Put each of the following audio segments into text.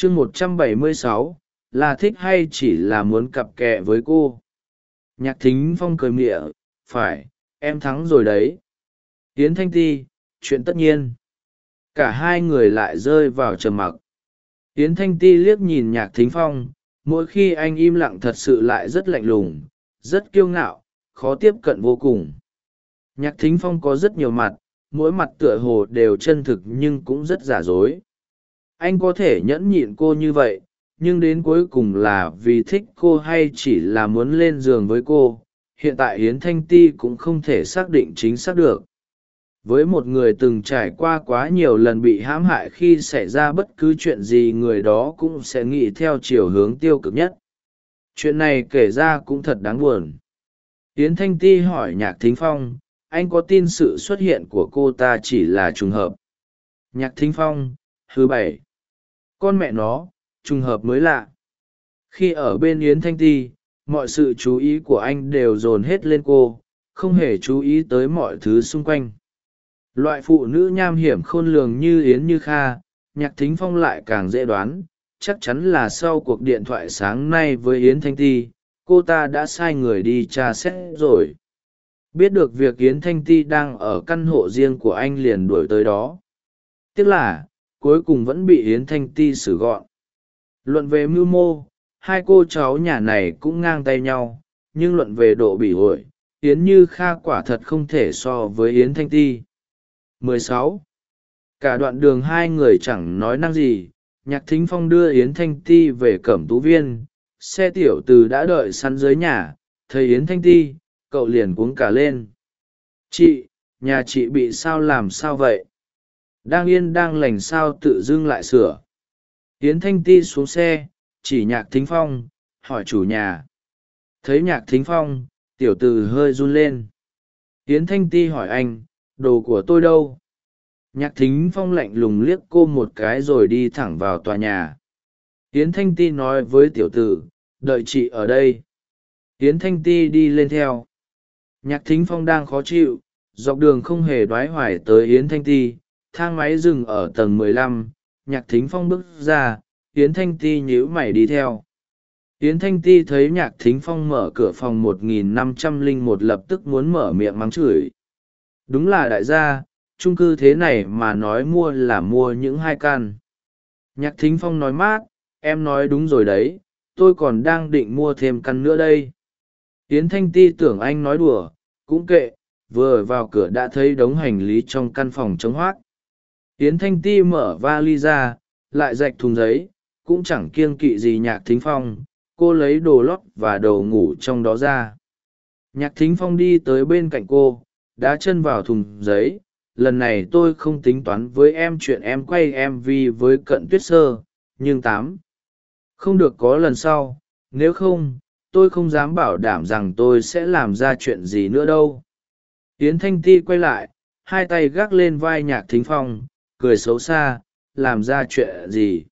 chương một trăm bảy mươi sáu, là thích hay chỉ là muốn cặp kẹ với cô? Nhạc thính phong cười mịa phải, em thắng rồi đấy. Tiến thanh ti, chuyện tất nhiên. Cả hai người lại rơi vào trầm mặc. Tiến thanh ti liếc nhìn nhạc thính phong, mỗi khi anh im lặng thật sự lại rất lạnh lùng, rất kiêu ngạo, khó tiếp cận vô cùng. Nhạc thính phong có rất nhiều mặt, mỗi mặt tựa hồ đều chân thực nhưng cũng rất giả dối anh có thể nhẫn nhịn cô như vậy, nhưng đến cuối cùng là vì thích cô hay chỉ là muốn lên giường với cô, hiện tại yến thanh ti cũng không thể xác định chính xác được. Với một người từng trải qua quá nhiều lần bị hãm hại khi xảy ra bất cứ chuyện gì, người đó cũng sẽ nghĩ theo chiều hướng tiêu cực nhất. Chuyện này kể ra cũng thật đáng buồn. Yến thanh ti hỏi nhạc thính phong, anh có tin sự xuất hiện của cô ta chỉ là trùng hợp? Nhạc thính phong, thứ bảy con mẹ nó, trùng hợp mới lạ. Khi ở bên yến thanh ti, mọi sự chú ý của anh đều dồn hết lên cô, không hề chú ý tới mọi thứ xung quanh. Loại phụ nữ nham hiểm khôn lường như yến như kha, nhạc thính phong lại càng dễ đoán, chắc chắn là sau cuộc điện thoại sáng nay với yến thanh ti, cô ta đã sai người đi tra xét rồi. Biết được việc yến thanh ti đang ở căn hộ riêng của anh liền đuổi tới đó. Tiếc là cuối cùng vẫn bị yến thanh ti xử gọn. Luận về mưu mô, hai cô cháu nhà này cũng ngang tay nhau, nhưng luận về độ bỉ ổi yến như kha quả thật không thể so với yến thanh ti. 16. cả đoạn đường hai người chẳng nói năng gì, nhạc thính phong đưa yến thanh ti về cẩm tú viên, xe tiểu từ đã đợi sẵn dưới nhà, thấy yến thanh ti, cậu liền cuống cả lên. Chị, nhà chị bị sao làm sao vậy? Đang yên đang lành sao tự dưng lại sửa. Yến thanh ti xuống xe, chỉ nhạc thính phong, hỏi chủ nhà. Thấy nhạc thính phong, tiểu t ử hơi run lên. Yến thanh ti hỏi anh, đồ của tôi đâu? Nhạc thính phong lạnh lùng liếc cô một cái rồi đi thẳng vào tòa nhà. Yến thanh ti nói với tiểu tử, đợi chị ở đây. Yến thanh ti đi lên theo. Nhạc thính phong đang khó chịu, dọc đường không hề đoái hoài tới yến thanh ti thang máy dừng ở tầng mười lăm, nhạc thính phong bước ra, yến thanh ti nhíu mày đi theo. Yến thanh ti thấy nhạc thính phong mở cửa phòng một nghìn năm trăm linh một lập tức muốn mở miệng mắng chửi. Đúng là đại gia trung cư thế này mà nói mua là mua những hai căn nhạc thính phong nói mát, em nói đúng rồi đấy, tôi còn đang định mua thêm căn nữa đây. Yến thanh ti tưởng anh nói đùa, cũng kệ, vừa vào cửa đã thấy đống hành lý trong căn phòng chống hoác yến thanh ti mở vali ra, lại rạch thùng giấy, cũng chẳng kiêng kỵ gì nhạc thính phong, cô lấy đồ lót và đồ ngủ trong đó ra. Nhạc thính phong đi tới bên cạnh cô, đá chân vào thùng giấy, lần này tôi không tính toán với em chuyện em quay mv với cận tuyết sơ, nhưng tám. Không được có lần sau, nếu không, tôi không dám bảo đảm rằng tôi sẽ làm ra chuyện gì nữa đâu. Yến thanh ti quay lại, hai tay gác lên vai nhạc thính phong cười xấu xa, làm ra chuyện gì?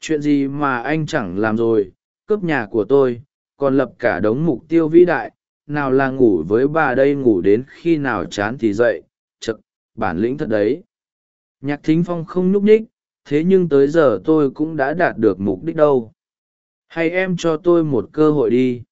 Chuyện gì mà anh chẳng làm rồi? Cướp nhà của tôi, còn lập cả đống mục tiêu vĩ đại. Nào là ngủ với bà đây, ngủ đến khi nào chán thì dậy. Chật, bản lĩnh thật đấy. Nhạc thính phong không nhúc nhích, thế nhưng tới giờ tôi cũng đã đạt được mục đích đâu. Hay em cho tôi một cơ hội đi.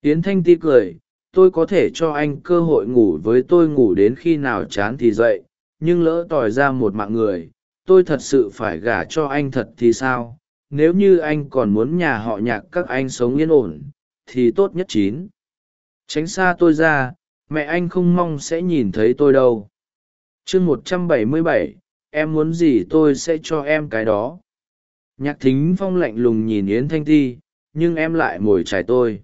Tiến thanh ti cười, tôi có thể cho anh cơ hội ngủ với tôi, ngủ đến khi nào chán thì dậy nhưng lỡ tỏi ra một mạng người, tôi thật sự phải gả cho anh thật thì sao? Nếu như anh còn muốn nhà họ nhạc các anh sống yên ổn, thì tốt nhất chín. Tránh xa tôi ra, mẹ anh không mong sẽ nhìn thấy tôi đâu. Chương một trăm bảy mươi bảy, em muốn gì tôi sẽ cho em cái đó. Nhạc thính phong lạnh lùng nhìn yến thanh ti, nhưng em lại mồi trải tôi.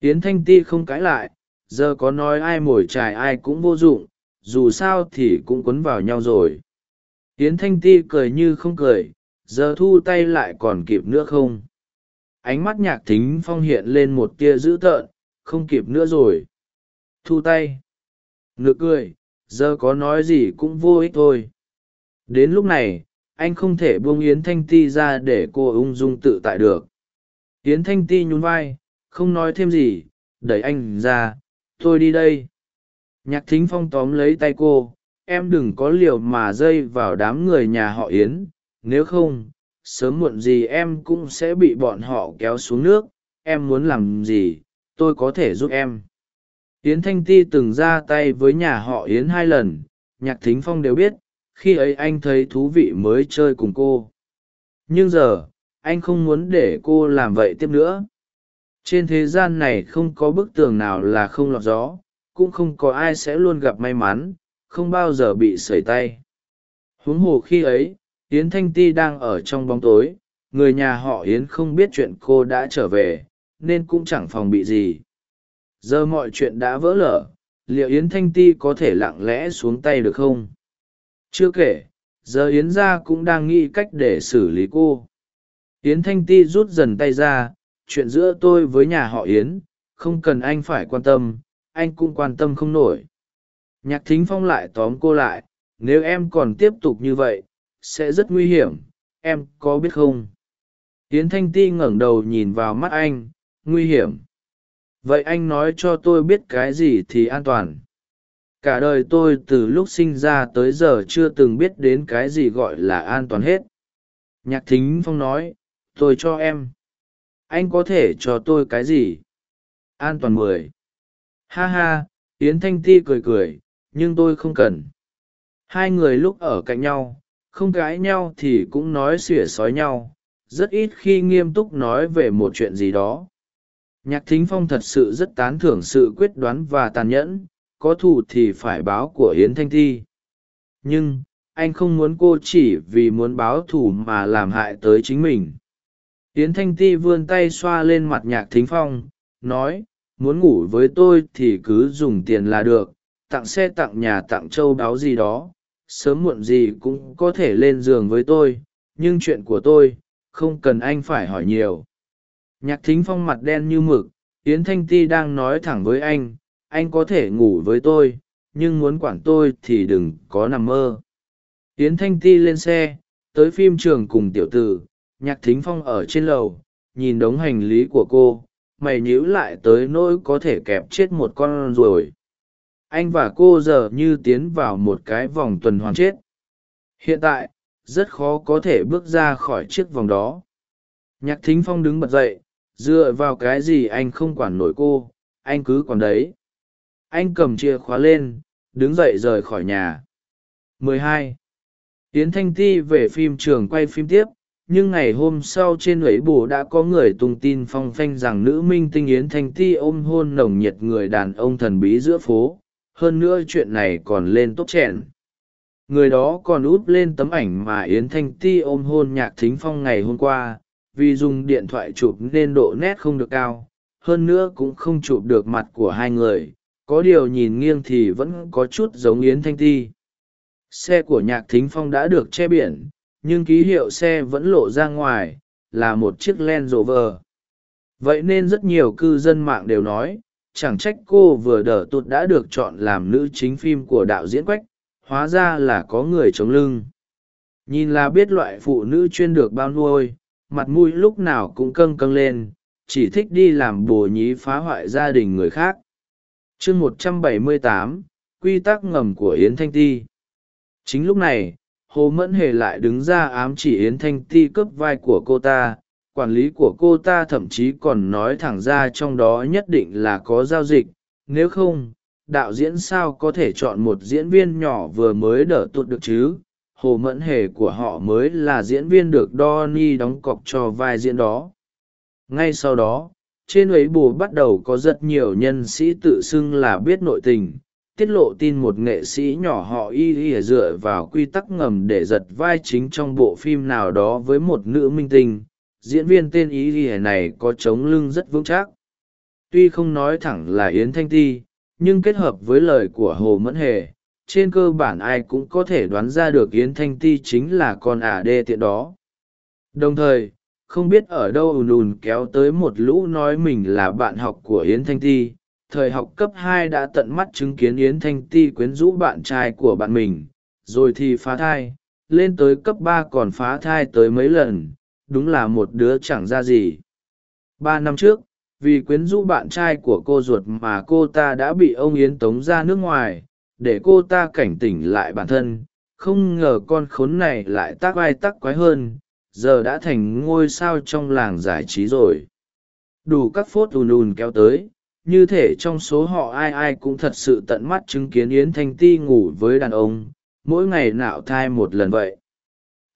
Yến thanh ti không cãi lại, giờ có nói ai mồi trải ai cũng vô dụng dù sao thì cũng quấn vào nhau rồi. Yến thanh ti cười như không cười, giờ thu tay lại còn kịp nữa không? Ánh mắt nhạc thính phong hiện lên một tia dữ tợn, không kịp nữa rồi. Thu tay. Nực cười, giờ có nói gì cũng vô ích thôi. Đến lúc này, anh không thể buông yến thanh ti ra để cô ung dung tự tại được. Yến thanh ti nhún vai, không nói thêm gì, đẩy anh ra. Tôi đi đây nhạc thính phong tóm lấy tay cô, em đừng có liều mà dây vào đám người nhà họ yến, nếu không, sớm muộn gì em cũng sẽ bị bọn họ kéo xuống nước, em muốn làm gì, tôi có thể giúp em. Yến thanh ti từng ra tay với nhà họ yến hai lần, nhạc thính phong đều biết, khi ấy anh thấy thú vị mới chơi cùng cô. Nhưng giờ, anh không muốn để cô làm vậy tiếp nữa. Trên thế gian này không có bức tường nào là không lọt gió cũng không có ai sẽ luôn gặp may mắn, không bao giờ bị sẩy tay. Huống hồ khi ấy, yến thanh ti đang ở trong bóng tối, người nhà họ yến không biết chuyện cô đã trở về, nên cũng chẳng phòng bị gì. Giờ mọi chuyện đã vỡ lở, liệu yến thanh ti có thể lặng lẽ xuống tay được không? Chưa kể, giờ yến gia cũng đang nghĩ cách để xử lý cô. Yến thanh ti rút dần tay ra, chuyện giữa tôi với nhà họ yến, không cần anh phải quan tâm anh cũng quan tâm không nổi. Nhạc thính phong lại tóm cô lại, nếu em còn tiếp tục như vậy, sẽ rất nguy hiểm, em có biết không? Yến thanh ti ngẩng đầu nhìn vào mắt anh, nguy hiểm. Vậy anh nói cho tôi biết cái gì thì an toàn. Cả đời tôi từ lúc sinh ra tới giờ chưa từng biết đến cái gì gọi là an toàn hết. Nhạc thính phong nói, tôi cho em. Anh có thể cho tôi cái gì? An toàn mười ha ha, yến thanh ti cười cười, nhưng tôi không cần. Hai người lúc ở cạnh nhau, không cãi nhau thì cũng nói xỉa sói nhau, rất ít khi nghiêm túc nói về một chuyện gì đó. Nhạc thính phong thật sự rất tán thưởng sự quyết đoán và tàn nhẫn, có thù thì phải báo của yến thanh ti. Nhưng, anh không muốn cô chỉ vì muốn báo thù mà làm hại tới chính mình. Yến thanh ti vươn tay xoa lên mặt nhạc thính phong, nói muốn ngủ với tôi thì cứ dùng tiền là được, tặng xe tặng nhà tặng châu báu gì đó, sớm muộn gì cũng có thể lên giường với tôi, nhưng chuyện của tôi không cần anh phải hỏi nhiều. Nhạc thính phong mặt đen như mực, yến thanh ti đang nói thẳng với anh anh có thể ngủ với tôi, nhưng muốn quản tôi thì đừng có nằm mơ. Yến thanh ti lên xe, tới phim trường cùng tiểu tử, nhạc thính phong ở trên lầu, nhìn đống hành lý của cô mày nhíu lại tới nỗi có thể kẹp chết một con ruồi. Anh và cô giờ như tiến vào một cái vòng tuần hoàn chết. Hiện tại, rất khó có thể bước ra khỏi chiếc vòng đó. Nhạc thính phong đứng bật dậy, dựa vào cái gì anh không quản nổi cô, anh cứ còn đấy. Anh cầm chìa khóa lên, đứng dậy rời khỏi nhà. 12. tiến thanh ti về phim trường quay phim tiếp nhưng ngày hôm sau trên lưỡi bồ đã có người tung tin phong phanh rằng nữ minh tinh yến thanh ti ôm hôn nồng nhiệt người đàn ông thần bí giữa phố. Hơn nữa chuyện này còn lên tốt chèn. Người đó còn út lên tấm ảnh mà yến thanh ti ôm hôn nhạc thính phong ngày hôm qua. Vì dùng điện thoại chụp nên độ nét không được cao. Hơn nữa cũng không chụp được mặt của hai người. Có điều nhìn nghiêng thì vẫn có chút giống yến thanh ti. Xe của nhạc thính phong đã được che biển nhưng ký hiệu xe vẫn lộ ra ngoài, là một chiếc len rộ vờ vậy nên rất nhiều cư dân mạng đều nói, chẳng trách cô vừa đỡ tụt đã được chọn làm nữ chính phim của đạo diễn quách, hóa ra là có người chống lưng. Nhìn là biết loại phụ nữ chuyên được bao nuôi, mặt mũi lúc nào cũng câng câng lên, chỉ thích đi làm bồ nhí phá hoại gia đình người khác. Chương một trăm bảy mươi tám, quy tắc ngầm của yến thanh ti. Chính lúc này hồ mẫn hề lại đứng ra ám chỉ yến thanh ti cướp vai của cô ta. Quản lý của cô ta thậm chí còn nói thẳng ra trong đó nhất định là có giao dịch. Nếu không, đạo diễn sao có thể chọn một diễn viên nhỏ vừa mới đỡ tụt được chứ? Hồ mẫn hề của họ mới là diễn viên được Donny đóng cọc cho vai diễn đó. Ngay sau đó, trên ấy bù bắt đầu có rất nhiều nhân sĩ tự xưng là biết nội tình tiết lộ tin một nghệ sĩ nhỏ họ y y dựa vào quy tắc ngầm để giật vai chính trong bộ phim nào đó với một nữ minh tinh. Diễn viên tên y y này có chống lưng rất vững chắc. Tuy không nói thẳng là yến thanh ti, nhưng kết hợp với lời của hồ mẫn hề, trên cơ bản ai cũng có thể đoán ra được yến thanh ti chính là con ả đê tiện đó. Đồng thời, không biết ở đâu ùn ùn kéo tới một lũ nói mình là bạn học của yến thanh ti thời học cấp hai đã tận mắt chứng kiến yến thanh ti quyến rũ bạn trai của bạn mình, rồi thì phá thai, lên tới cấp ba còn phá thai tới mấy lần, đúng là một đứa chẳng ra gì. Ba năm trước, vì quyến rũ bạn trai của cô ruột mà cô ta đã bị ông yến tống ra nước ngoài, để cô ta cảnh tỉnh lại bản thân, không ngờ con khốn này lại tác vai tắc quái hơn, giờ đã thành ngôi sao trong làng giải trí rồi. Đủ các phốt ùn ùn kéo tới như thể trong số họ ai ai cũng thật sự tận mắt chứng kiến yến thanh ti ngủ với đàn ông, mỗi ngày nạo thai một lần vậy.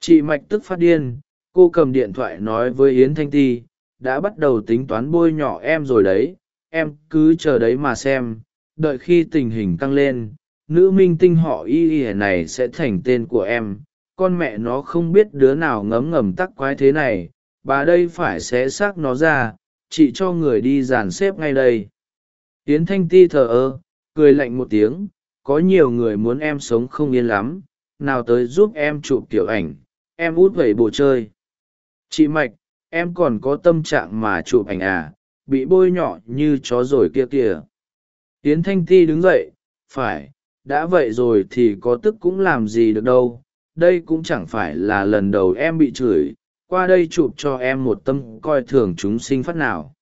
Chị mạch tức phát điên, cô cầm điện thoại nói với yến thanh ti, đã bắt đầu tính toán bôi nhỏ em rồi đấy, em cứ chờ đấy mà xem, đợi khi tình hình tăng lên, nữ minh tinh họ y y này sẽ thành tên của em. Con mẹ nó không biết đứa nào ngấm ngầm tắc quái thế này, bà đây phải xé xác nó ra, chị cho người đi dàn xếp ngay đây yến thanh ti thờ ơ, cười lạnh một tiếng, có nhiều người muốn em sống không yên lắm, nào tới giúp em chụp kiểu ảnh, em út vẩy bộ chơi. Chị mạch, em còn có tâm trạng mà chụp ảnh à bị bôi nhọ như chó rồi kia kìa. Yến thanh ti đứng dậy, phải, đã vậy rồi thì có tức cũng làm gì được đâu, đây cũng chẳng phải là lần đầu em bị chửi, qua đây chụp cho em một tâm coi thường chúng sinh phát nào.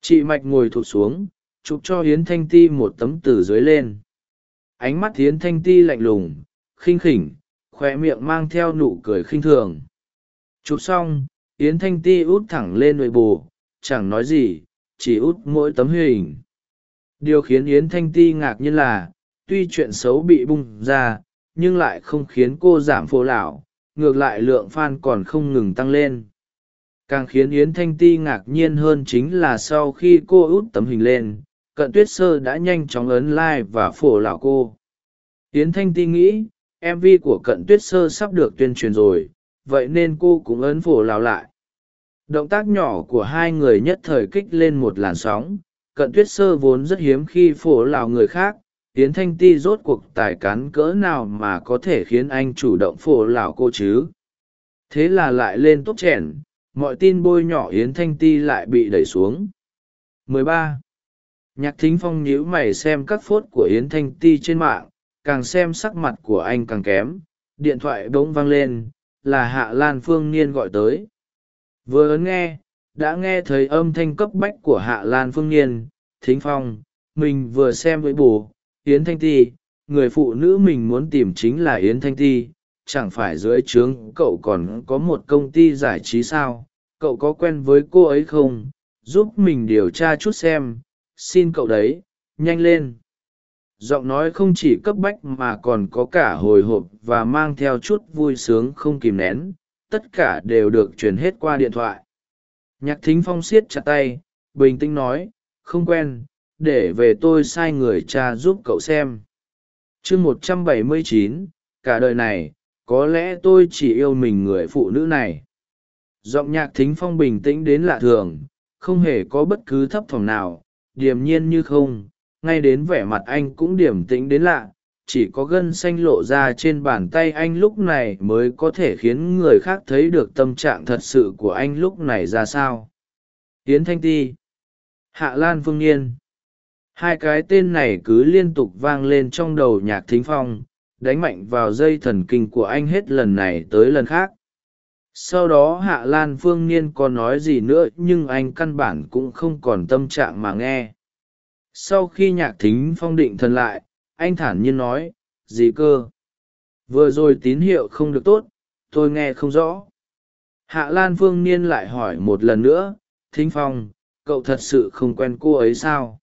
Chị mạch ngồi thụt xuống chụp cho hiến thanh ti một tấm từ dưới lên. Ánh mắt hiến thanh ti lạnh lùng, khinh khỉnh khoe miệng mang theo nụ cười khinh thường. Chụp xong yến thanh ti út thẳng lên nội bù chẳng nói gì, chỉ út mỗi tấm hình. Điều khiến yến thanh ti ngạc nhiên là, tuy chuyện xấu bị bung ra, nhưng lại không khiến cô giảm phô lão ngược lại lượng f a n còn không ngừng tăng lên. Càng khiến yến thanh ti ngạc nhiên hơn chính là sau khi cô út tấm hình lên cận tuyết sơ đã nhanh chóng ấn like và phổ lão cô. Yến thanh ti nghĩ mv của cận tuyết sơ sắp được tuyên truyền rồi, vậy nên cô cũng ấn phổ lão lại. Động tác nhỏ của hai người nhất thời kích lên một làn sóng, cận tuyết sơ vốn rất hiếm khi phổ lão người khác. Yến thanh ti rốt cuộc tài cán cỡ nào mà có thể khiến anh chủ động phổ lão cô chứ? Thế là lại lên tốt chèn, mọi tin bôi nhỏ yến thanh ti lại bị đẩy xuống. 13 nhạc thính phong nhíu mày xem các phốt của yến thanh ti trên mạng, càng xem sắc mặt của anh càng kém. Điện thoại bỗng vang lên, là hạ lan phương niên gọi tới. Vừa ấn nghe, đã nghe thấy âm thanh cấp bách của hạ lan phương niên. Thính phong, mình vừa xem với bù, yến thanh ti, người phụ nữ mình muốn tìm chính là yến thanh ti. Chẳng phải dưới trướng cậu còn có một công ty giải trí sao? Cậu có quen với cô ấy không? Giúp mình điều tra chút xem xin cậu đấy, nhanh lên. Giọng nói không chỉ cấp bách mà còn có cả hồi hộp và mang theo chút vui sướng không kìm nén, tất cả đều được truyền hết qua điện thoại. Nhạc thính phong siết chặt tay, bình tĩnh nói, không quen, để về tôi sai người cha giúp cậu xem. Chương một trăm bảy mươi chín, cả đời này, có lẽ tôi chỉ yêu mình người phụ nữ này. Giọng nhạc thính phong bình tĩnh đến lạ thường, không hề có bất cứ thấp thỏm nào điềm nhiên như không, ngay đến vẻ mặt anh cũng điềm tĩnh đến lạ, chỉ có gân xanh lộ ra trên bàn tay anh lúc này mới có thể khiến người khác thấy được tâm trạng thật sự của anh lúc này ra sao. Tiến thanh ti, hạ lan phương nhiên hai cái tên này cứ liên tục vang lên trong đầu nhạc thính phong, đánh mạnh vào dây thần kinh của anh hết lần này tới lần khác sau đó hạ lan phương niên có nói gì nữa nhưng anh căn bản cũng không còn tâm trạng mà nghe. Sau khi nhạc thính phong định thần lại, anh thản nhiên nói gì cơ, vừa rồi tín hiệu không được tốt, tôi nghe không rõ. Hạ lan phương niên lại hỏi một lần nữa, thính phong, cậu thật sự không quen cô ấy sao?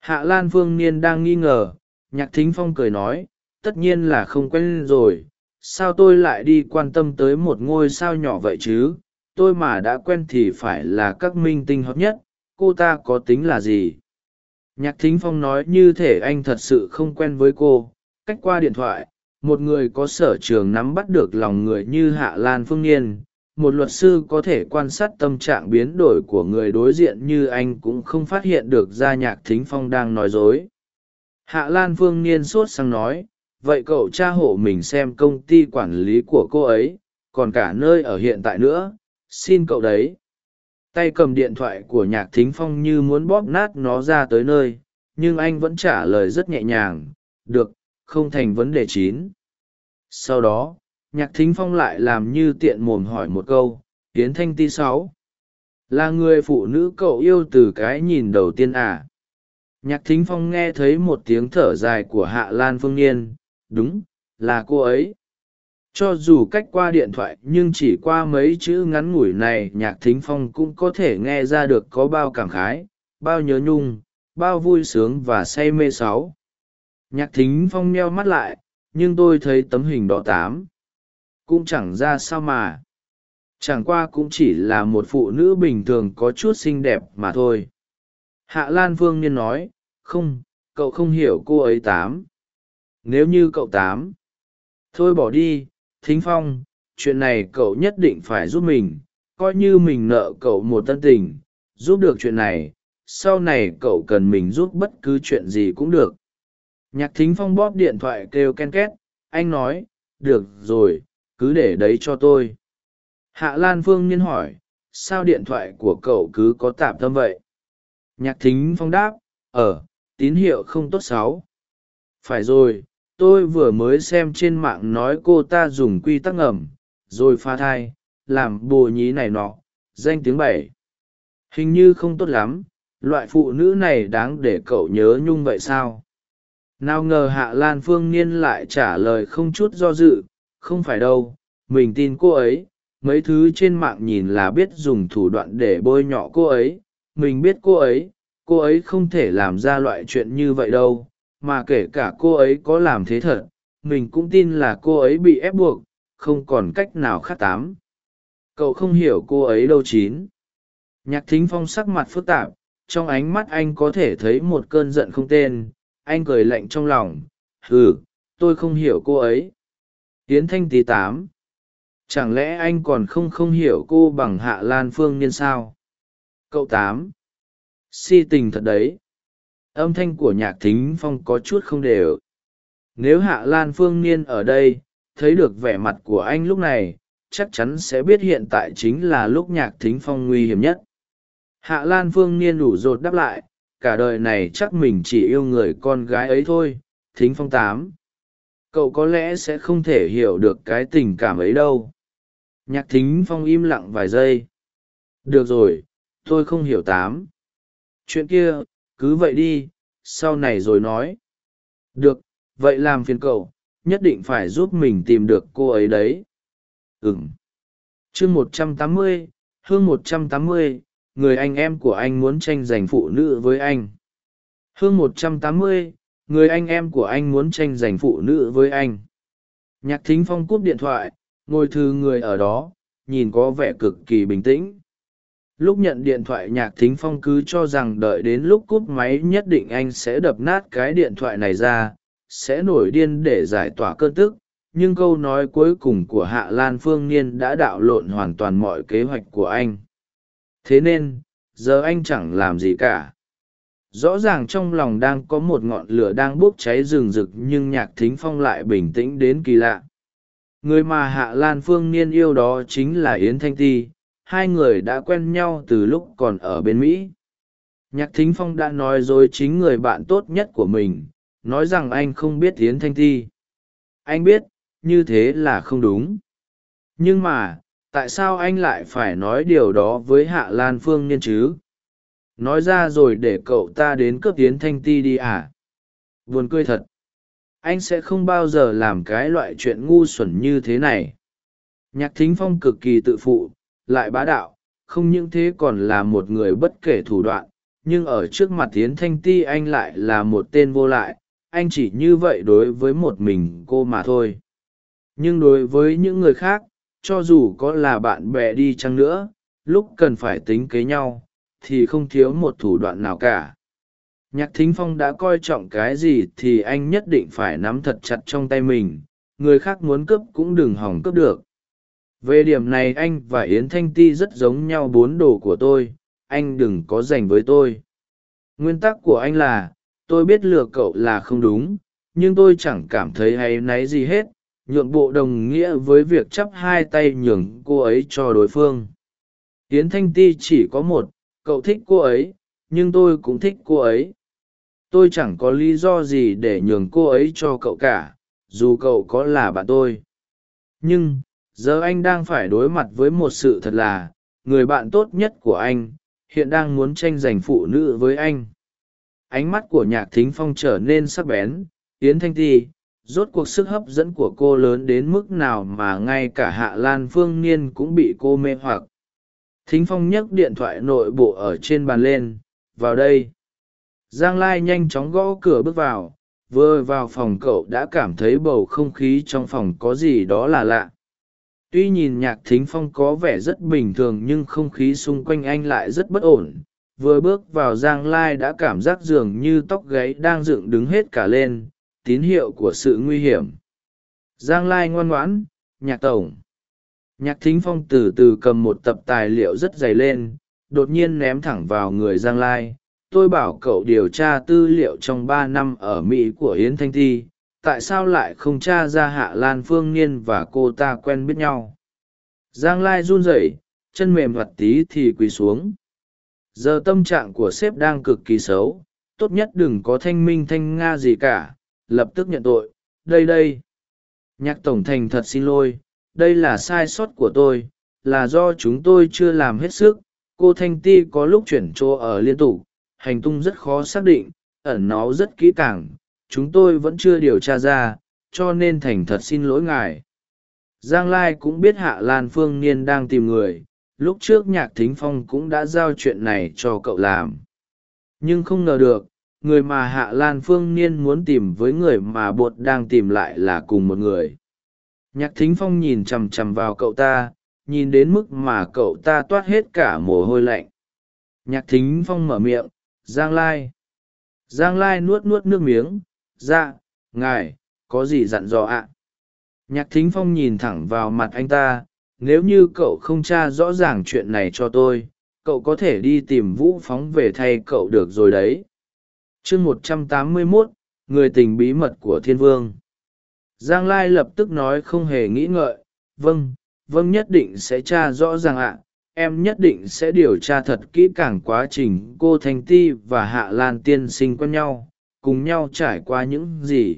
Hạ lan phương niên đang nghi ngờ, nhạc thính phong cười nói, tất nhiên là không quen rồi sao tôi lại đi quan tâm tới một ngôi sao nhỏ vậy chứ? Tôi mà đã quen thì phải là các minh tinh hợp nhất. Cô ta có tính là gì? Nhạc thính phong nói như thể anh thật sự không quen với cô. Cách qua điện thoại, một người có sở trường nắm bắt được lòng người như hạ lan phương niên. Một luật sư có thể quan sát tâm trạng biến đổi của người đối diện như anh cũng không phát hiện được ra nhạc thính phong đang nói dối. Hạ lan phương niên sốt sang nói vậy cậu cha hộ mình xem công ty quản lý của cô ấy, còn cả nơi ở hiện tại nữa, xin cậu đấy. Tay cầm điện thoại của nhạc thính phong như muốn bóp nát nó ra tới nơi, nhưng anh vẫn trả lời rất nhẹ nhàng, được, không thành vấn đề chín. Sau đó, nhạc thính phong lại làm như tiện mồm hỏi một câu tiến thanh ti sáu, là người phụ nữ cậu yêu từ cái nhìn đầu tiên à? Nhạc thính phong nghe thấy một tiếng thở dài của hạ lan phương niên đúng, là cô ấy. Cho dù cách qua điện thoại nhưng chỉ qua mấy chữ ngắn ngủi này, nhạc thính phong cũng có thể nghe ra được có bao cảm khái, bao nhớ nhung, bao vui sướng và say mê sáu. Nhạc thính phong meo mắt lại, nhưng tôi thấy tấm hình đỏ tám. Cũng chẳng ra sao mà. Chẳng qua cũng chỉ là một phụ nữ bình thường có chút xinh đẹp mà thôi. Hạ lan phương niên nói, không, cậu không hiểu cô ấy tám nếu như cậu tám. Thôi bỏ đi thính phong chuyện này cậu nhất định phải giúp mình coi như mình nợ cậu một tân tình giúp được chuyện này sau này cậu cần mình giúp bất cứ chuyện gì cũng được. Nhạc thính phong bóp điện thoại kêu ken két anh nói được rồi cứ để đấy cho tôi. Hạ lan phương niên hỏi sao điện thoại của cậu cứ có tạm tâm vậy? Nhạc thính phong đáp ở ờ, tín hiệu không tốt sáu. Phải rồi tôi vừa mới xem trên mạng nói cô ta dùng quy tắc ngầm, rồi pha thai, làm bồ nhí này nọ, danh tiếng bảy. Hình như không tốt lắm, loại phụ nữ này đáng để cậu nhớ nhung vậy sao? Nào ngờ hạ lan phương niên lại trả lời không chút do dự, không phải đâu, mình tin cô ấy, mấy thứ trên mạng nhìn là biết dùng thủ đoạn để bôi nhọ cô ấy, mình biết cô ấy cô ấy không thể làm ra loại chuyện như vậy đâu mà kể cả cô ấy có làm thế thật, mình cũng tin là cô ấy bị ép buộc, không còn cách nào khác tám. Cậu không hiểu cô ấy đâu chín. Nhạc thính phong sắc mặt phức tạp, trong ánh mắt anh có thể thấy một cơn giận không tên, anh cười lạnh trong lòng ừ tôi không hiểu cô ấy. Tiến thanh tý tám. Chẳng lẽ anh còn không không hiểu cô bằng hạ lan phương niên sao? Cậu tám. Si tình thật đấy âm thanh của nhạc thính phong có chút không đều. Nếu hạ lan phương niên ở đây, thấy được vẻ mặt của anh lúc này, chắc chắn sẽ biết hiện tại chính là lúc nhạc thính phong nguy hiểm nhất. Hạ lan phương niên đủ rột đáp lại, cả đời này chắc mình chỉ yêu người con gái ấy thôi, thính phong tám. Cậu có lẽ sẽ không thể hiểu được cái tình cảm ấy đâu. Nhạc thính phong im lặng vài giây. Được rồi, tôi không hiểu tám. Chuyện kia cứ vậy đi, sau này rồi nói. Được, vậy làm phiền cậu, nhất định phải giúp mình tìm được cô ấy đấy. Ừng chương một trăm tám mươi, hương một trăm tám mươi, người anh em của anh muốn tranh giành phụ nữ với anh. Hương một trăm tám mươi, người anh em của anh muốn tranh giành phụ nữ với anh. Nhạc thính phong cúp điện thoại, ngồi thư người ở đó, nhìn có vẻ cực kỳ bình tĩnh lúc nhận điện thoại nhạc thính phong cứ cho rằng đợi đến lúc cúp máy nhất định anh sẽ đập nát cái điện thoại này ra, sẽ nổi điên để giải tỏa cơn tức. Nhưng câu nói cuối cùng của hạ lan phương niên đã đạo lộn hoàn toàn mọi kế hoạch của anh. Thế nên, giờ anh chẳng làm gì cả. Rõ ràng trong lòng đang có một ngọn lửa đang bốc cháy rừng rực nhưng nhạc thính phong lại bình tĩnh đến kỳ lạ. Người mà hạ lan phương niên yêu đó chính là yến thanh ti hai người đã quen nhau từ lúc còn ở bên mỹ. Nhạc thính phong đã nói dối chính người bạn tốt nhất của mình, nói rằng anh không biết tiến thanh Thi. anh biết, như thế là không đúng. Nhưng mà, tại sao anh lại phải nói điều đó với hạ lan phương niên chứ? Nói ra rồi để cậu ta đến cướp tiến thanh ti đi à? Buồn cười thật. Anh sẽ không bao giờ làm cái loại chuyện ngu xuẩn như thế này. Nhạc thính phong cực kỳ tự phụ lại bá đạo, không những thế còn là một người bất kể thủ đoạn, nhưng ở trước mặt tiến thanh ti anh lại là một tên vô lại, anh chỉ như vậy đối với một mình cô mà thôi. Nhưng đối với những người khác, cho dù có là bạn bè đi chăng nữa, lúc cần phải tính kế nhau, thì không thiếu một thủ đoạn nào cả. Nhạc thính phong đã coi trọng cái gì thì anh nhất định phải nắm thật chặt trong tay mình, người khác muốn cướp cũng đừng hỏng cướp được về điểm này anh và yến thanh ti rất giống nhau bốn đồ của tôi, anh đừng có dành với tôi. Nguyên tắc của anh là, tôi biết lừa cậu là không đúng, nhưng tôi chẳng cảm thấy hay náy gì hết, nhượng bộ đồng nghĩa với việc chắp hai tay nhường cô ấy cho đối phương. Yến thanh ti chỉ có một, cậu thích cô ấy, nhưng tôi cũng thích cô ấy. Tôi chẳng có lý do gì để nhường cô ấy cho cậu cả, dù cậu có là bạn tôi. Nhưng giờ anh đang phải đối mặt với một sự thật là, người bạn tốt nhất của anh, hiện đang muốn tranh giành phụ nữ với anh. Ánh mắt của nhạc thính phong trở nên sắc bén, yến thanh ti, rốt cuộc sức hấp dẫn của cô lớn đến mức nào mà ngay cả hạ lan phương niên cũng bị cô mê hoặc. Thính phong nhấc điện thoại nội bộ ở trên bàn lên, vào đây. Giang lai nhanh chóng gõ cửa bước vào, vừa vào phòng cậu đã cảm thấy bầu không khí trong phòng có gì đó là lạ tuy nhìn nhạc thính phong có vẻ rất bình thường nhưng không khí xung quanh anh lại rất bất ổn. Vừa bước vào giang lai đã cảm giác dường như tóc gáy đang dựng đứng hết cả lên, tín hiệu của sự nguy hiểm. Giang lai ngoan ngoãn, nhạc tổng. Nhạc thính phong từ từ cầm một tập tài liệu rất dày lên, đột nhiên ném thẳng vào người giang lai. Tôi bảo cậu điều tra tư liệu trong ba năm ở mỹ của yến thanh thi tại sao lại không t r a ra hạ lan phương niên và cô ta quen biết nhau? Giang lai run rẩy, chân mềm hoạt tí thì quỳ xuống. Giờ tâm trạng của sếp đang cực kỳ xấu, tốt nhất đừng có thanh minh thanh nga gì cả, lập tức nhận tội, đây đây, nhạc tổng thành thật xin lỗi, đây là sai sót của tôi, là do chúng tôi chưa làm hết sức, cô thanh ti có lúc chuyển chỗ ở liên tục, hành tung rất khó xác định, ẩn nó rất kỹ càng chúng tôi vẫn chưa điều tra ra, cho nên thành thật xin lỗi ngài. Giang lai cũng biết hạ lan phương niên đang tìm người, lúc trước nhạc thính phong cũng đã giao chuyện này cho cậu làm. Nhưng không ngờ được, người mà hạ lan phương niên muốn tìm với người mà bột đang tìm lại là cùng một người. Nhạc thính phong nhìn chằm chằm vào cậu ta, nhìn đến mức mà cậu ta toát hết cả mồ hôi lạnh. Nhạc thính phong mở miệng, giang lai. Giang lai nuốt nuốt nước miếng dạ ngài, có gì dặn dò ạ? Nhạc thính phong nhìn thẳng vào mặt anh ta, nếu như cậu không tra rõ ràng chuyện này cho tôi, cậu có thể đi tìm vũ phóng về thay cậu được rồi đấy. Chương một trăm tám mươi mốt, người tình bí mật của thiên vương. Giang lai lập tức nói không hề nghĩ ngợi vâng vâng nhất định sẽ tra rõ ràng ạ. Em nhất định sẽ điều tra thật kỹ càng quá trình cô thanh ti và hạ lan tiên sinh quen nhau cùng nhau trải qua những gì.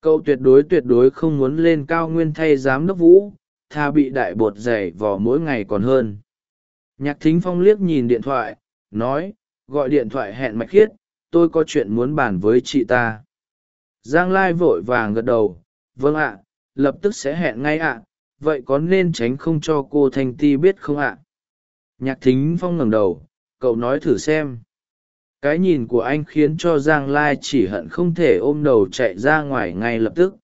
Cậu tuyệt đối tuyệt đối không muốn lên cao nguyên thay giám đốc vũ, tha bị đại bột dày vò mỗi ngày còn hơn. Nhạc thính phong liếc nhìn điện thoại, nói, gọi điện thoại hẹn mạch khiết, tôi có chuyện muốn bàn với chị ta. Giang lai vội vàng gật đầu vâng ạ, lập tức sẽ hẹn ngay ạ, vậy có nên tránh không cho cô thanh ti biết không ạ? Nhạc thính phong ngẩng đầu, cậu nói thử xem cái nhìn của anh khiến cho giang lai chỉ hận không thể ôm đầu chạy ra ngoài ngay lập tức.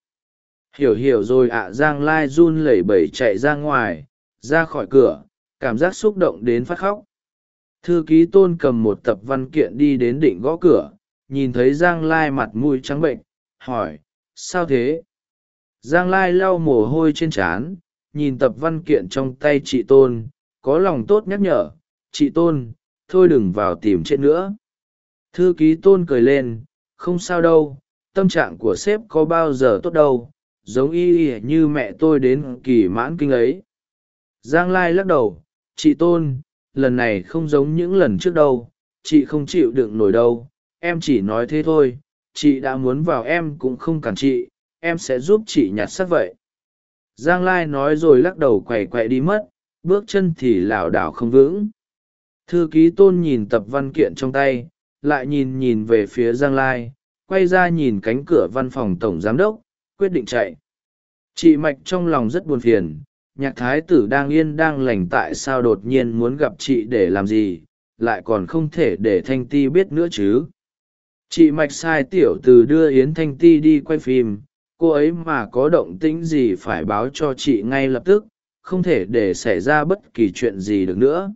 Hiểu hiểu rồi ạ, giang lai run lẩy bẩy chạy ra ngoài, ra khỏi cửa, cảm giác xúc động đến phát khóc. Thư ký tôn cầm một tập văn kiện đi đến định gõ cửa, nhìn thấy giang lai mặt mũi trắng bệnh, hỏi, sao thế? Giang lai lau mồ hôi trên trán, nhìn tập văn kiện trong tay chị tôn, có lòng tốt nhắc nhở, chị tôn, thôi đừng vào tìm chết nữa thư ký tôn cười lên, không sao đâu, tâm trạng của sếp có bao giờ tốt đâu, giống y y như mẹ tôi đến kỳ mãn kinh ấy. Giang lai lắc đầu, chị tôn, lần này không giống những lần trước đâu, chị không chịu đựng nổi đâu, em chỉ nói thế thôi, chị đã muốn vào em cũng không cản chị, em sẽ giúp chị nhặt xác vậy. Giang lai nói rồi lắc đầu quẩy quậy đi mất, bước chân thì lảo đảo không vững. Thư ký tôn nhìn tập văn kiện trong tay lại nhìn nhìn về phía giang lai, quay ra nhìn cánh cửa văn phòng tổng giám đốc, quyết định chạy. Chị mạch trong lòng rất buồn phiền, nhạc thái tử đang yên đang lành tại sao đột nhiên muốn gặp chị để làm gì, lại còn không thể để thanh ti biết nữa chứ. Chị mạch sai tiểu từ đưa yến thanh ti đi quay phim, cô ấy mà có động tĩnh gì phải báo cho chị ngay lập tức, không thể để xảy ra bất kỳ chuyện gì được nữa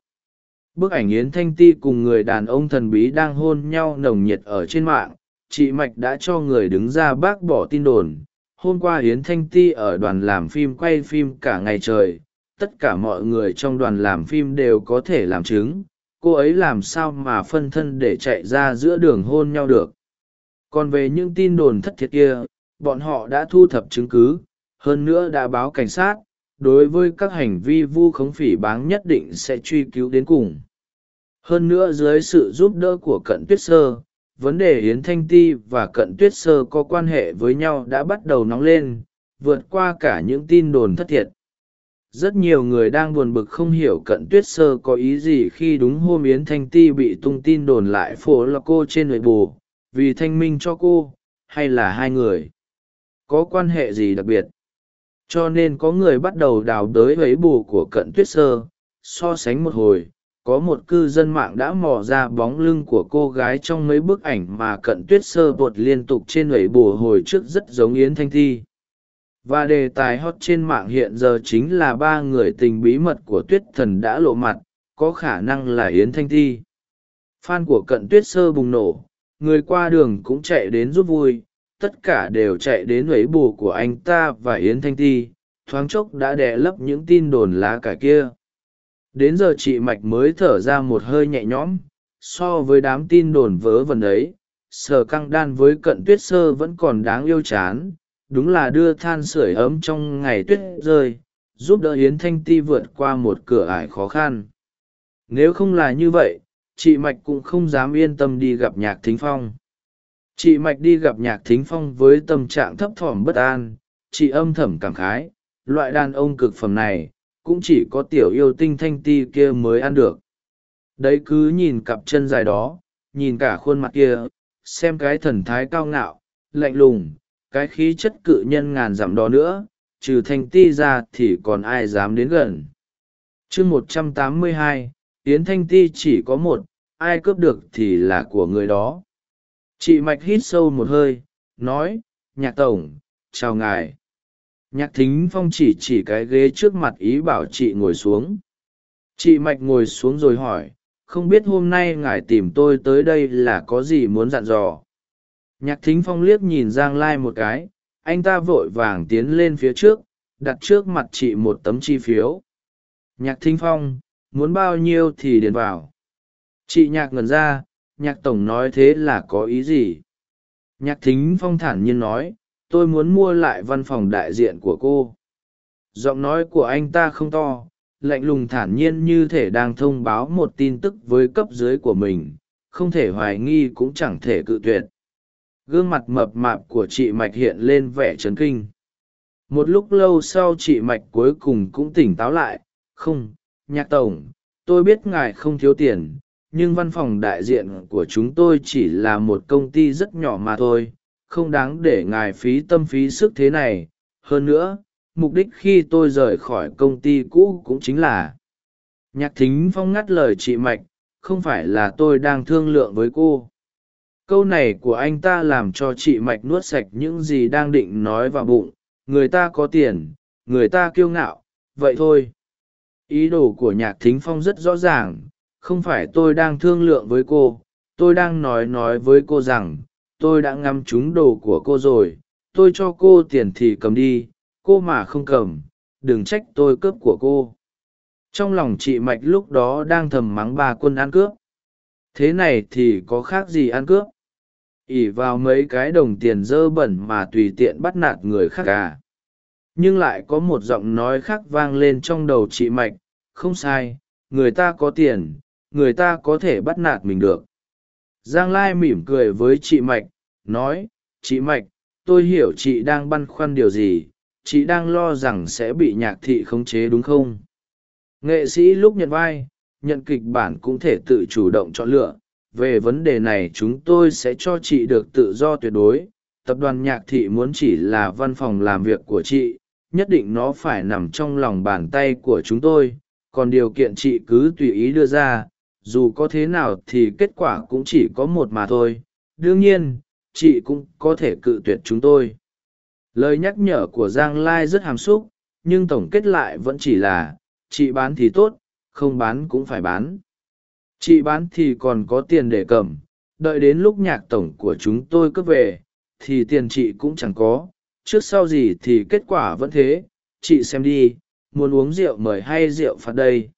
bức ảnh yến thanh ti cùng người đàn ông thần bí đang hôn nhau nồng nhiệt ở trên mạng. Chị mạch đã cho người đứng ra bác bỏ tin đồn. Hôm qua yến thanh ti ở đoàn làm phim quay phim cả ngày trời. Tất cả mọi người trong đoàn làm phim đều có thể làm chứng. Cô ấy làm sao mà phân thân để chạy ra giữa đường hôn nhau được? Còn về những tin đồn thất thiệt kia, bọn họ đã thu thập chứng cứ. Hơn nữa đã báo cảnh sát đối với các hành vi vu khống phỉ báng nhất định sẽ truy cứu đến cùng. Hơn nữa dưới sự giúp đỡ của cận tuyết sơ, vấn đề yến thanh ti và cận tuyết sơ có quan hệ với nhau đã bắt đầu nóng lên, vượt qua cả những tin đồn thất thiệt. Rất nhiều người đang buồn bực không hiểu cận tuyết sơ có ý gì khi đúng hôm yến thanh ti bị tung tin đồn lại phổ là cô trên nội bù, vì thanh minh cho cô, hay là hai người. Có quan hệ gì đặc biệt? Cho nên có người bắt đầu đào đới ấy bù của cận tuyết sơ. So sánh một hồi, có một cư dân mạng đã mò ra bóng lưng của cô gái trong mấy bức ảnh mà cận tuyết sơ bột liên tục trên ấy bù hồi trước rất giống yến thanh thi. Và đề tài hot trên mạng hiện giờ chính là ba người tình bí mật của tuyết thần đã lộ mặt, có khả năng là yến thanh thi. Fan của cận tuyết sơ bùng nổ, người qua đường cũng chạy đến giúp vui tất cả đều chạy đến lấy bù của anh ta và yến thanh ti, thoáng chốc đã đè lấp những tin đồn lá cải kia. Đến giờ chị mạch mới thở ra một hơi nhẹ nhõm, so với đám tin đồn vớ vẩn ấy, sở căng đan với cận tuyết sơ vẫn còn đáng yêu chán, đúng là đưa than sưởi ấm trong ngày tuyết rơi, giúp đỡ hiến thanh ti vượt qua một cửa ải khó khăn. Nếu không là như vậy, chị mạch cũng không dám yên tâm đi gặp nhạc thính phong chị mạch đi gặp nhạc thính phong với tâm trạng thấp thỏm bất an, chị âm thầm cảm khái, loại đàn ông cực phẩm này, cũng chỉ có tiểu yêu tinh thanh ti kia mới ăn được. Đấy cứ nhìn cặp chân dài đó, nhìn cả khuôn mặt kia, xem cái thần thái cao ngạo, lạnh lùng, cái khí chất cự nhân ngàn dặm đó nữa, trừ thanh ti ra thì còn ai dám đến gần. Chương một trăm tám mươi hai, yến thanh ti chỉ có một, ai cướp được thì là của người đó chị mạch hít sâu một hơi, nói, nhạc tổng, chào ngài. Nhạc thính phong chỉ chỉ cái ghế trước mặt ý bảo chị ngồi xuống. Chị mạch ngồi xuống rồi hỏi, không biết hôm nay ngài tìm tôi tới đây là có gì muốn dặn dò? Nhạc thính phong liếc nhìn giang lai một cái, anh ta vội vàng tiến lên phía trước, đặt trước mặt chị một tấm chi phiếu. Nhạc thính phong, muốn bao nhiêu thì điền vào. Chị nhạc ngẩn ra nhạc tổng nói thế là có ý gì? Nhạc thính phong thản nhiên nói, tôi muốn mua lại văn phòng đại diện của cô. Giọng nói của anh ta không to, lạnh lùng thản nhiên như thể đang thông báo một tin tức với cấp dưới của mình, không thể hoài nghi cũng chẳng thể cự tuyệt. Gương mặt mập mạp của chị mạch hiện lên vẻ trấn kinh. Một lúc lâu sau chị mạch cuối cùng cũng tỉnh táo lại, không, nhạc tổng, tôi biết ngài không thiếu tiền nhưng văn phòng đại diện của chúng tôi chỉ là một công ty rất nhỏ mà thôi, không đáng để ngài phí tâm phí sức thế này. Hơn nữa, mục đích khi tôi rời khỏi công ty cũ cũng chính là nhạc thính phong ngắt lời chị mạch, không phải là tôi đang thương lượng với cô. Câu này của anh ta làm cho chị mạch nuốt sạch những gì đang định nói vào bụng. Người ta có tiền, người ta kiêu ngạo, vậy thôi. Ý đồ của nhạc thính phong rất rõ ràng không phải tôi đang thương lượng với cô, tôi đang nói nói với cô rằng, tôi đã ngắm trúng đồ của cô rồi, tôi cho cô tiền thì cầm đi, cô mà không cầm, đừng trách tôi cướp của cô. Trong lòng chị mạch lúc đó đang thầm mắng ba quân ăn cướp. Thế này thì có khác gì ăn cướp? ỉ vào mấy cái đồng tiền dơ bẩn mà tùy tiện bắt nạt người khác cả nhưng lại có một giọng nói khác vang lên trong đầu chị mạch. Không sai, người ta có tiền người ta có thể bắt nạt mình được. Giang lai mỉm cười với chị mạch, nói, chị mạch, tôi hiểu chị đang băn khoăn điều gì, chị đang lo rằng sẽ bị nhạc thị khống chế đúng không? Nghệ sĩ lúc nhận vai, nhận kịch bản cũng thể tự chủ động chọn lựa. Về vấn đề này chúng tôi sẽ cho chị được tự do tuyệt đối. Tập đoàn nhạc thị muốn chỉ là văn phòng làm việc của chị, nhất định nó phải nằm trong lòng bàn tay của chúng tôi. Còn điều kiện chị cứ tùy ý đưa ra dù có thế nào thì kết quả cũng chỉ có một mà thôi. Đương nhiên, chị cũng có thể cự tuyệt chúng tôi. Lời nhắc nhở của giang lai rất hàm xúc, nhưng tổng kết lại vẫn chỉ là, chị bán thì tốt, không bán cũng phải bán. Chị bán thì còn có tiền để cầm, đợi đến lúc nhạc tổng của chúng tôi cướp về, thì tiền chị cũng chẳng có. Trước sau gì thì kết quả vẫn thế, chị xem đi, muốn uống rượu mời hay rượu phạt đây?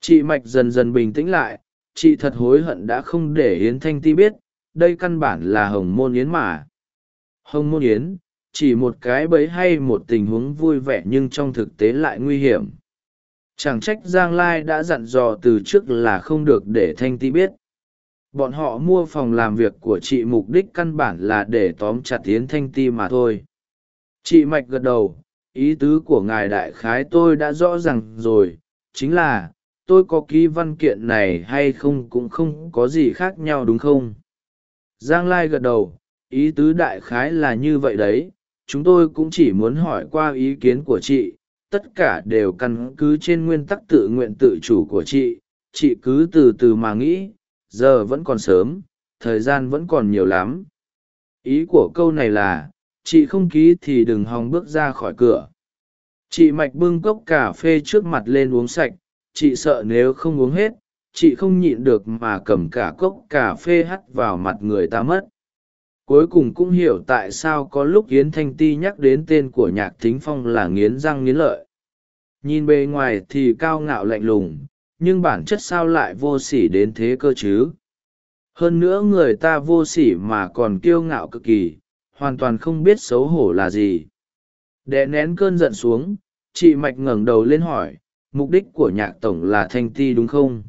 Chị mạch dần dần bình tĩnh lại, chị thật hối hận đã không để yến thanh ti biết, đây căn bản là hồng môn yến mà. Hồng môn yến, chỉ một cái bẫy hay một tình huống vui vẻ nhưng trong thực tế lại nguy hiểm. Chẳng trách giang lai đã dặn dò từ trước là không được để thanh ti biết. Bọn họ mua phòng làm việc của chị mục đích căn bản là để tóm chặt yến thanh ti mà thôi. Chị mạch gật đầu, ý tứ của ngài đại khái tôi đã rõ r à n g rồi, chính là tôi có ký văn kiện này hay không cũng không có gì khác nhau đúng không? Giang lai gật đầu, ý tứ đại khái là như vậy đấy. Chúng tôi cũng chỉ muốn hỏi qua ý kiến của chị. Tất cả đều căn cứ trên nguyên tắc tự nguyện tự chủ của chị. Chị cứ từ từ mà nghĩ, giờ vẫn còn sớm, thời gian vẫn còn nhiều lắm. Ý của câu này là, chị không ký thì đừng hòng bước ra khỏi cửa. Chị mạch bưng cốc cà phê trước mặt lên uống sạch chị sợ nếu không uống hết, chị không nhịn được mà cầm cả cốc cà phê hắt vào mặt người ta mất. Cuối cùng cũng hiểu tại sao có lúc yến thanh ti nhắc đến tên của nhạc thính phong là nghiến răng nghiến lợi. Nhìn bề ngoài thì cao ngạo lạnh lùng, nhưng bản chất sao lại vô sỉ đến thế cơ chứ? Hơn nữa người ta vô sỉ mà còn kiêu ngạo cực kỳ, hoàn toàn không biết xấu hổ là gì. Đè nén cơn giận xuống, chị mạch ngẩng đầu lên hỏi mục đích của nhạc tổng là thanh ti đúng không?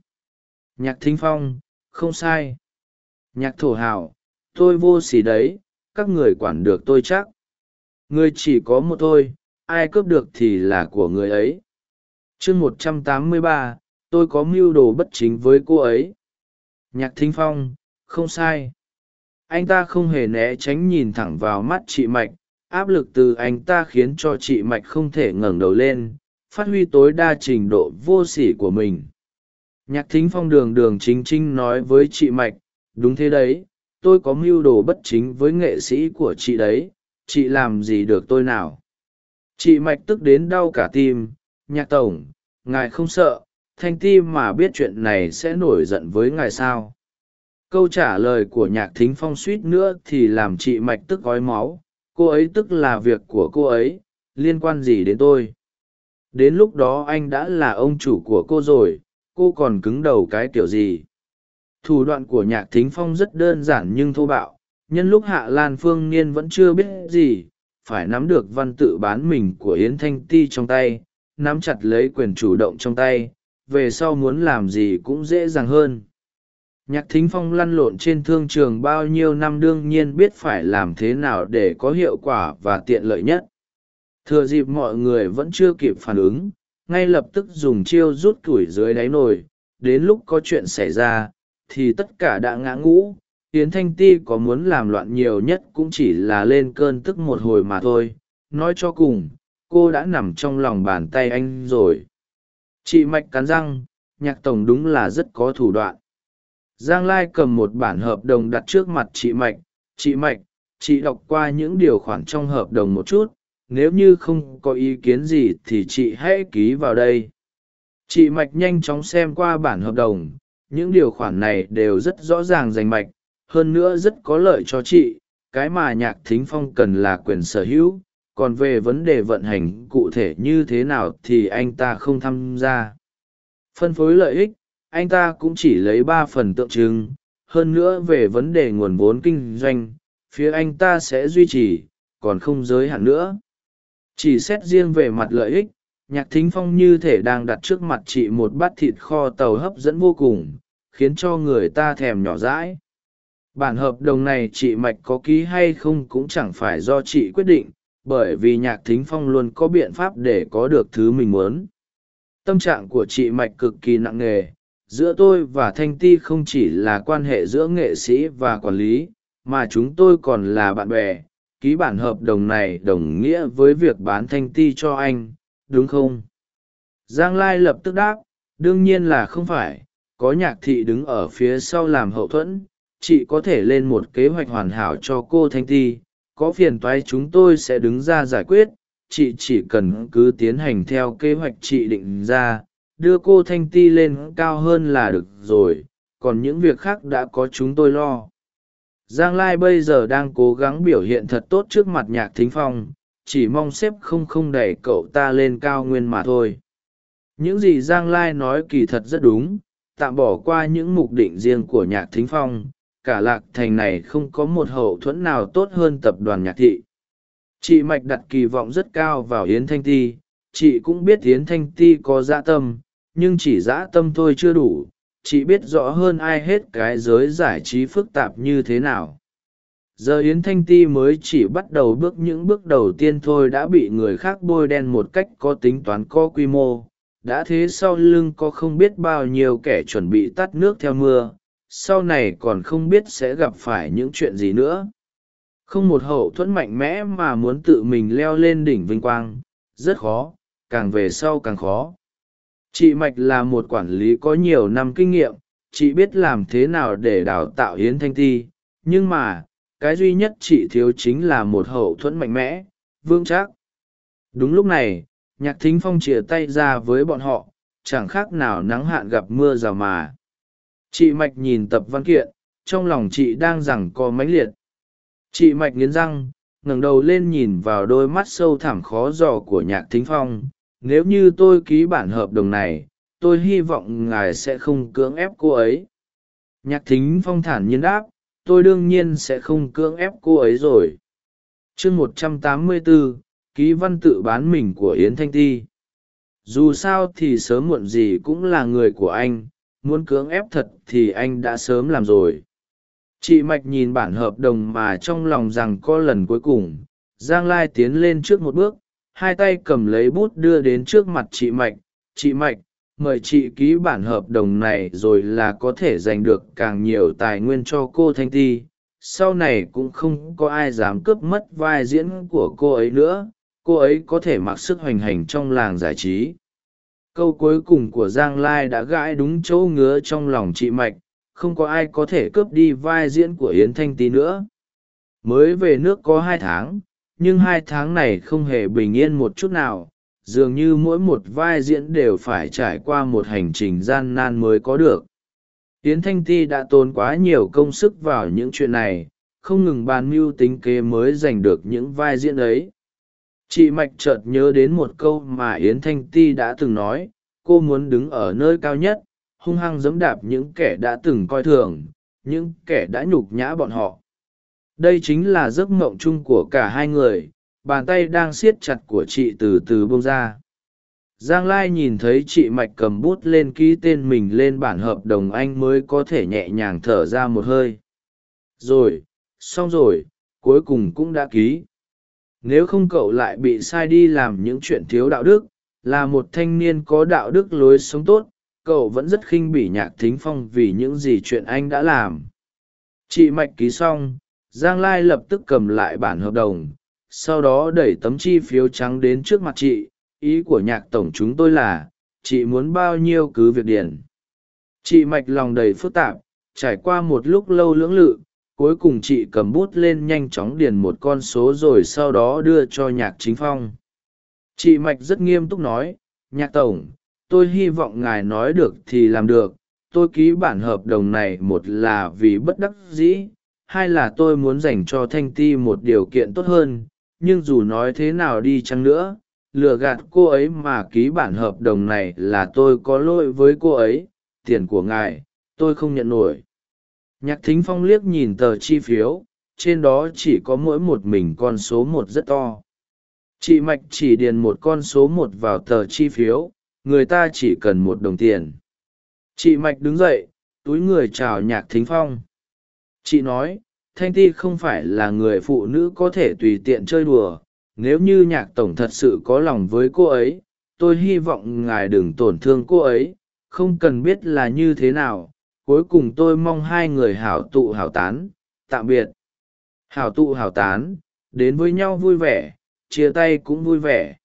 Nhạc thính phong, không sai. Nhạc thổ hào tôi vô s ỉ đấy, các người quản được tôi chắc. Người chỉ có một thôi, ai cướp được thì là của người ấy. Chương một trăm tám mươi ba, tôi có mưu đồ bất chính với cô ấy. Nhạc thính phong, không sai. Anh ta không hề né tránh nhìn thẳng vào mắt chị mạch, áp lực từ anh ta khiến cho chị mạch không thể ngẩng đầu lên phát huy tối đa trình độ vô sỉ của mình. Nhạc thính phong đường đường chính chính nói với chị mạch, đúng thế đấy, tôi có mưu đồ bất chính với nghệ sĩ của chị đấy, chị làm gì được tôi nào? Chị mạch tức đến đau cả tim, nhạc tổng, ngài không sợ, thanh ti mà biết chuyện này sẽ nổi giận với ngài sao? Câu trả lời của nhạc thính phong suýt nữa thì làm chị mạch tức gói máu, cô ấy tức là việc của cô ấy, liên quan gì đến tôi? Đến lúc đó anh đã là ông chủ của cô rồi, cô còn cứng đầu cái kiểu gì? Thủ đoạn của nhạc thính phong rất đơn giản nhưng thô bạo, nhân lúc hạ lan phương niên vẫn chưa biết gì, phải nắm được văn tự bán mình của yến thanh ti trong tay, nắm chặt lấy quyền chủ động trong tay, về sau muốn làm gì cũng dễ dàng hơn. Nhạc thính phong lăn lộn trên thương trường bao nhiêu năm đương nhiên biết phải làm thế nào để có hiệu quả và tiện lợi nhất thừa dịp mọi người vẫn chưa kịp phản ứng, ngay lập tức dùng chiêu rút củi dưới đáy nồi. Đến lúc có chuyện xảy ra, thì tất cả đã ngã ngũ. Yến thanh ti có muốn làm loạn nhiều nhất cũng chỉ là lên cơn tức một hồi mà thôi. Nói cho cùng, cô đã nằm trong lòng bàn tay anh rồi. Chị mạch cắn răng, nhạc tổng đúng là rất có thủ đoạn. Giang lai cầm một bản hợp đồng đặt trước mặt chị mạch. Chị mạch, chị đọc qua những điều khoản trong hợp đồng một chút nếu như không có ý kiến gì thì chị hãy ký vào đây. Chị mạch nhanh chóng xem qua bản hợp đồng, những điều khoản này đều rất rõ ràng rành mạch, hơn nữa rất có lợi cho chị, cái mà nhạc thính phong cần là quyền sở hữu, còn về vấn đề vận hành cụ thể như thế nào thì anh ta không tham gia. Phân phối lợi ích, anh ta cũng chỉ lấy ba phần tượng trưng, hơn nữa về vấn đề nguồn vốn kinh doanh, phía anh ta sẽ duy trì, còn không giới hạn nữa chỉ xét riêng về mặt lợi ích, nhạc thính phong như thể đang đặt trước mặt chị một bát thịt kho tàu hấp dẫn vô cùng, khiến cho người ta thèm nhỏ rãi bản hợp đồng này chị mạch có ký hay không cũng chẳng phải do chị quyết định, bởi vì nhạc thính phong luôn có biện pháp để có được thứ mình muốn. Tâm trạng của chị mạch cực kỳ nặng nề, giữa tôi và thanh ti không chỉ là quan hệ giữa nghệ sĩ và quản lý, mà chúng tôi còn là bạn bè ký bản hợp đồng này đồng nghĩa với việc bán thanh ti cho anh, đúng không? Giang lai lập tức đáp, đương nhiên là không phải, có nhạc thị đứng ở phía sau làm hậu thuẫn, chị có thể lên một kế hoạch hoàn hảo cho cô thanh ti, có phiền toái chúng tôi sẽ đứng ra giải quyết, chị chỉ cần cứ tiến hành theo kế hoạch chị định ra, đưa cô thanh ti lên cao hơn là được rồi, còn những việc khác đã có chúng tôi lo giang lai bây giờ đang cố gắng biểu hiện thật tốt trước mặt nhạc thính phong, chỉ mong xếp không không đẩy cậu ta lên cao nguyên mà thôi. Những gì giang lai nói kỳ thật rất đúng, tạm bỏ qua những mục định riêng của nhạc thính phong, cả lạc thành này không có một hậu thuẫn nào tốt hơn tập đoàn nhạc thị. Chị mạch đặt kỳ vọng rất cao vào yến thanh ti, chị cũng biết yến thanh ti có dã tâm, nhưng chỉ dã tâm thôi chưa đủ chị biết rõ hơn ai hết cái giới giải trí phức tạp như thế nào. Giờ yến thanh ti mới chỉ bắt đầu bước những bước đầu tiên thôi đã bị người khác bôi đen một cách có tính toán, có quy mô. Đã thế sau lưng có không biết bao nhiêu kẻ chuẩn bị tắt nước theo mưa, sau này còn không biết sẽ gặp phải những chuyện gì nữa. Không một hậu thuẫn mạnh mẽ mà muốn tự mình leo lên đỉnh vinh quang, rất khó, càng về sau càng khó chị mạch là một quản lý có nhiều năm kinh nghiệm, chị biết làm thế nào để đào tạo hiến thanh ti, nhưng mà, cái duy nhất chị thiếu chính là một hậu thuẫn mạnh mẽ, vững chắc. Đúng lúc này, nhạc thính phong chìa tay ra với bọn họ, chẳng khác nào nắng hạn gặp mưa rào mà. Chị mạch nhìn tập văn kiện, trong lòng chị đang rằng co mãnh liệt. Chị mạch nghiến răng, ngẩng đầu lên nhìn vào đôi mắt sâu thẳm khó dò của nhạc thính phong nếu như tôi ký bản hợp đồng này, tôi hy vọng ngài sẽ không cưỡng ép cô ấy. Nhạc thính phong thản nhiên đáp, tôi đương nhiên sẽ không cưỡng ép cô ấy rồi. Chương một trăm tám mươi bốn ký văn tự bán mình của yến thanh ti. Dù sao thì sớm muộn gì cũng là người của anh, muốn cưỡng ép thật thì anh đã sớm làm rồi. Chị mạch nhìn bản hợp đồng mà trong lòng rằng có lần cuối cùng, giang lai tiến lên trước một bước hai tay cầm lấy bút đưa đến trước mặt chị mạch. Chị mạch, mời chị ký bản hợp đồng này rồi là có thể giành được càng nhiều tài nguyên cho cô thanh ti. Sau này cũng không có ai dám cướp mất vai diễn của cô ấy nữa. Cô ấy có thể mặc sức hoành hành trong làng giải trí. Câu cuối cùng của giang lai đã gãi đúng chỗ ngứa trong lòng chị mạch. Không có ai có thể cướp đi vai diễn của yến thanh ti nữa. Mới về nước có hai tháng nhưng hai tháng này không hề bình yên một chút nào, dường như mỗi một vai diễn đều phải trải qua một hành trình gian nan mới có được. Yến thanh ti đã tốn quá nhiều công sức vào những chuyện này, không ngừng bàn mưu tính kế mới giành được những vai diễn ấy. Chị mạch chợt nhớ đến một câu mà yến thanh ti đã từng nói, cô muốn đứng ở nơi cao nhất, hung hăng giẫm đạp những kẻ đã từng coi thường, những kẻ đã nhục nhã bọn họ đây chính là giấc mộng chung của cả hai người, bàn tay đang siết chặt của chị từ từ bông ra. Giang lai nhìn thấy chị mạch cầm bút lên ký tên mình lên bản hợp đồng anh mới có thể nhẹ nhàng thở ra một hơi. Rồi, xong rồi, cuối cùng cũng đã ký. Nếu không cậu lại bị sai đi làm những chuyện thiếu đạo đức, là một thanh niên có đạo đức lối sống tốt, cậu vẫn rất khinh bỉ nhạc thính phong vì những gì chuyện anh đã làm. Chị mạch ký xong giang lai lập tức cầm lại bản hợp đồng, sau đó đẩy tấm chi phiếu trắng đến trước mặt chị. Ý của nhạc tổng chúng tôi là, chị muốn bao nhiêu cứ việc điền. Chị mạch lòng đầy phức tạp, trải qua một lúc lâu lưỡng lự, cuối cùng chị cầm bút lên nhanh chóng điền một con số rồi sau đó đưa cho nhạc chính phong. Chị mạch rất nghiêm túc nói, nhạc tổng, tôi hy vọng ngài nói được thì làm được. Tôi ký bản hợp đồng này một là vì bất đắc dĩ hai là tôi muốn dành cho thanh ti một điều kiện tốt hơn, nhưng dù nói thế nào đi chăng nữa, lừa gạt cô ấy mà ký bản hợp đồng này là tôi có lỗi với cô ấy, tiền của ngài, tôi không nhận nổi. Nhạc thính phong liếc nhìn tờ chi phiếu, trên đó chỉ có mỗi một mình con số một rất to. Chị mạch chỉ điền một con số một vào tờ chi phiếu, người ta chỉ cần một đồng tiền. Chị mạch đứng dậy, túi người chào nhạc thính phong chị nói, thanh ti không phải là người phụ nữ có thể tùy tiện chơi đùa, nếu như nhạc tổng thật sự có lòng với cô ấy, tôi hy vọng ngài đừng tổn thương cô ấy, không cần biết là như thế nào, cuối cùng tôi mong hai người hảo tụ hảo tán, tạm biệt. Hảo tụ hảo tán, đến với nhau vui vẻ, chia tay cũng vui vẻ.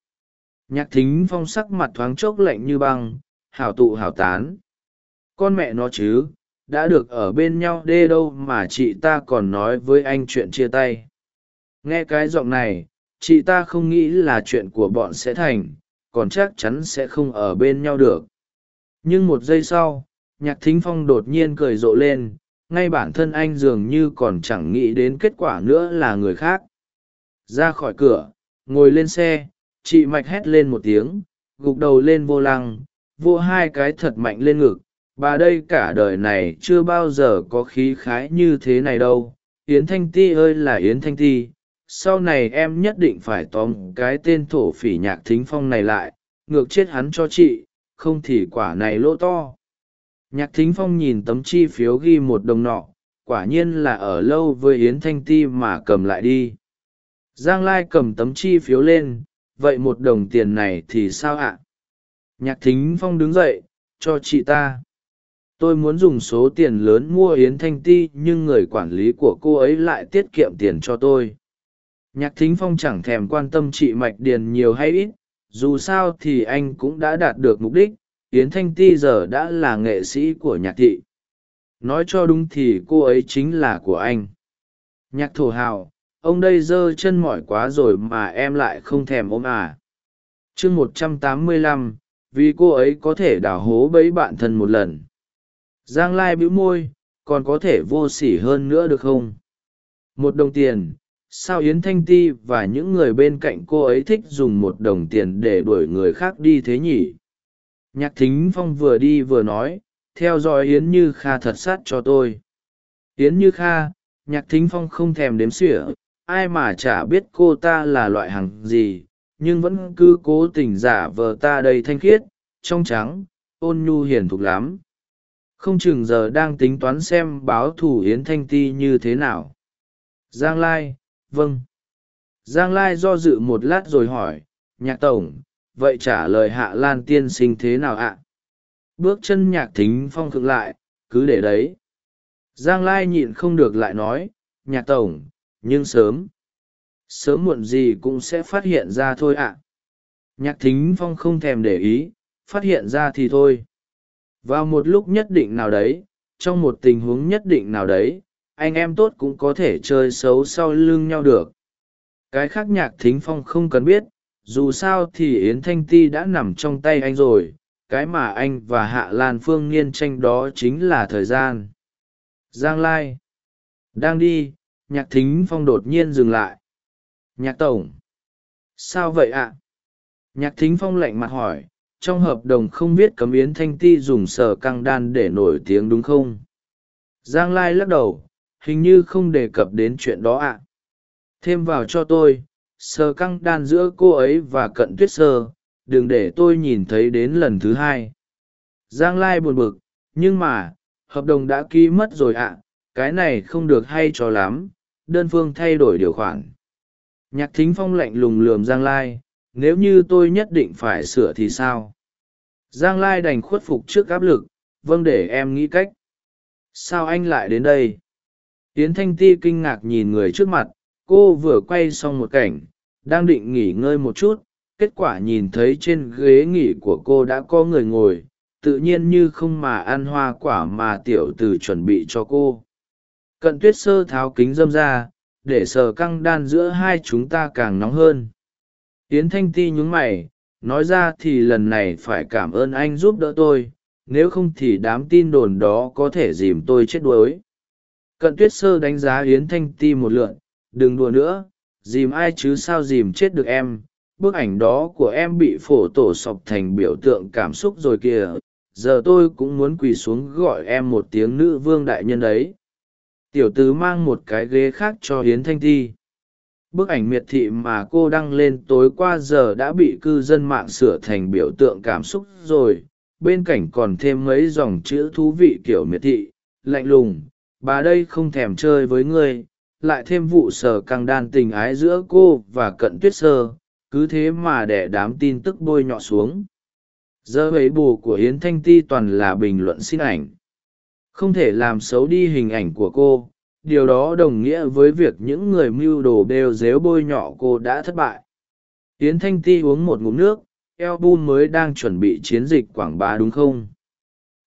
Nhạc thính phong sắc mặt thoáng chốc lạnh như băng, hảo tụ hảo tán. Con mẹ nó chứ đã được ở bên nhau đê đâu mà chị ta còn nói với anh chuyện chia tay. Nghe cái giọng này, chị ta không nghĩ là chuyện của bọn sẽ thành, còn chắc chắn sẽ không ở bên nhau được. Nhưng một giây sau, nhạc thính phong đột nhiên cười rộ lên, ngay bản thân anh dường như còn chẳng nghĩ đến kết quả nữa là người khác. Ra khỏi cửa, ngồi lên xe, chị mạch hét lên một tiếng, gục đầu lên vô lăng vô hai cái thật mạnh lên ngực bà đây cả đời này chưa bao giờ có khí khái như thế này đâu. Yến thanh ti ơi là yến thanh ti, sau này em nhất định phải tóm cái tên thổ phỉ nhạc thính phong này lại, ngược chết hắn cho chị, không thì quả này lỗ to. Nhạc thính phong nhìn tấm chi phiếu ghi một đồng nọ, quả nhiên là ở lâu với yến thanh ti mà cầm lại đi. Giang lai cầm tấm chi phiếu lên, vậy một đồng tiền này thì sao ạ? Nhạc thính phong đứng dậy, cho chị ta tôi muốn dùng số tiền lớn mua yến thanh ti, nhưng người quản lý của cô ấy lại tiết kiệm tiền cho tôi. Nhạc thính phong chẳng thèm quan tâm chị mạch điền nhiều hay ít, dù sao thì anh cũng đã đạt được mục đích. Yến thanh ti giờ đã là nghệ sĩ của nhạc thị. Nói cho đúng thì cô ấy chính là của anh. Nhạc thổ hào, ông đây giơ chân mỏi quá rồi mà em lại không thèm ôm à. Chương một trăm tám mươi lăm, vì cô ấy có thể đào hố bẫy bạn thân một lần giang lai bĩu môi, còn có thể vô sỉ hơn nữa được không? Một đồng tiền, sao yến thanh ti và những người bên cạnh cô ấy thích dùng một đồng tiền để đuổi người khác đi thế nhỉ? Nhạc thính phong vừa đi vừa nói, theo dõi yến như kha thật sát cho tôi. Yến như kha, nhạc thính phong không thèm đếm xỉa, ai mà chả biết cô ta là loại hàng gì, nhưng vẫn cứ cố tình giả vờ ta đầy thanh khiết, trong trắng, ôn nhu hiền thục lắm không chừng giờ đang tính toán xem báo thù yến thanh ti như thế nào. Giang lai vâng. Giang lai do dự một lát rồi hỏi, nhạc tổng, vậy trả lời hạ lan tiên sinh thế nào ạ? Bước chân nhạc thính phong thực lại, cứ để đấy. Giang lai nhịn không được lại nói, nhạc tổng, nhưng sớm. Sớm muộn gì cũng sẽ phát hiện ra thôi ạ. Nhạc thính phong không thèm để ý, phát hiện ra thì thôi vào một lúc nhất định nào đấy, trong một tình huống nhất định nào đấy, anh em tốt cũng có thể chơi xấu sau lưng nhau được. Cái khác nhạc thính phong không cần biết, dù sao thì yến thanh ti đã nằm trong tay anh rồi, cái mà anh và hạ lan phương nghiên tranh đó chính là thời gian. Giang lai. Đang đi, nhạc thính phong đột nhiên dừng lại. Nhạc tổng. Sao vậy ạ? Nhạc thính phong lạnh mặt hỏi trong hợp đồng không biết cấm yến thanh ti dùng sở căng đan để nổi tiếng đúng không? Giang lai lắc đầu, hình như không đề cập đến chuyện đó ạ. Thêm vào cho tôi, sờ căng đan giữa cô ấy và cận tuyết sơ, đừng để tôi nhìn thấy đến lần thứ hai. Giang lai buồn bực, nhưng mà, hợp đồng đã ký mất rồi ạ, cái này không được hay cho lắm, đơn phương thay đổi điều khoản. Nhạc thính phong lạnh lùng lườm giang lai nếu như tôi nhất định phải sửa thì sao? Giang lai đành khuất phục trước áp lực. Vâng để em nghĩ cách. Sao anh lại đến đây? Tiến thanh ti kinh ngạc nhìn người trước mặt. Cô vừa quay xong một cảnh, đang định nghỉ ngơi một chút. Kết quả nhìn thấy trên ghế nghỉ của cô đã có người ngồi. Tự nhiên như không mà ăn hoa quả mà tiểu t ử chuẩn bị cho cô. Cận tuyết sơ tháo kính dâm ra, để sờ căng đan giữa hai chúng ta càng nóng hơn yến thanh ti nhún mày, nói ra thì lần này phải cảm ơn anh giúp đỡ tôi, nếu không thì đám tin đồn đó có thể dìm tôi chết đuối. Cận tuyết sơ đánh giá yến thanh ti một lượn, đừng đùa nữa, dìm ai chứ sao dìm chết được em, bức ảnh đó của em bị phổ tổ sọc thành biểu tượng cảm xúc rồi kìa, giờ tôi cũng muốn quỳ xuống gọi em một tiếng nữ vương đại nhân đấy tiểu tứ mang một cái ghế khác cho hiến thanh thi bức ảnh miệt thị mà cô đăng lên tối qua giờ đã bị cư dân mạng sửa thành biểu tượng cảm xúc rồi. Bên cạnh còn thêm mấy dòng chữ thú vị kiểu miệt thị, lạnh lùng, bà đây không thèm chơi với ngươi. Lại thêm vụ sở căng đan tình ái giữa cô và cận tuyết sơ, cứ thế mà để đám tin tức bôi nhọ xuống. Giờ ấy bù của hiến thanh ti toàn là bình luận xin ảnh. Không thể làm xấu đi hình ảnh của cô điều đó đồng nghĩa với việc những người mưu đồ đều dếu bôi nhọ cô đã thất bại. Tiến thanh ti uống một ngụm nước, eo bun mới đang chuẩn bị chiến dịch quảng bá đúng không?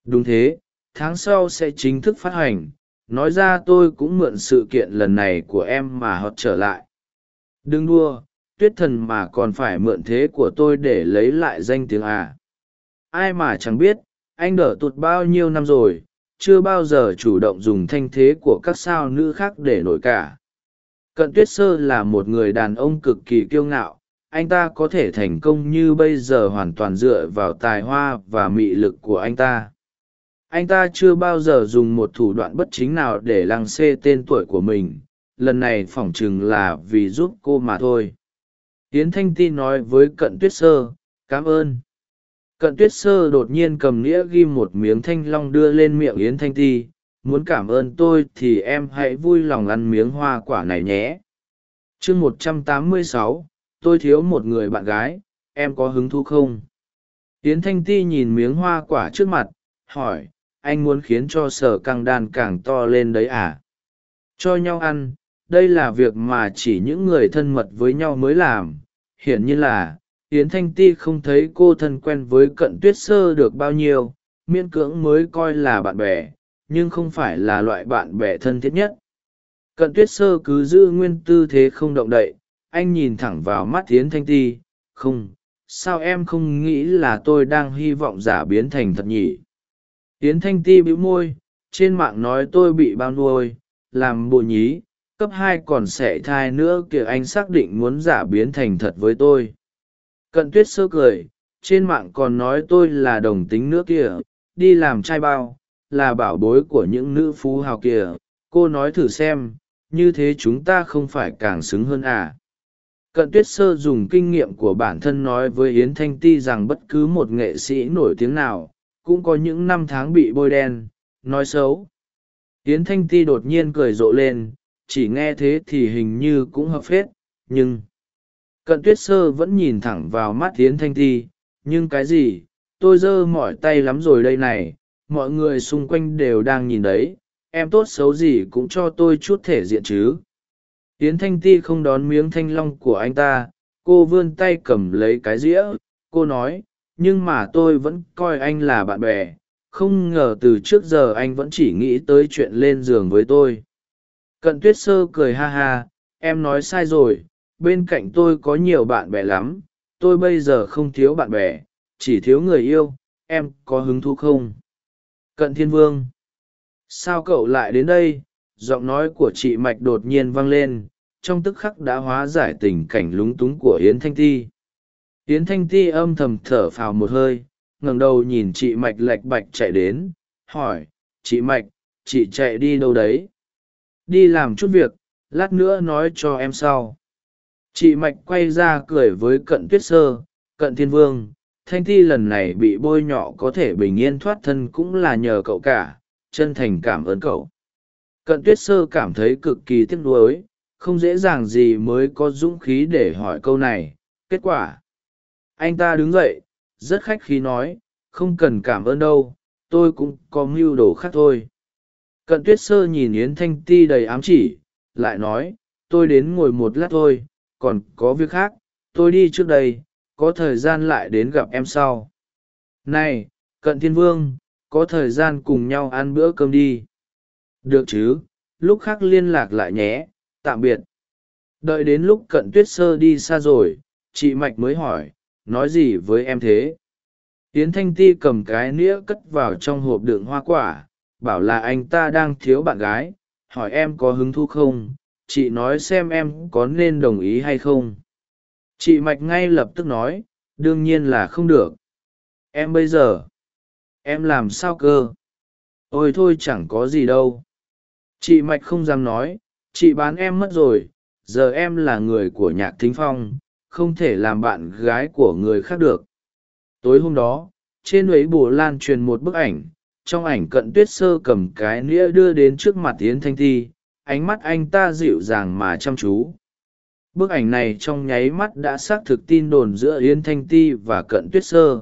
Đúng thế, tháng sau sẽ chính thức phát hành, nói ra tôi cũng mượn sự kiện lần này của em mà họ trở lại. Đừng đua tuyết thần mà còn phải mượn thế của tôi để lấy lại danh tiếng à. ai mà chẳng biết, anh đỡ tụt bao nhiêu năm rồi chưa bao giờ chủ động dùng thanh thế của các sao nữ khác để nổi cả. Cận tuyết sơ là một người đàn ông cực kỳ kiêu ngạo, anh ta có thể thành công như bây giờ hoàn toàn dựa vào tài hoa và mị lực của anh ta. Anh ta chưa bao giờ dùng một thủ đoạn bất chính nào để lăng xê tên tuổi của mình, lần này phỏng chừng là vì giúp cô mà thôi. Yến thanh ti nói với cận tuyết sơ, cảm ơn cận tuyết sơ đột nhiên cầm nghĩa ghim một miếng thanh long đưa lên miệng yến thanh ti, muốn cảm ơn tôi thì em hãy vui lòng ăn miếng hoa quả này nhé. Chương một trăm tám mươi sáu, tôi thiếu một người bạn gái, em có hứng thú không? Yến thanh ti nhìn miếng hoa quả trước mặt, hỏi, anh muốn khiến cho sở căng đan càng to lên đấy à? Cho nhau ăn, đây là việc mà chỉ những người thân mật với nhau mới làm, hiển nhiên là yến thanh ti không thấy cô thân quen với cận tuyết sơ được bao nhiêu, miễn cưỡng mới coi là bạn bè, nhưng không phải là loại bạn bè thân thiết nhất. Cận tuyết sơ cứ giữ nguyên tư thế không động đậy, anh nhìn thẳng vào mắt yến thanh ti, không, sao em không nghĩ là tôi đang hy vọng giả biến thành thật nhỉ? Yến thanh ti bĩu môi, trên mạng nói tôi bị bao nuôi, làm bộ nhí, cấp hai còn sẻ thai nữa kìa, anh xác định muốn giả biến thành thật với tôi cận tuyết sơ cười, trên mạng còn nói tôi là đồng tính nữa kìa, đi làm trai bao, là bảo bối của những nữ phú hào kìa. Cô nói thử xem, như thế chúng ta không phải càng xứng hơn à? Cận tuyết sơ dùng kinh nghiệm của bản thân nói với yến thanh ti rằng bất cứ một nghệ sĩ nổi tiếng nào cũng có những năm tháng bị bôi đen, nói xấu. Yến thanh ti đột nhiên cười rộ lên, chỉ nghe thế thì hình như cũng hợp phết, nhưng cận tuyết sơ vẫn nhìn thẳng vào mắt yến thanh Thi, nhưng cái gì? Tôi giơ mỏi tay lắm rồi đây này. Mọi người xung quanh đều đang nhìn đấy. Em tốt xấu gì cũng cho tôi chút thể diện chứ. Yến thanh ti không đón miếng thanh long của anh ta. Cô vươn tay cầm lấy cái dĩa. Cô nói nhưng mà tôi vẫn coi anh là bạn bè. Không ngờ từ trước giờ anh vẫn chỉ nghĩ tới chuyện lên giường với tôi. Cận tuyết sơ cười ha ha em nói sai rồi bên cạnh tôi có nhiều bạn bè lắm, tôi bây giờ không thiếu bạn bè, chỉ thiếu người yêu, em có hứng thú không? Cận thiên vương. Sao cậu lại đến đây? Giọng nói của chị mạch đột nhiên vang lên, trong tức khắc đã hóa giải tình cảnh lúng túng của yến thanh ti. Yến thanh ti âm thầm thở phào một hơi, ngẩng đầu nhìn chị mạch lạch bạch chạy đến, hỏi, chị mạch, chị chạy đi đâu đấy? Đi làm chút việc, lát nữa nói cho em sau chị mạch quay ra cười với cận tuyết sơ, cận thiên vương, thanh Thi lần này bị bôi nhọ có thể bình yên thoát thân cũng là nhờ cậu cả, chân thành cảm ơn cậu. Cận tuyết sơ cảm thấy cực kỳ tiếc nuối, không dễ dàng gì mới có dũng khí để hỏi câu này. Kết quả, anh ta đứng dậy, rất khách khí nói, không cần cảm ơn đâu, tôi cũng có mưu đồ khác thôi cận tuyết sơ nhìn yến thanh ti đầy ám chỉ, lại nói, tôi đến ngồi một lát thôi còn có việc khác, tôi đi trước đây, có thời gian lại đến gặp em sau. Này, cận thiên vương, có thời gian cùng nhau ăn bữa cơm đi. Được chứ, lúc khác liên lạc lại nhé, tạm biệt. Đợi đến lúc cận tuyết sơ đi xa rồi, chị mạch mới hỏi, nói gì với em thế? Yến thanh ti cầm cái nĩa cất vào trong hộp đựng hoa quả, bảo là anh ta đang thiếu bạn gái, hỏi em có hứng thú không? Chị nói xem em có nên đồng ý hay không. Chị mạch ngay lập tức nói, đương nhiên là không được. Em bây giờ, em làm sao cơ? Ôi thôi chẳng có gì đâu. Chị mạch không dám nói, chị bán em mất rồi, giờ em là người của nhạc thính phong, không thể làm bạn gái của người khác được. Tối hôm đó, trên ấy bồ lan truyền một bức ảnh, trong ảnh cận tuyết sơ cầm cái nĩa đưa đến trước mặt yến thanh ti ánh mắt anh ta dịu dàng mà chăm chú. Bức ảnh này trong nháy mắt đã xác thực tin đồn giữa yến thanh ti và cận tuyết sơ.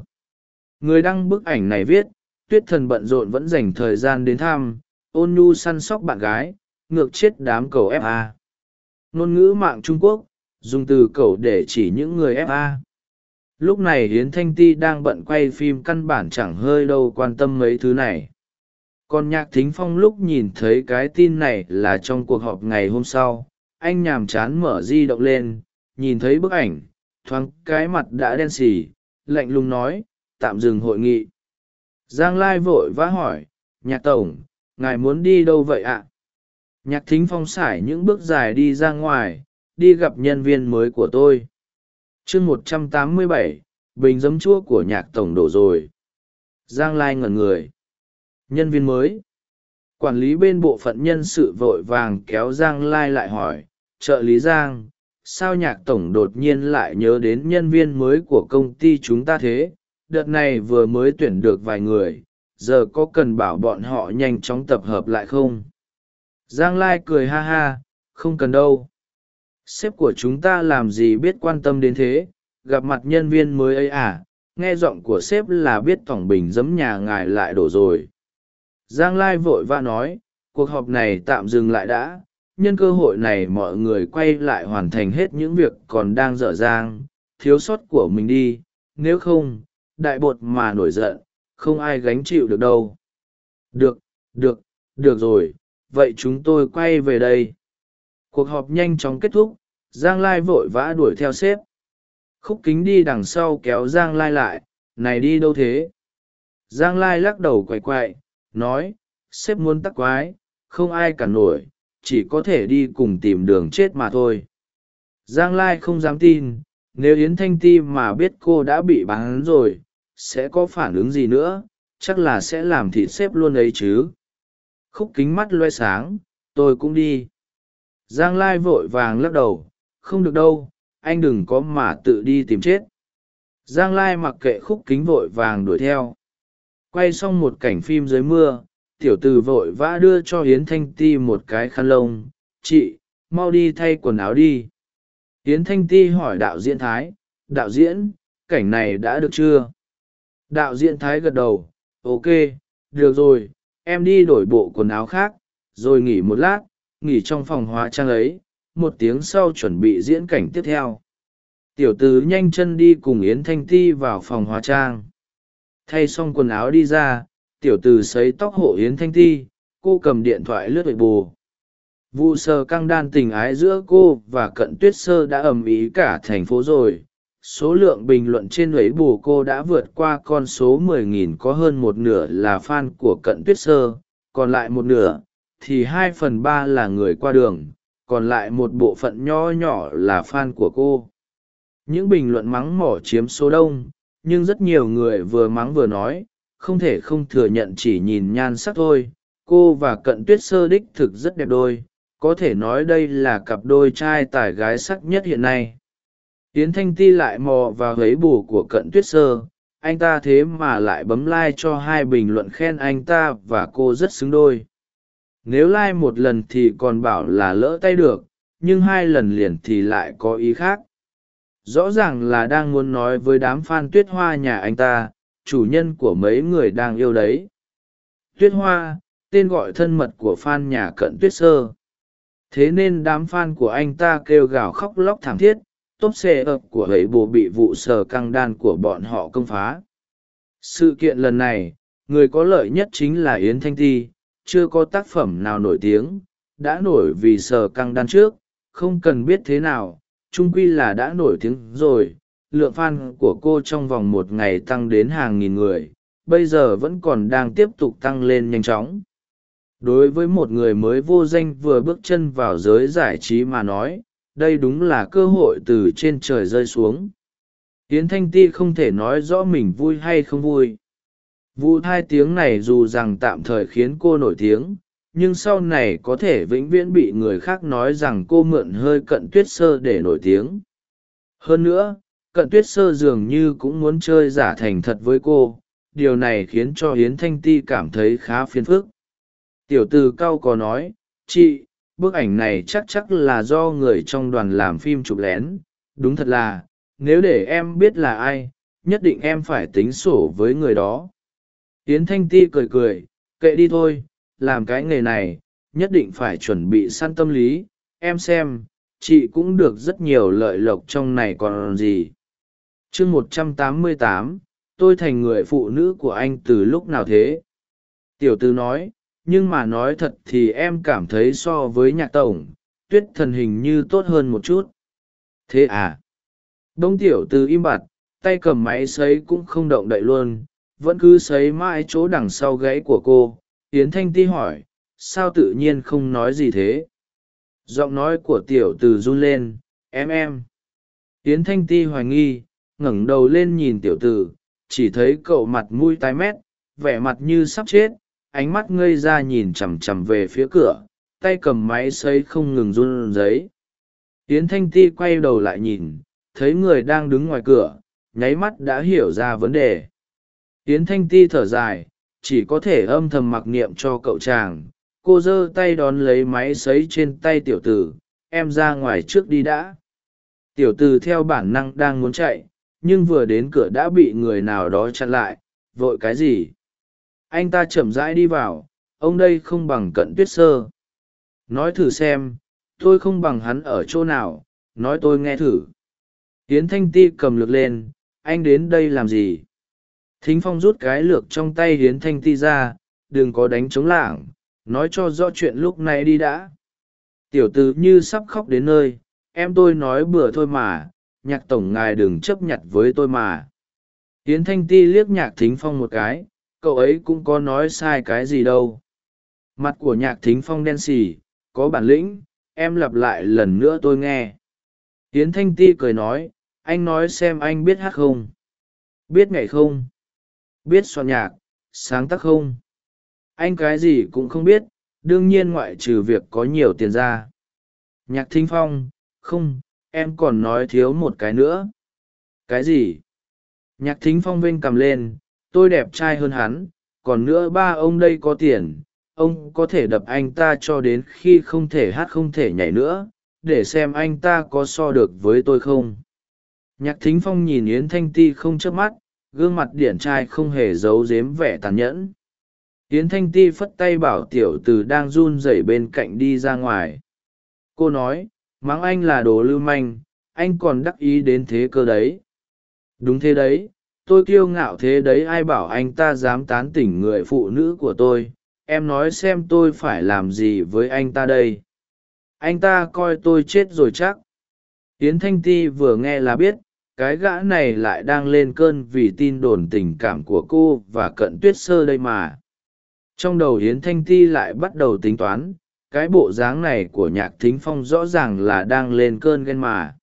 Người đăng bức ảnh này viết, tuyết thần bận rộn vẫn dành thời gian đến thăm, ôn nhu săn sóc bạn gái, ngược chết đám cầu fa ngôn ngữ mạng trung quốc, dùng từ cầu để chỉ những người fa lúc này hiến thanh ti đang bận quay phim căn bản chẳng hơi đâu quan tâm mấy thứ này còn nhạc thính phong lúc nhìn thấy cái tin này là trong cuộc họp ngày hôm sau, anh nhàm chán mở di động lên, nhìn thấy bức ảnh, thoáng cái mặt đã đen xì, lạnh lùng nói, tạm dừng hội nghị. Giang lai vội vã hỏi, nhạc tổng, ngài muốn đi đâu vậy ạ? Nhạc thính phong sải những bước dài đi ra ngoài, đi gặp nhân viên mới của tôi. Chương một trăm tám mươi bảy, bình giấm chua của nhạc tổng đổ rồi. Giang lai ngẩn người nhân viên mới. Quản lý bên bộ phận nhân sự vội vàng kéo giang lai lại hỏi, trợ lý giang, sao nhạc tổng đột nhiên lại nhớ đến nhân viên mới của công ty chúng ta thế? Đợt này vừa mới tuyển được vài người, giờ có cần bảo bọn họ nhanh chóng tập hợp lại không? Giang lai cười ha ha, không cần đâu. Sếp của chúng ta làm gì biết quan tâm đến thế? Gặp mặt nhân viên mới ấy à? Nghe giọng của sếp là biết tổng bình giấm nhà ngài lại đổ rồi giang lai vội vã nói, cuộc họp này tạm dừng lại đã, nhân cơ hội này mọi người quay lại hoàn thành hết những việc còn đang dở dang, thiếu sót của mình đi, nếu không, đại bột mà nổi giận, không ai gánh chịu được đâu. Được được được rồi, vậy chúng tôi quay về đây. Cuộc họp nhanh chóng kết thúc, giang lai vội vã đuổi theo sếp. Khúc kính đi đằng sau kéo giang lai lại, này đi đâu thế? Giang lai lắc đầu quay quay nói, sếp muốn tắc quái, không ai cản nổi, chỉ có thể đi cùng tìm đường chết mà thôi. Giang lai không dám tin, nếu yến thanh ti mà biết cô đã bị bán rồi, sẽ có phản ứng gì nữa? Chắc là sẽ làm thịt xếp luôn ấy chứ. Khúc kính mắt loe sáng, tôi cũng đi. Giang lai vội vàng lắc đầu, không được đâu, anh đừng có mà tự đi tìm chết. Giang lai mặc kệ khúc kính vội vàng đuổi theo quay xong một cảnh phim dưới mưa, tiểu t ử vội vã đưa cho hiến thanh ti một cái khăn lông, chị, mau đi thay quần áo đi. Hiến thanh ti hỏi đạo diễn thái, đạo diễn, cảnh này đã được chưa? Đạo diễn thái gật đầu, ok, được rồi, em đi đổi bộ quần áo khác, rồi nghỉ một lát, nghỉ trong phòng hóa trang ấy, một tiếng sau chuẩn bị diễn cảnh tiếp theo. Tiểu tứ nhanh chân đi cùng yến thanh ti vào phòng hóa trang thay xong quần áo đi ra, tiểu từ xấy tóc hộ yến thanh ti, cô cầm điện thoại lướt bệ bù vụ sờ căng đan tình ái giữa cô và cận tuyết sơ đã ầm ĩ cả thành phố rồi. Số lượng bình luận trên ấy bù cô đã vượt qua con số 10.000 có hơn một nửa là fan của cận tuyết sơ, còn lại một nửa thì hai phần ba là người qua đường, còn lại một bộ phận nho nhỏ là fan của cô. Những bình luận mắng mỏ chiếm số đông nhưng rất nhiều người vừa mắng vừa nói, không thể không thừa nhận chỉ nhìn nhan sắc thôi. Cô và cận tuyết sơ đích thực rất đẹp đôi, có thể nói đây là cặp đôi trai tài gái sắc nhất hiện nay. Tiến thanh ti lại mò vào gáy bù của cận tuyết sơ, anh ta thế mà lại bấm like cho hai bình luận khen anh ta và cô rất xứng đôi. Nếu like một lần thì còn bảo là lỡ tay được, nhưng hai lần liền thì lại có ý khác rõ ràng là đang muốn nói với đám f a n tuyết hoa nhà anh ta, chủ nhân của mấy người đang yêu đấy. Tuyết hoa, tên gọi thân mật của f a n nhà cận tuyết sơ. Thế nên đám f a n của anh ta kêu gào khóc lóc thảm thiết tốp xe ập của ấy bộ bị vụ sờ căng đan của bọn họ công phá. Sự kiện lần này, người có lợi nhất chính là yến thanh ti, chưa có tác phẩm nào nổi tiếng, đã nổi vì sờ căng đan trước, không cần biết thế nào trung quy là đã nổi tiếng rồi, lượng fan của cô trong vòng một ngày tăng đến hàng nghìn người, bây giờ vẫn còn đang tiếp tục tăng lên nhanh chóng. Đối với một người mới vô danh vừa bước chân vào giới giải trí mà nói, đây đúng là cơ hội từ trên trời rơi xuống. Yến thanh ti không thể nói rõ mình vui hay không vui. Vụ hai tiếng này dù rằng tạm thời khiến cô nổi tiếng nhưng sau này có thể vĩnh viễn bị người khác nói rằng cô mượn hơi cận tuyết sơ để nổi tiếng. Hơn nữa, cận tuyết sơ dường như cũng muốn chơi giả thành thật với cô, điều này khiến cho hiến thanh ti cảm thấy khá phiền phức. Tiểu t ử cao có nói, chị, bức ảnh này chắc chắc là do người trong đoàn làm phim chụp lén. Đúng thật là, nếu để em biết là ai, nhất định em phải tính sổ với người đó. Hiến thanh ti cười cười, kệ đi thôi làm cái nghề này, nhất định phải chuẩn bị săn tâm lý. Em xem, chị cũng được rất nhiều lợi lộc trong này còn gì. Chương một trăm tám mươi tám, tôi thành người phụ nữ của anh từ lúc nào thế? Tiểu tư nói, nhưng mà nói thật thì em cảm thấy so với nhạc tổng, tuyết thần hình như tốt hơn một chút. Thế à? Đông tiểu tư im bặt, tay cầm máy xấy cũng không động đậy luôn, vẫn cứ xấy mãi chỗ đằng sau gáy của cô yến thanh ti hỏi, sao tự nhiên không nói gì thế? Giọng nói của tiểu từ run lên, em em. Yến thanh ti hoài nghi, ngẩng đầu lên nhìn tiểu tử, chỉ thấy cậu mặt mũi tái mét, vẻ mặt như sắp chết, ánh mắt ngây ra nhìn chằm chằm về phía cửa, tay cầm máy xấy không ngừng run giấy yến thanh ti quay đầu lại nhìn, thấy người đang đứng ngoài cửa, nháy mắt đã hiểu ra vấn đề. Yến thanh ti thở dài chỉ có thể âm thầm mặc niệm cho cậu chàng. Cô giơ tay đón lấy máy xấy trên tay tiểu tử, em ra ngoài trước đi đã. Tiểu tử theo bản năng đang muốn chạy, nhưng vừa đến cửa đã bị người nào đó chặn lại, vội cái gì? Anh ta chậm rãi đi vào, ông đây không bằng cận tuyết sơ. Nói thử xem, tôi không bằng hắn ở chỗ nào, nói tôi nghe thử. Hiến thanh ti cầm lược lên, anh đến đây làm gì? Thính phong rút cái lược trong tay hiến thanh ti ra, đừng có đánh chống lảng, nói cho rõ chuyện lúc này đi đã. Tiểu t ử như sắp khóc đến nơi, em tôi nói bừa thôi mà, nhạc tổng ngài đừng chấp nhận với tôi mà. Hiến thanh ti liếc nhạc thính phong một cái, cậu ấy cũng có nói sai cái gì đâu. Mặt của nhạc thính phong đen xì, có bản lĩnh, em lặp lại lần nữa tôi nghe. Hiến thanh ti cười nói, anh nói xem anh biết hát không? Biết ngày không? Biết soạn nhạc, sáng tác không? Anh cái gì cũng không biết, đương nhiên ngoại trừ việc có nhiều tiền ra. Nhạc thính phong, không, em còn nói thiếu một cái nữa. Cái gì? Nhạc thính phong vênh cầm lên, tôi đẹp trai hơn hắn, còn nữa ba ông đây có tiền, ông có thể đập anh ta cho đến khi không thể hát không thể nhảy nữa, để xem anh ta có so được với tôi không? Nhạc thính phong nhìn yến thanh ti không chớp mắt gương mặt điển trai không hề giấu giếm vẻ tàn nhẫn. Yến thanh ti phất tay bảo tiểu t ử đang run rẩy bên cạnh đi ra ngoài. Cô nói, mắng anh là đồ lưu manh, anh còn đắc ý đến thế cơ đấy. Đúng thế đấy, tôi kiêu ngạo thế đấy, ai bảo anh ta dám tán tỉnh người phụ nữ của tôi? Em nói xem tôi phải làm gì với anh ta đây? Anh ta coi tôi chết rồi chắc. Yến thanh ti vừa nghe là biết cái gã này lại đang lên cơn vì tin đồn tình cảm của cô và cận tuyết sơ đây mà. Trong đầu yến thanh ti lại bắt đầu tính toán, cái bộ dáng này của nhạc thính phong rõ ràng là đang lên cơn ghen mà.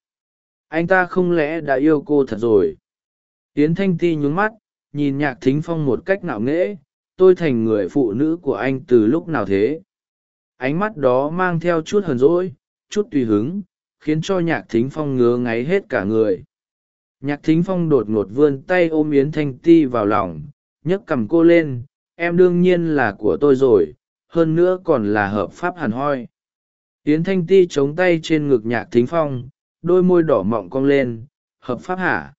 Anh ta không lẽ đã yêu cô thật rồi? Yến thanh ti nhún mắt, nhìn nhạc thính phong một cách ngạo nghễ, tôi thành người phụ nữ của anh từ lúc nào thế? Ánh mắt đó mang theo chút hờn rỗi chút tùy hứng, khiến cho nhạc thính phong ngứa ngáy hết cả người nhạc thính phong đột ngột vươn tay ôm yến thanh ti vào lòng, nhấc cằm cô lên, em đương nhiên là của tôi rồi, hơn nữa còn là hợp pháp hẳn hoi. Yến thanh ti chống tay trên ngực nhạc thính phong, đôi môi đỏ mọng cong lên, hợp pháp hả?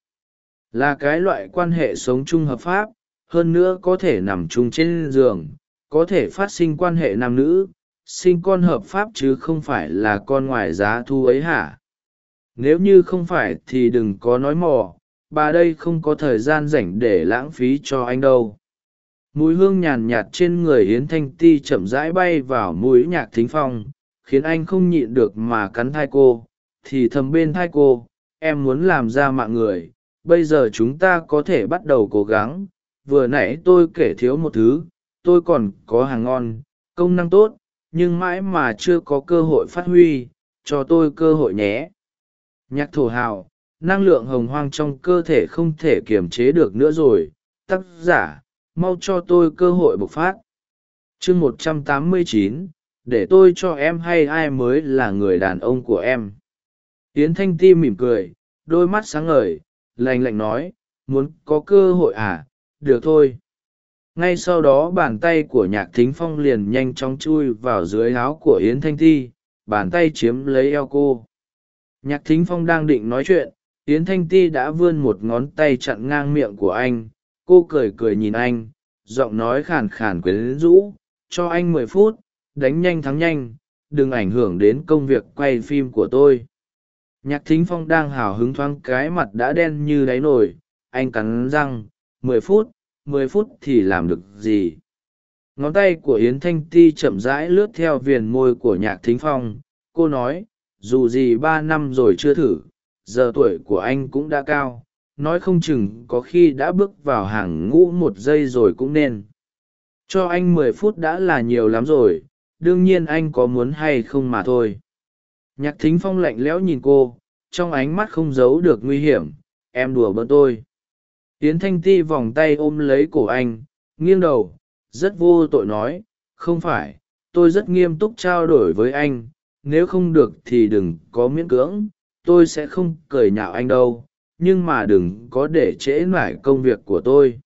Là cái loại quan hệ sống chung hợp pháp, hơn nữa có thể nằm chung trên giường, có thể phát sinh quan hệ nam nữ, sinh con hợp pháp chứ không phải là con ngoài giá thu ấy hả? Nếu như không phải thì đừng có nói mò, bà đây không có thời gian rảnh để lãng phí cho anh đâu. Mùi hương nhàn nhạt trên người hiến thanh ti chậm rãi bay vào mũi nhạc thính phong, khiến anh không nhịn được mà cắn thai cô. Thì thầm bên thai cô, em muốn làm ra mạng người, bây giờ chúng ta có thể bắt đầu cố gắng. Vừa nãy tôi kể thiếu một thứ, tôi còn có hàng ngon, công năng tốt, nhưng mãi mà chưa có cơ hội phát huy, cho tôi cơ hội nhé nhạc thổ hào, năng lượng hồng hoang trong cơ thể không thể kiềm chế được nữa rồi. Tác giả, mau cho tôi cơ hội bộc phát. Chương một trăm tám mươi chín, để tôi cho em hay ai mới là người đàn ông của em. Tiến thanh ti mỉm cười, đôi mắt sáng ngời lành lạnh nói, muốn có cơ hội à? Được thôi. Ngay sau đó bàn tay của nhạc thính phong liền nhanh chóng chui vào dưới áo của yến thanh ti, bàn tay chiếm lấy eo cô nhạc thính phong đang định nói chuyện, yến thanh ti đã vươn một ngón tay chặn ngang miệng của anh. Cô cười cười nhìn anh, giọng nói khàn khàn quyến rũ, cho anh mười phút, đánh nhanh thắng nhanh, đừng ảnh hưởng đến công việc quay phim của tôi. Nhạc thính phong đang hào hứng thoáng cái mặt đã đen như đáy nồi. Anh cắn răng, mười phút mười phút thì làm được gì? Ngón tay của yến thanh ti chậm rãi lướt theo viền môi của nhạc thính phong. Cô nói dù gì ba năm rồi chưa thử, giờ tuổi của anh cũng đã cao, nói không chừng có khi đã bước vào hàng ngũ một giây rồi cũng nên. Cho anh mười phút đã là nhiều lắm rồi, đương nhiên anh có muốn hay không mà thôi. Nhạc thính phong lạnh lẽo nhìn cô, trong ánh mắt không giấu được nguy hiểm, em đùa bỡn tôi. Tiến thanh ti vòng tay ôm lấy cổ anh, nghiêng đầu, rất vô tội nói, không phải, tôi rất nghiêm túc trao đổi với anh nếu không được thì đừng có miễn cưỡng tôi sẽ không cười nhạo anh đâu nhưng mà đừng có để trễ mải công việc của tôi.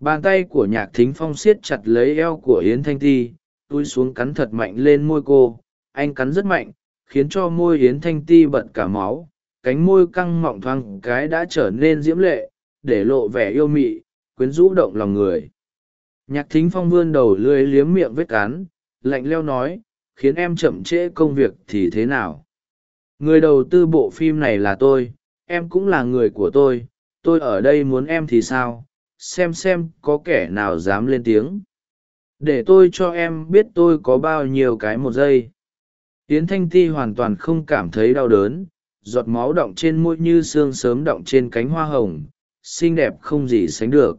Bàn tay của nhạc thính phong siết chặt lấy eo của yến thanh ti tôi xuống cắn thật mạnh lên môi cô. Anh cắn rất mạnh khiến cho môi yến thanh ti bật cả máu. Cánh môi căng mọng thoáng cái đã trở nên diễm lệ để lộ vẻ yêu mị quyến rũ động lòng người. Nhạc thính phong vươn đầu lưới liếm miệng vết cắn, lạnh leo nói khiến em chậm trễ công việc thì thế nào? Người đầu tư bộ phim này là tôi, em cũng là người của tôi tôi ở đây muốn em thì sao? Xem xem có kẻ nào dám lên tiếng. Để tôi cho em biết tôi có bao nhiêu cái một giây. Yến thanh ti hoàn toàn không cảm thấy đau đớn, giọt máu động trên môi như sương sớm động trên cánh hoa hồng, xinh đẹp không gì sánh được.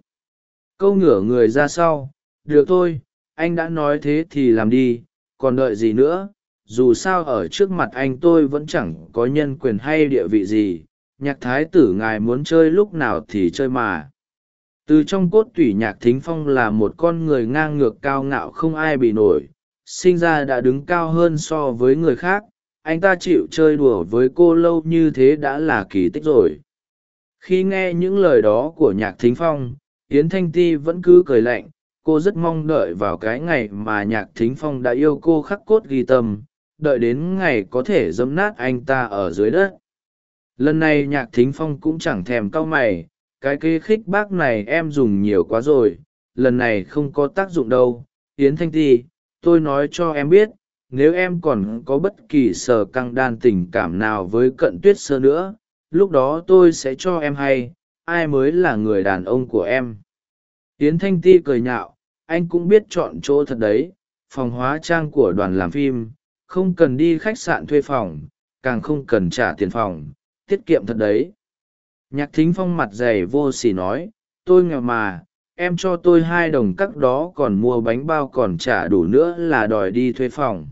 Câu ngửa người ra sau, được thôi, anh đã nói thế thì làm đi còn đợi gì nữa, dù sao ở trước mặt anh tôi vẫn chẳng có nhân quyền hay địa vị gì, nhạc thái tử ngài muốn chơi lúc nào thì chơi mà. Từ trong cốt tủy nhạc thính phong là một con người ngang ngược cao ngạo không ai bị nổi, sinh ra đã đứng cao hơn so với người khác, anh ta chịu chơi đùa với cô lâu như thế đã là kỳ tích rồi. Khi nghe những lời đó của nhạc thính phong, yến thanh ti vẫn cứ cười lạnh cô rất mong đợi vào cái ngày mà nhạc thính phong đã yêu cô khắc cốt ghi tâm, đợi đến ngày có thể dẫm nát anh ta ở dưới đất. Lần này nhạc thính phong cũng chẳng thèm cau mày, cái kế khích bác này em dùng nhiều quá rồi, lần này không có tác dụng đâu. Yến thanh ti, tôi nói cho em biết, nếu em còn có bất kỳ sở căng đan tình cảm nào với cận tuyết sơ nữa, lúc đó tôi sẽ cho em hay, ai mới là người đàn ông của em? Yến thanh ti cười nhạo, anh cũng biết chọn chỗ thật đấy, phòng hóa trang của đoàn làm phim, không cần đi khách sạn thuê phòng, càng không cần trả tiền phòng, tiết kiệm thật đấy. Nhạc thính phong mặt dày vô s ỉ nói, tôi nghèo mà, em cho tôi hai đồng cắc đó còn mua bánh bao còn trả đủ nữa là đòi đi thuê phòng.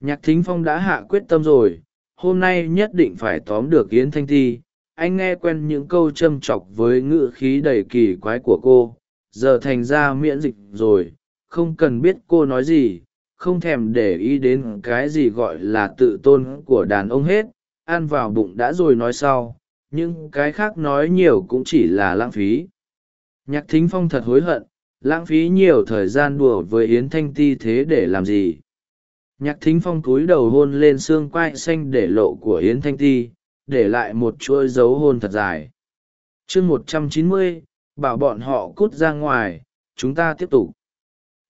Nhạc thính phong đã hạ quyết tâm rồi, hôm nay nhất định phải tóm được yến thanh ti. Anh nghe quen những câu châm chọc với ngữ khí đầy kỳ quái của cô giờ thành ra miễn dịch rồi, không cần biết cô nói gì, không thèm để ý đến cái gì gọi là tự tôn của đàn ông hết, ăn vào bụng đã rồi nói sau nhưng cái khác nói nhiều cũng chỉ là lãng phí. Nhạc thính phong thật hối hận, lãng phí nhiều thời gian đùa với yến thanh ti thế để làm gì? Nhạc thính phong cúi đầu hôn lên xương quai xanh để lộ của yến thanh ti, để lại một chuỗi dấu hôn thật dài. Chương một trăm chín mươi bảo bọn họ cút ra ngoài, chúng ta tiếp tục.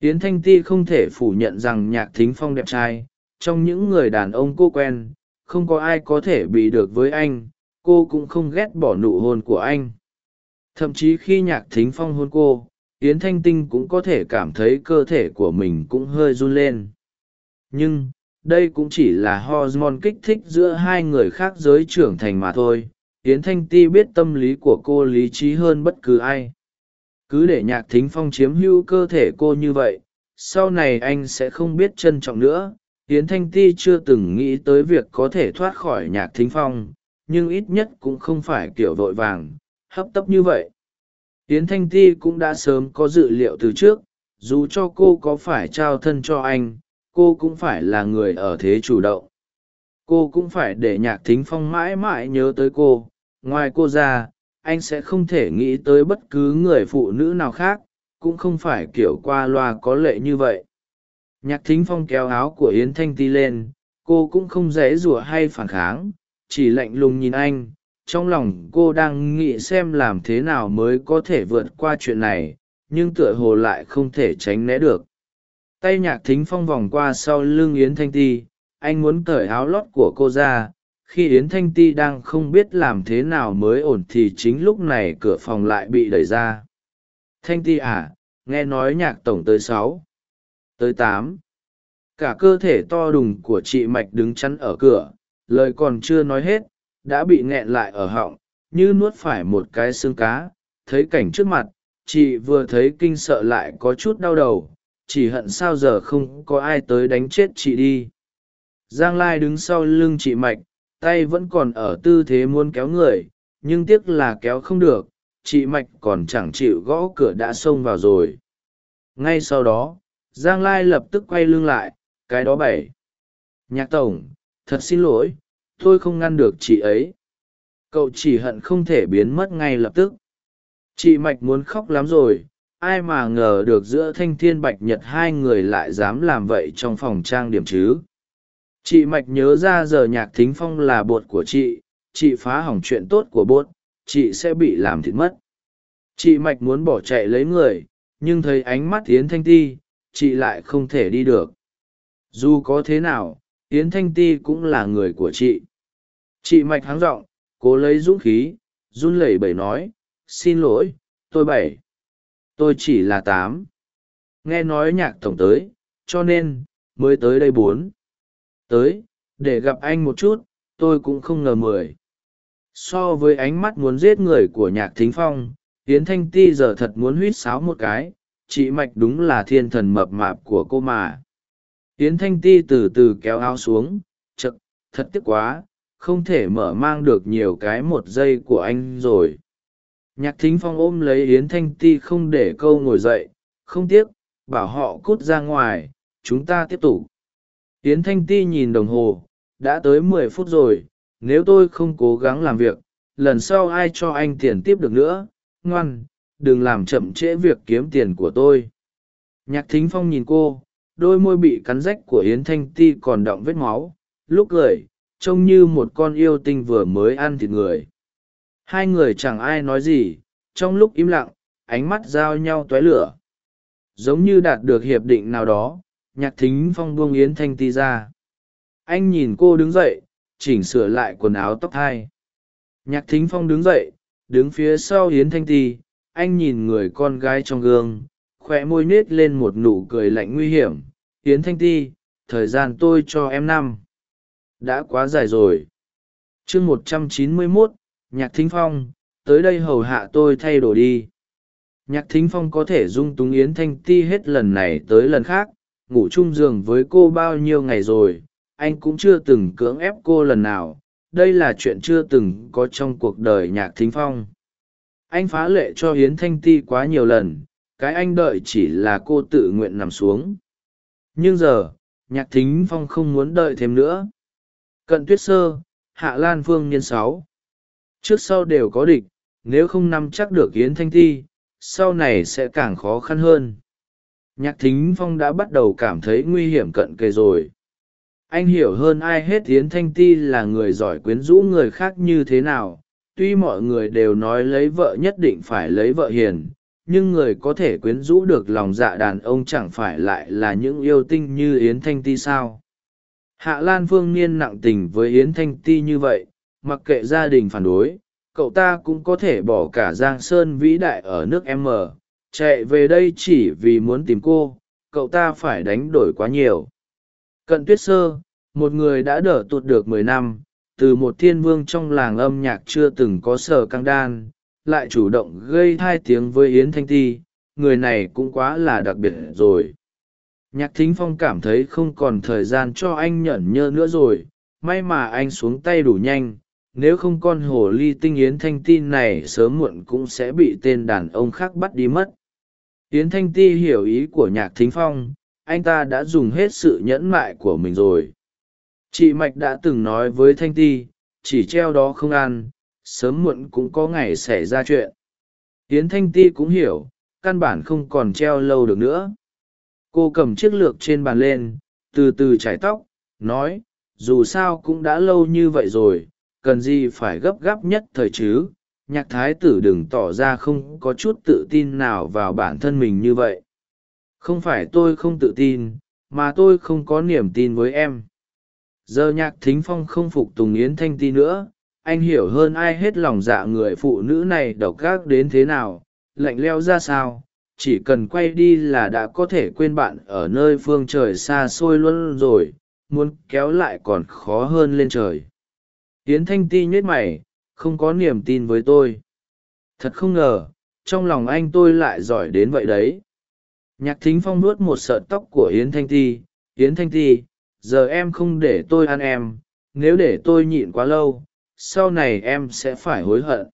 Yến thanh ti không thể phủ nhận rằng nhạc thính phong đẹp trai, trong những người đàn ông cô quen, không có ai có thể bị được với anh, cô cũng không ghét bỏ nụ hôn của anh. Thậm chí khi nhạc thính phong hôn cô, yến thanh tinh cũng có thể cảm thấy cơ thể của mình cũng hơi run lên. Nhưng, đây cũng chỉ là hormone kích thích giữa hai người khác giới trưởng thành mà thôi yến thanh ti biết tâm lý của cô lý trí hơn bất cứ ai. Cứ để nhạc thính phong chiếm hữu cơ thể cô như vậy, sau này anh sẽ không biết trân trọng nữa. Yến thanh ti chưa từng nghĩ tới việc có thể thoát khỏi nhạc thính phong, nhưng ít nhất cũng không phải kiểu vội vàng, hấp tấp như vậy. Yến thanh ti cũng đã sớm có dự liệu từ trước, dù cho cô có phải trao thân cho anh, cô cũng phải là người ở thế chủ động. Cô cũng phải để nhạc thính phong mãi mãi nhớ tới cô ngoài cô ra, anh sẽ không thể nghĩ tới bất cứ người phụ nữ nào khác, cũng không phải kiểu qua loa có lệ như vậy. Nhạc thính phong kéo áo của yến thanh ti lên, cô cũng không dễ rủa hay phản kháng, chỉ lạnh lùng nhìn anh, trong lòng cô đang nghĩ xem làm thế nào mới có thể vượt qua chuyện này, nhưng tựa hồ lại không thể tránh né được. Tay nhạc thính phong vòng qua sau lưng yến thanh ti, anh muốn cởi áo lót của cô ra khi yến thanh ti đang không biết làm thế nào mới ổn thì chính lúc này cửa phòng lại bị đẩy ra. Thanh ti à nghe nói nhạc tổng tới sáu, tới tám. Cả cơ thể to đùng của chị mạch đứng chắn ở cửa, lời còn chưa nói hết, đã bị nghẹn lại ở họng, như nuốt phải một cái xương cá. Thấy cảnh trước mặt, chị vừa thấy kinh sợ lại có chút đau đầu, chỉ hận sao giờ không có ai tới đánh chết chị đi. Giang lai đứng sau lưng chị mạch tay vẫn còn ở tư thế muốn kéo người, nhưng tiếc là kéo không được, chị mạch còn chẳng chịu gõ cửa đã xông vào rồi. Ngay sau đó, giang lai lập tức quay lưng lại, cái đó bảy nhạc tổng, thật xin lỗi, tôi không ngăn được chị ấy. Cậu chỉ hận không thể biến mất ngay lập tức. Chị mạch muốn khóc lắm rồi, ai mà ngờ được giữa thanh thiên bạch nhật hai người lại dám làm vậy trong phòng trang điểm chứ? Chị mạch nhớ ra giờ nhạc thính phong là bột của chị chị phá hỏng chuyện tốt của bột, chị sẽ bị làm thịt mất. Chị mạch muốn bỏ chạy lấy người, nhưng thấy ánh mắt yến thanh ti, chị lại không thể đi được. Dù có thế nào, yến thanh ti cũng là người của chị. Chị mạch háng r ộ n g cố lấy dũng khí, run lẩy bẩy nói, xin lỗi, tôi bảy, tôi chỉ là tám. Nghe nói nhạc tổng tới, cho nên mới tới đây bốn tới, để gặp anh một chút, tôi cũng không ngờ mười. So với ánh mắt muốn giết người của nhạc thính phong, yến thanh ti giờ thật muốn huýt sáo một cái, chị mạch đúng là thiên thần mập mạp của cô mà. Yến thanh ti từ từ kéo áo xuống, chật, thật tiếc quá, không thể mở mang được nhiều cái một giây của anh rồi. Nhạc thính phong ôm lấy yến thanh ti không để câu ngồi dậy, không tiếc, bảo họ cút ra ngoài, chúng ta tiếp tục yến thanh ti nhìn đồng hồ, đã tới mười phút rồi, nếu tôi không cố gắng làm việc, lần sau ai cho anh tiền tiếp được nữa? Ngoan, đừng làm chậm trễ việc kiếm tiền của tôi. Nhạc thính phong nhìn cô, đôi môi bị cắn rách của yến thanh ti còn đọng vết máu, lúc cười, trông như một con yêu tinh vừa mới ăn thịt người. Hai người chẳng ai nói gì, trong lúc im lặng, ánh mắt giao nhau toé lửa. Giống như đạt được hiệp định nào đó nhạc thính phong buông yến thanh ti ra. Anh nhìn cô đứng dậy, chỉnh sửa lại quần áo tóc thai. Nhạc thính phong đứng dậy, đứng phía sau yến thanh ti, anh nhìn người con gái trong gương khoe môi nết lên một nụ cười lạnh nguy hiểm. Yến thanh ti, thời gian tôi cho em năm. Đã quá dài rồi. Chương một trăm chín mươi mốt, nhạc thính phong, tới đây hầu hạ tôi thay đồ đi. Nhạc thính phong có thể dung túng yến thanh ti hết lần này tới lần khác ngủ chung giường với cô bao nhiêu ngày rồi, anh cũng chưa từng cưỡng ép cô lần nào. Đây là chuyện chưa từng có trong cuộc đời nhạc thính phong. Anh phá lệ cho Hiến thanh ti quá nhiều lần, cái anh đợi chỉ là cô tự nguyện nằm xuống. Nhưng giờ, nhạc thính phong không muốn đợi thêm nữa. Cận tuyết sơ, hạ lan phương niên sáu. Trước sau đều có địch, nếu không nắm chắc được yến thanh thi sau này sẽ càng khó khăn hơn nhạc thính phong đã bắt đầu cảm thấy nguy hiểm cận kề rồi. Anh hiểu hơn ai hết yến thanh ti là người giỏi quyến rũ người khác như thế nào. Tuy mọi người đều nói lấy vợ nhất định phải lấy vợ hiền, nhưng người có thể quyến rũ được lòng dạ đàn ông chẳng phải lại là những yêu tinh như yến thanh ti sao? Hạ lan phương niên nặng tình với yến thanh ti như vậy, mặc kệ gia đình phản đối, cậu ta cũng có thể bỏ cả giang sơn vĩ đại ở nước m chạy về đây chỉ vì muốn tìm cô, cậu ta phải đánh đổi quá nhiều. Cận tuyết sơ, một người đã đỡ tụt được mười năm, từ một thiên vương trong làng âm nhạc chưa từng có sở căng đan, lại chủ động gây thai tiếng với yến thanh ti, người này cũng quá là đặc biệt rồi. Nhạc thính phong cảm thấy không còn thời gian cho anh nhởn nhơ nữa rồi, may mà anh xuống tay đủ nhanh, nếu không con hồ ly tinh yến thanh ti này sớm muộn cũng sẽ bị tên đàn ông khác bắt đi mất yến thanh ti hiểu ý của nhạc thính phong, anh ta đã dùng hết sự nhẫn mại của mình rồi. Chị mạch đã từng nói với thanh ti, chỉ treo đó không ăn, sớm muộn cũng có ngày xảy ra chuyện. Yến thanh ti cũng hiểu, căn bản không còn treo lâu được nữa. Cô cầm chiếc lược trên bàn lên, từ từ chải tóc, nói, dù sao cũng đã lâu như vậy rồi, cần gì phải gấp gáp nhất thời chứ? Nhạc thái tử đừng tỏ ra không có chút tự tin nào vào bản thân mình như vậy. Không phải tôi không tự tin, mà tôi không có niềm tin với em. Giờ nhạc thính phong không phục tùng yến thanh ti nữa, anh hiểu hơn ai hết lòng dạ người phụ nữ này độc gác đến thế nào, lạnh leo ra sao, chỉ cần quay đi là đã có thể quên bạn ở nơi phương trời xa xôi luôn rồi, muốn kéo lại còn khó hơn lên trời. Yến thanh ti nhếch mày không có niềm tin với tôi. Thật không ngờ, trong lòng anh tôi lại giỏi đến vậy đấy. Nhạc thính phong nuốt một sợi tóc của yến thanh ti. Yến thanh ti, giờ em không để tôi ăn em. Nếu để tôi nhịn quá lâu, sau này em sẽ phải hối hận.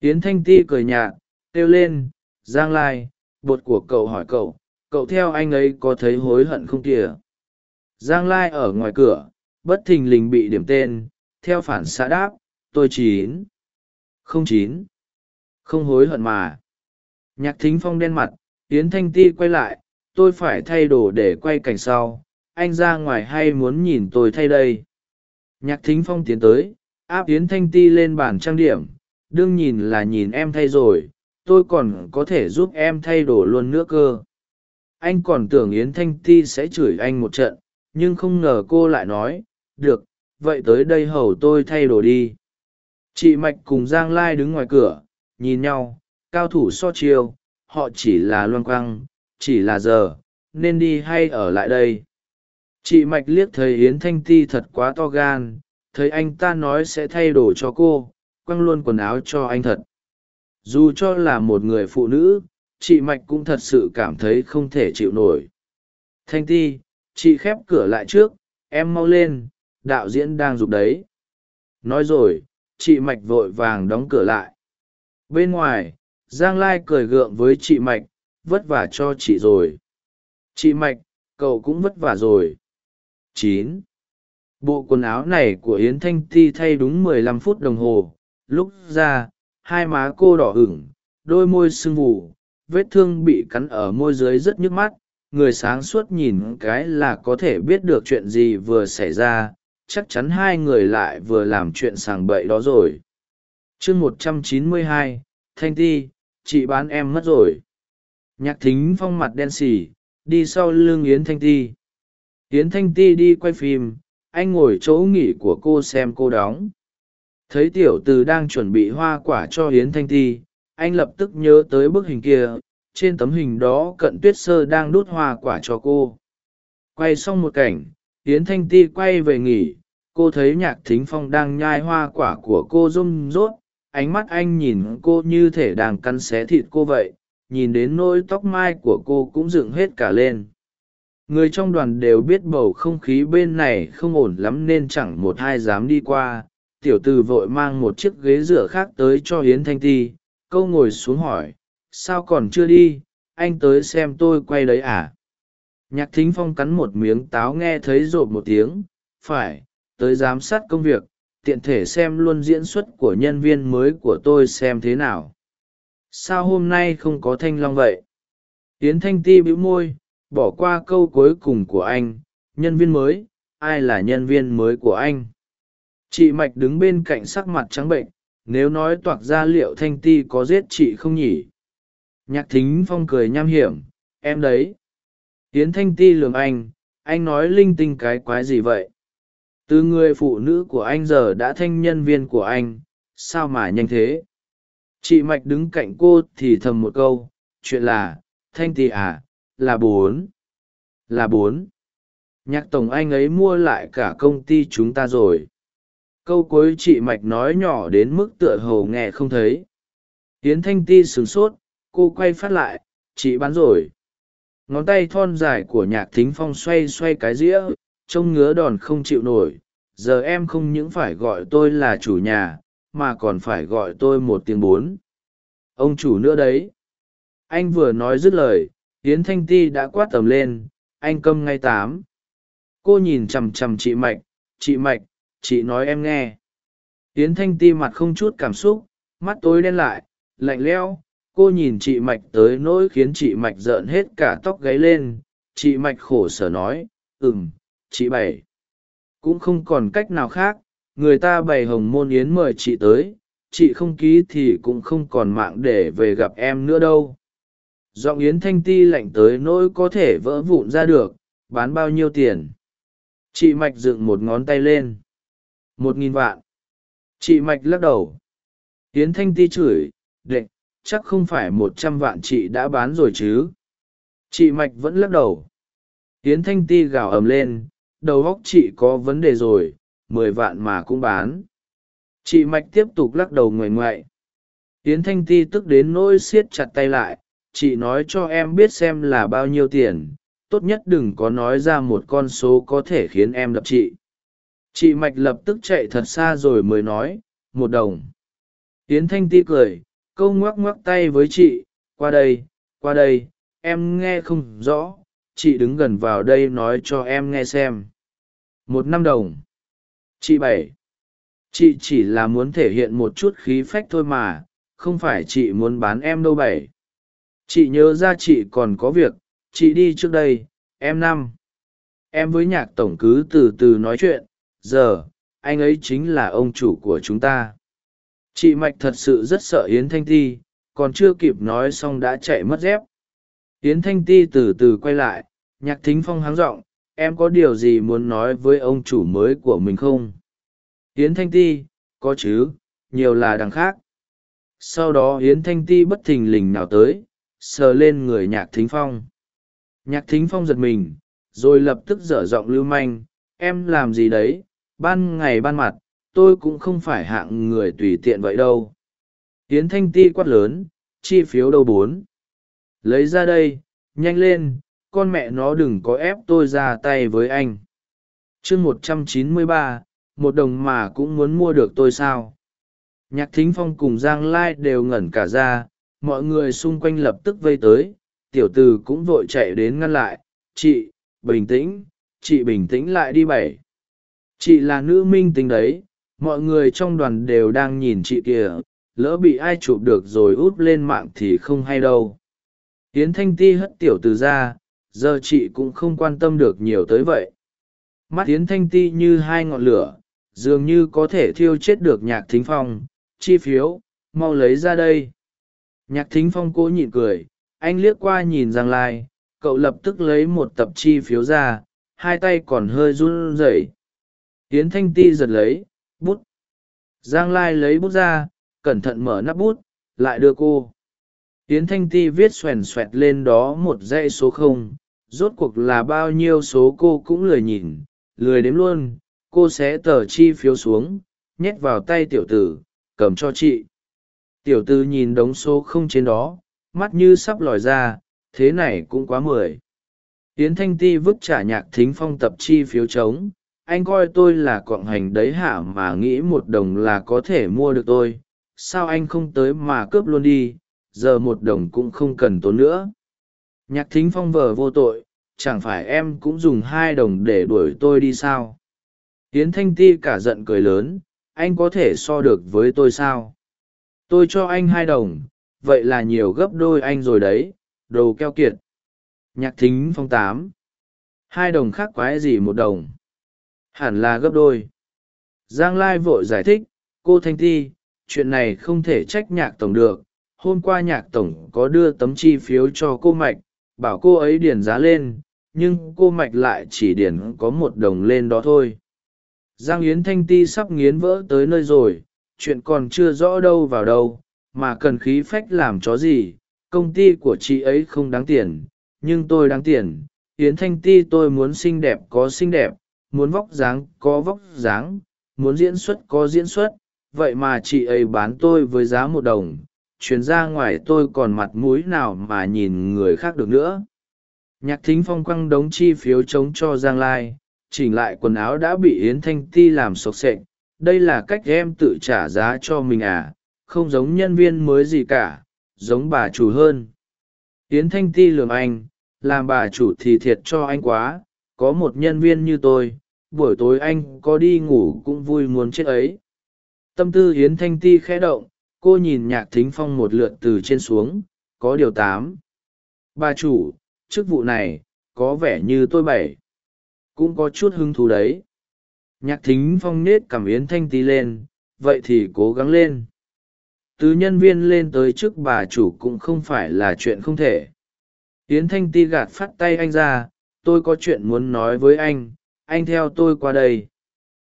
Yến thanh ti cười nhạt, kêu lên, giang lai, bột của cậu hỏi cậu cậu theo anh ấy có thấy hối hận không kìa? Giang lai ở ngoài cửa, bất thình lình bị điểm tên, theo phản xạ đáp tôi chín. Không chín. Không hối hận mà. Nhạc thính phong đen mặt, yến thanh ti quay lại, tôi phải thay đồ để quay cảnh sau. Anh ra ngoài hay muốn nhìn tôi thay đây? Nhạc thính phong tiến tới, áp yến thanh ti lên bàn trang điểm. Đương nhìn là nhìn em thay rồi, tôi còn có thể giúp em thay đồ luôn nữa cơ. Anh còn tưởng yến thanh ti sẽ chửi anh một trận, nhưng không ngờ cô lại nói, được, vậy tới đây hầu tôi thay đồ đi chị mạch cùng giang lai đứng ngoài cửa, nhìn nhau, cao thủ so chiêu, họ chỉ là loan quăng chỉ là giờ, nên đi hay ở lại đây. Chị mạch liếc thấy yến thanh ti thật quá to gan, thấy anh ta nói sẽ thay đồ cho cô, quăng luôn quần áo cho anh thật. Dù cho là một người phụ nữ, chị mạch cũng thật sự cảm thấy không thể chịu nổi. Thanh ti, chị khép cửa lại trước, em mau lên, đạo diễn đang giục đấy. Nói rồi chị mạch vội vàng đóng cửa lại. Bên ngoài, giang lai cười gượng với chị mạch, vất vả cho chị rồi. Chị mạch, cậu cũng vất vả rồi. Chín. Bộ quần áo này của yến thanh ti thay đúng mười lăm phút đồng hồ. Lúc ra, hai má cô đỏ hửng đôi môi sưng vù, vết thương bị cắn ở môi dưới rất nhức mắt. Người sáng suốt nhìn cái là có thể biết được chuyện gì vừa xảy ra chắc chắn hai người lại vừa làm chuyện sàng bậy đó rồi. Chương một trăm chín mươi hai, thanh ti, chị bán em mất rồi. Nhạc thính phong mặt đen xì, đi sau lưng yến thanh ti. Yến thanh ti đi quay phim, anh ngồi chỗ nghỉ của cô xem cô đóng. Thấy tiểu từ đang chuẩn bị hoa quả cho yến thanh ti, anh lập tức nhớ tới bức hình kia, trên tấm hình đó cận tuyết sơ đang đút hoa quả cho cô. Quay xong một cảnh yến thanh ti quay về nghỉ, cô thấy nhạc thính phong đang nhai hoa quả của cô rôm rốt, ánh mắt anh nhìn cô như thể đang cắn xé thịt cô vậy, nhìn đến nỗi tóc mai của cô cũng dựng hết cả lên. Người trong đoàn đều biết bầu không khí bên này không ổn lắm nên chẳng một ai dám đi qua, tiểu từ vội mang một chiếc ghế dựa khác tới cho hiến thanh ti, câu ngồi xuống hỏi, sao còn chưa đi? Anh tới xem tôi quay đấy à? Nhạc thính phong cắn một miếng táo nghe thấy rộp một tiếng, phải, tới giám sát công việc, tiện thể xem luôn diễn xuất của nhân viên mới của tôi xem thế nào. Sao hôm nay không có thanh long vậy? Tiến thanh ti bĩu môi, bỏ qua câu cuối cùng của anh, nhân viên mới, ai là nhân viên mới của anh? Chị mạch đứng bên cạnh sắc mặt trắng bệnh, nếu nói toạc ra liệu thanh ti có giết chị không nhỉ? Nhạc thính phong cười nham hiểm, em đấy tiến thanh ti lường anh anh nói linh tinh cái quái gì vậy? Từ người phụ nữ của anh giờ đã thanh nhân viên của anh, sao mà nhanh thế? Chị mạch đứng cạnh cô thì thầm một câu, chuyện là, thanh ti à là bốn. Là bốn. Nhạc tổng anh ấy mua lại cả công ty chúng ta rồi. Câu cuối chị mạch nói nhỏ đến mức tựa hồ nghe không thấy. Hiến thanh ti sửng sốt, cô quay phát lại, chị bán rồi ngón tay thon dài của nhạc thính phong xoay xoay cái dĩa, trông ngứa đòn không chịu nổi. Giờ em không những phải gọi tôi là chủ nhà, mà còn phải gọi tôi một tiếng bốn. Ông chủ nữa đấy. Anh vừa nói dứt lời hiến thanh ti đã quát tầm lên, anh câm ngay tám. Cô nhìn chằm chằm chị mạch chị mạch, chị nói em nghe. Hiến thanh ti mặt không chút cảm xúc, mắt tối đen lại, lạnh lẽo cô nhìn chị mạch tới nỗi khiến chị mạch rợn hết cả tóc gáy lên. Chị mạch khổ sở nói, ừm, chị bảy. Cũng không còn cách nào khác, người ta bày hồng môn yến mời chị tới. Chị không ký thì cũng không còn mạng để về gặp em nữa đâu. Giọng yến thanh ti lạnh tới nỗi có thể vỡ vụn ra được, bán bao nhiêu tiền? Chị mạch dựng một ngón tay lên. Một nghìn vạn. Chị mạch lắc đầu. Yến thanh ti chửi, đệ chắc không phải một trăm vạn chị đã bán rồi chứ. Chị mạch vẫn lắc đầu. Tiến thanh ti gào ầm lên, đầu óc chị có vấn đề rồi, mười vạn mà cũng bán. Chị mạch tiếp tục lắc đầu nguệ ngoại. Tiến thanh ti tức đến nỗi siết chặt tay lại, chị nói cho em biết xem là bao nhiêu tiền, tốt nhất đừng có nói ra một con số có thể khiến em đập chị. Chị mạch lập tức chạy thật xa rồi mới nói, một đồng. Tiến thanh ti cười câu ngoắc ngoắc tay với chị, qua đây qua đây, em nghe không rõ, chị đứng gần vào đây nói cho em nghe xem. Một năm đồng. Chị bảy. Chị chỉ là muốn thể hiện một chút khí phách thôi mà, không phải chị muốn bán em đâu bảy. Chị nhớ ra chị còn có việc, chị đi trước đây, em năm. Em với nhạc tổng cứ từ từ nói chuyện, giờ, anh ấy chính là ông chủ của chúng ta chị mạch thật sự rất sợ yến thanh ti, còn chưa kịp nói xong đã chạy mất dép. Yến thanh ti từ từ quay lại, nhạc thính phong háng r ộ n g em có điều gì muốn nói với ông chủ mới của mình không? Yến thanh ti, có chứ, nhiều là đằng khác. Sau đó yến thanh ti bất thình lình nào tới, sờ lên người nhạc thính phong. Nhạc thính phong giật mình, rồi lập tức dở giọng lưu manh, em làm gì đấy, ban ngày ban mặt tôi cũng không phải hạng người tùy tiện vậy đâu. Tiến thanh ti quát lớn, chi phiếu đâu bốn? Lấy ra đây, nhanh lên, con mẹ nó đừng có ép tôi ra tay với anh. Chương một trăm chín mươi ba, một đồng mà cũng muốn mua được tôi sao? Nhạc thính phong cùng giang lai đều ngẩn cả ra, mọi người xung quanh lập tức vây tới, tiểu t ử cũng vội chạy đến ngăn lại, chị, bình tĩnh, chị bình tĩnh lại đi bảy. Chị là nữ minh tính đấy mọi người trong đoàn đều đang nhìn chị kìa, lỡ bị ai chụp được rồi út lên mạng thì không hay đâu. Hiến thanh ti hất tiểu từ ra, giờ chị cũng không quan tâm được nhiều tới vậy. Mắt hiến thanh ti như hai ngọn lửa, dường như có thể thiêu chết được nhạc thính phong. Chi phiếu, mau lấy ra đây. Nhạc thính phong cố nhịn cười, anh liếc qua nhìn giang lai, cậu lập tức lấy một tập chi phiếu ra, hai tay còn hơi run rẩy. Hiến thanh ti giật lấy bút. Giang lai lấy bút ra, cẩn thận mở nắp bút, lại đưa cô. Tiến thanh ti viết xoèn xoẹt lên đó một dãy số không, rốt cuộc là bao nhiêu số cô cũng lười nhìn, lười đếm luôn. Cô sẽ tờ chi phiếu xuống, nhét vào tay tiểu tử, cầm cho chị. Tiểu tử nhìn đống số không trên đó, mắt như sắp lòi ra, thế này cũng quá mười. Tiến thanh ti vứt trả nhạc thính phong tập chi phiếu trống anh coi tôi là cọng hành đấy hả mà nghĩ một đồng là có thể mua được tôi. Sao anh không tới mà cướp luôn đi, giờ một đồng cũng không cần tốn nữa. Nhạc thính phong vờ vô tội, chẳng phải em cũng dùng hai đồng để đuổi tôi đi sao? Hiến thanh ti cả giận cười lớn, anh có thể so được với tôi sao? Tôi cho anh hai đồng, vậy là nhiều gấp đôi anh rồi đấy, đồ keo kiệt. Nhạc thính phong tám. Hai đồng khác quái gì một đồng? Hẳn là gấp đôi. Giang lai vội giải thích, cô thanh ti, chuyện này không thể trách nhạc tổng được. Hôm qua nhạc tổng có đưa tấm chi phiếu cho cô mạch, bảo cô ấy điền giá lên, nhưng cô mạch lại chỉ điền có một đồng lên đó thôi. Giang yến thanh ti sắp nghiến vỡ tới nơi rồi, chuyện còn chưa rõ đâu vào đâu, mà cần khí phách làm chó gì, công ty của chị ấy không đáng tiền, nhưng tôi đáng tiền. Yến thanh ti, tôi muốn xinh đẹp có xinh đẹp muốn vóc dáng có vóc dáng, muốn diễn xuất có diễn xuất, vậy mà chị ấy bán tôi với giá một đồng chuyến ra ngoài tôi còn mặt mũi nào mà nhìn người khác được nữa. Nhạc thính phong quăng đống chi phiếu chống cho giang lai, chỉnh lại quần áo đã bị yến thanh ti làm sộc sệch đây là cách em tự trả giá cho mình à không giống nhân viên mới gì cả, giống bà chủ hơn. Yến thanh ti lường anh, làm bà chủ thì thiệt cho anh quá, có một nhân viên như tôi buổi tối anh có đi ngủ cũng vui muốn chết ấy. Tâm tư yến thanh ti khẽ động, cô nhìn nhạc thính phong một lượt từ trên xuống, có điều tám. Bà chủ, chức vụ này, có vẻ như tôi bảy. Cũng có chút hứng thú đấy. Nhạc thính phong nết cảm yến thanh Ti lên, vậy thì cố gắng lên. Từ nhân viên lên tới chức bà chủ cũng không phải là chuyện không thể. Yến thanh ti gạt phát tay anh ra, tôi có chuyện muốn nói với anh anh theo tôi qua đây.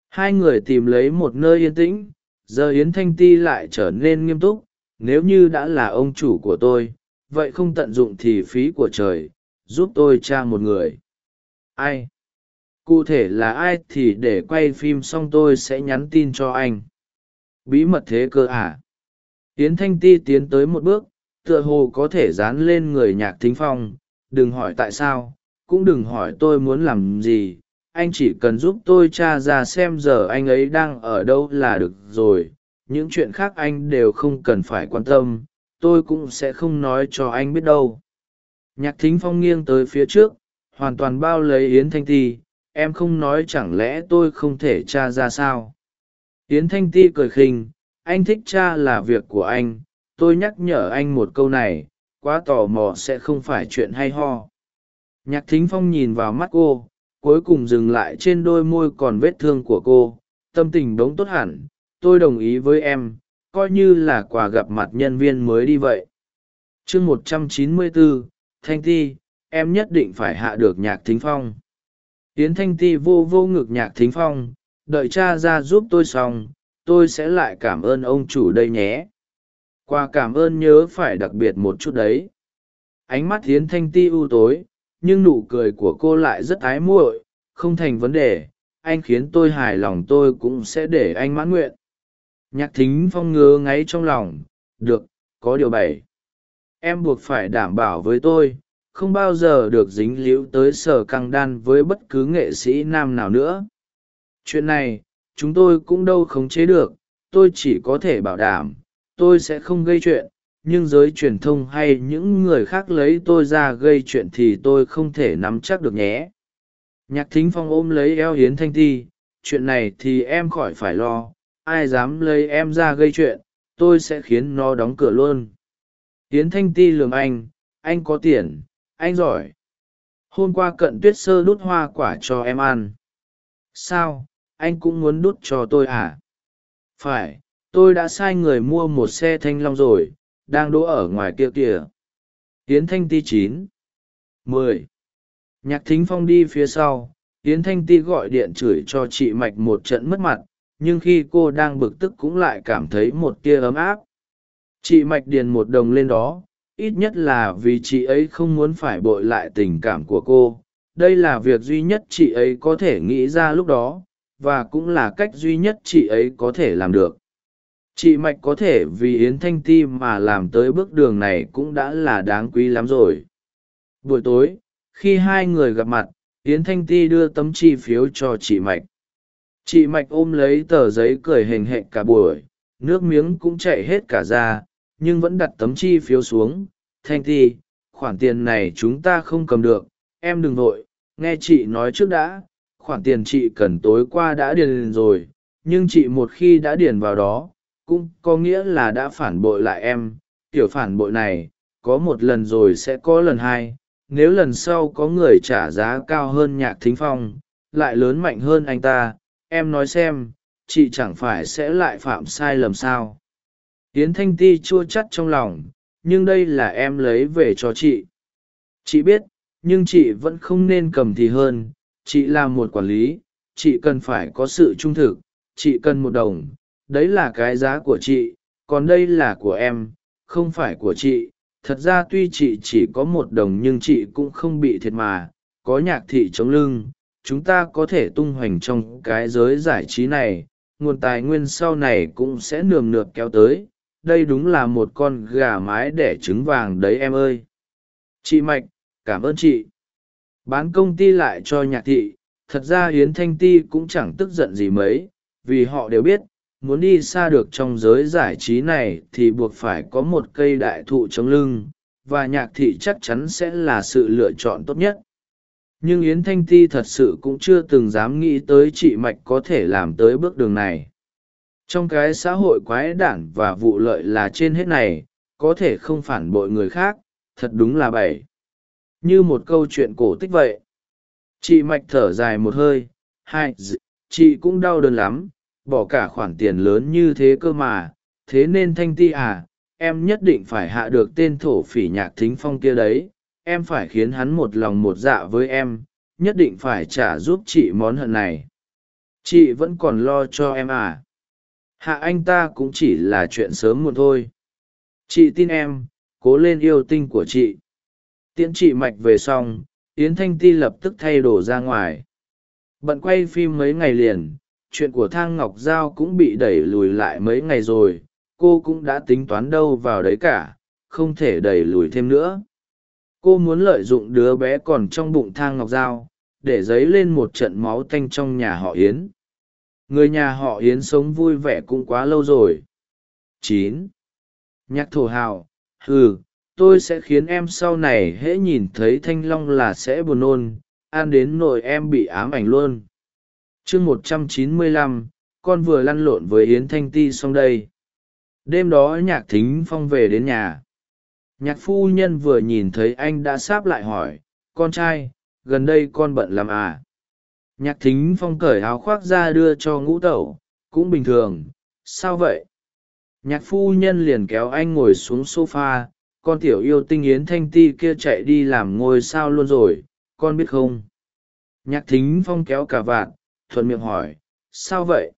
Hai người tìm lấy một nơi yên tĩnh, giờ yến thanh ti lại trở nên nghiêm túc, nếu như đã là ông chủ của tôi, vậy không tận dụng thì phí của trời, giúp tôi tra một người. Ai? Cụ thể là ai thì để quay phim xong tôi sẽ nhắn tin cho anh. Bí mật thế cơ à? yến thanh ti tiến tới một bước, tựa hồ có thể dán lên người nhạc thính phong. Đừng hỏi tại sao, cũng đừng hỏi tôi muốn làm gì anh chỉ cần giúp tôi t r a ra xem giờ anh ấy đang ở đâu là được rồi. Những chuyện khác anh đều không cần phải quan tâm. Tôi cũng sẽ không nói cho anh biết đâu. Nhạc thính phong nghiêng tới phía trước, hoàn toàn bao lấy yến thanh ti. Em không nói chẳng lẽ tôi không thể t r a ra sao? Yến thanh ti cười khinh, anh thích cha là việc của anh. Tôi nhắc nhở anh một câu này, quá tò mò sẽ không phải chuyện hay ho. Nhạc thính phong nhìn vào mắt cô cuối cùng dừng lại trên đôi môi còn vết thương của cô. Tâm tình đống tốt hẳn, tôi đồng ý với em, coi như là quà gặp mặt nhân viên mới đi vậy. Chương một trăm chín mươi bốn thanh ti, em nhất định phải hạ được nhạc thính phong. Yến thanh ti vô vô ngực nhạc thính phong, đợi cha ra giúp tôi xong, tôi sẽ lại cảm ơn ông chủ đây nhé. Quà cảm ơn nhớ phải đặc biệt một chút đấy. Ánh mắt yến thanh ti ưu tối nhưng nụ cười của cô lại rất ái muội, không thành vấn đề, anh khiến tôi hài lòng tôi cũng sẽ để anh mãn nguyện. Nhạc thính phong ngứa ngáy trong lòng, được, có điều bảy. Em buộc phải đảm bảo với tôi, không bao giờ được dính líu tới sở căng đan với bất cứ nghệ sĩ nam nào nữa. Chuyện này, chúng tôi cũng đâu khống chế được, tôi chỉ có thể bảo đảm, tôi sẽ không gây chuyện nhưng giới truyền thông hay những người khác lấy tôi ra gây chuyện thì tôi không thể nắm chắc được nhé. Nhạc thính phong ôm lấy eo hiến thanh ti, chuyện này thì em khỏi phải lo, ai dám lấy em ra gây chuyện, tôi sẽ khiến nó đóng cửa luôn. Hiến thanh ti lường anh anh có tiền, anh giỏi. Hôm qua cận tuyết sơ đút hoa quả cho em ăn. Sao, anh cũng muốn đút cho tôi à? Phải, tôi đã sai người mua một xe thanh long rồi đang đỗ ở ngoài kia kìa. Hiến thanh ti chín. Mười. Nhạc thính phong đi phía sau hiến thanh ti gọi điện chửi cho chị mạch một trận mất mặt, nhưng khi cô đang bực tức cũng lại cảm thấy một tia ấm áp. Chị mạch điền một đồng lên đó, ít nhất là vì chị ấy không muốn phải bội lại tình cảm của cô. Đây là việc duy nhất chị ấy có thể nghĩ ra lúc đó, và cũng là cách duy nhất chị ấy có thể làm được chị mạch có thể vì yến thanh ti mà làm tới bước đường này cũng đã là đáng quý lắm rồi. Buổi tối, khi hai người gặp mặt, yến thanh ti đưa tấm chi phiếu cho chị mạch. Chị mạch ôm lấy tờ giấy cười hình hệch cả buổi, nước miếng cũng chạy hết cả ra, nhưng vẫn đặt tấm chi phiếu xuống. Thanh ti, khoản tiền này chúng ta không cầm được, em đừng vội, nghe chị nói trước đã, khoản tiền chị cần tối qua đã điền rồi, nhưng chị một khi đã điền vào đó cũng có nghĩa là đã phản bội lại em. Kiểu phản bội này, có một lần rồi sẽ có lần hai. Nếu lần sau có người trả giá cao hơn nhạc thính phong, lại lớn mạnh hơn anh ta, em nói xem, chị chẳng phải sẽ lại phạm sai lầm sao? Tiến thanh ti chua chắt trong lòng, nhưng đây là em lấy về cho chị. Chị biết, nhưng chị vẫn không nên cầm thì hơn. Chị là một quản lý, chị cần phải có sự trung thực, chị cần một đồng đấy là cái giá của chị, còn đây là của em, không phải của chị. Thật ra tuy chị chỉ có một đồng nhưng chị cũng không bị thiệt mà, có nhạc thị chống lưng, chúng ta có thể tung hoành trong cái giới giải trí này, nguồn tài nguyên sau này cũng sẽ nườm nượp kéo tới. Đây đúng là một con gà mái đẻ trứng vàng đấy em ơi. Chị mạch, cảm ơn chị. Bán công ty lại cho nhạc thị, thật ra hiến thanh ti cũng chẳng tức giận gì mấy, vì họ đều biết muốn đi xa được trong giới giải trí này thì buộc phải có một cây đại thụ chống lưng, và nhạc thị chắc chắn sẽ là sự lựa chọn tốt nhất. Nhưng yến thanh ti thật sự cũng chưa từng dám nghĩ tới chị mạch có thể làm tới bước đường này. Trong cái xã hội quái đản và vụ lợi là trên hết này, có thể không phản bội người khác, thật đúng là bảy như một câu chuyện cổ tích vậy. Chị mạch thở dài một hơi, hai chị cũng đau đớn lắm bỏ cả khoản tiền lớn như thế cơ mà, thế nên thanh ti à em nhất định phải hạ được tên thổ phỉ nhạc thính phong kia đấy, em phải khiến hắn một lòng một dạ với em, nhất định phải trả giúp chị món hận này. Chị vẫn còn lo cho em à. Hạ anh ta cũng chỉ là chuyện sớm muộn thôi. Chị tin em, cố lên yêu tinh của chị. Tiễn chị mạch về xong, yến thanh ti lập tức thay đồ ra ngoài. Bận quay phim mấy ngày liền chuyện của thang ngọc giao cũng bị đẩy lùi lại mấy ngày rồi, cô cũng đã tính toán đâu vào đấy cả, không thể đẩy lùi thêm nữa. Cô muốn lợi dụng đứa bé còn trong bụng thang ngọc giao, để dấy lên một trận máu tanh trong nhà họ yến. Người nhà họ yến sống vui vẻ cũng quá lâu rồi. Chín. Nhạc thổ hào ừ tôi sẽ khiến em sau này hễ nhìn thấy thanh long là sẽ buồn nôn an đến nỗi em bị ám ảnh luôn chương một trăm chín mươi lăm, con vừa lăn lộn với yến thanh ti xong đây. Đêm đó nhạc thính phong về đến nhà. Nhạc phu nhân vừa nhìn thấy anh đã sáp lại hỏi, con trai, gần đây con bận làm à? Nhạc thính phong cởi áo khoác ra đưa cho ngũ tẩu, cũng bình thường, sao vậy? Nhạc phu nhân liền kéo anh ngồi xuống s o f a con tiểu yêu tinh yến thanh ti kia chạy đi làm ngôi sao luôn rồi, con biết không? Nhạc thính phong kéo cả vạn thuận miệng hỏi, sao vậy?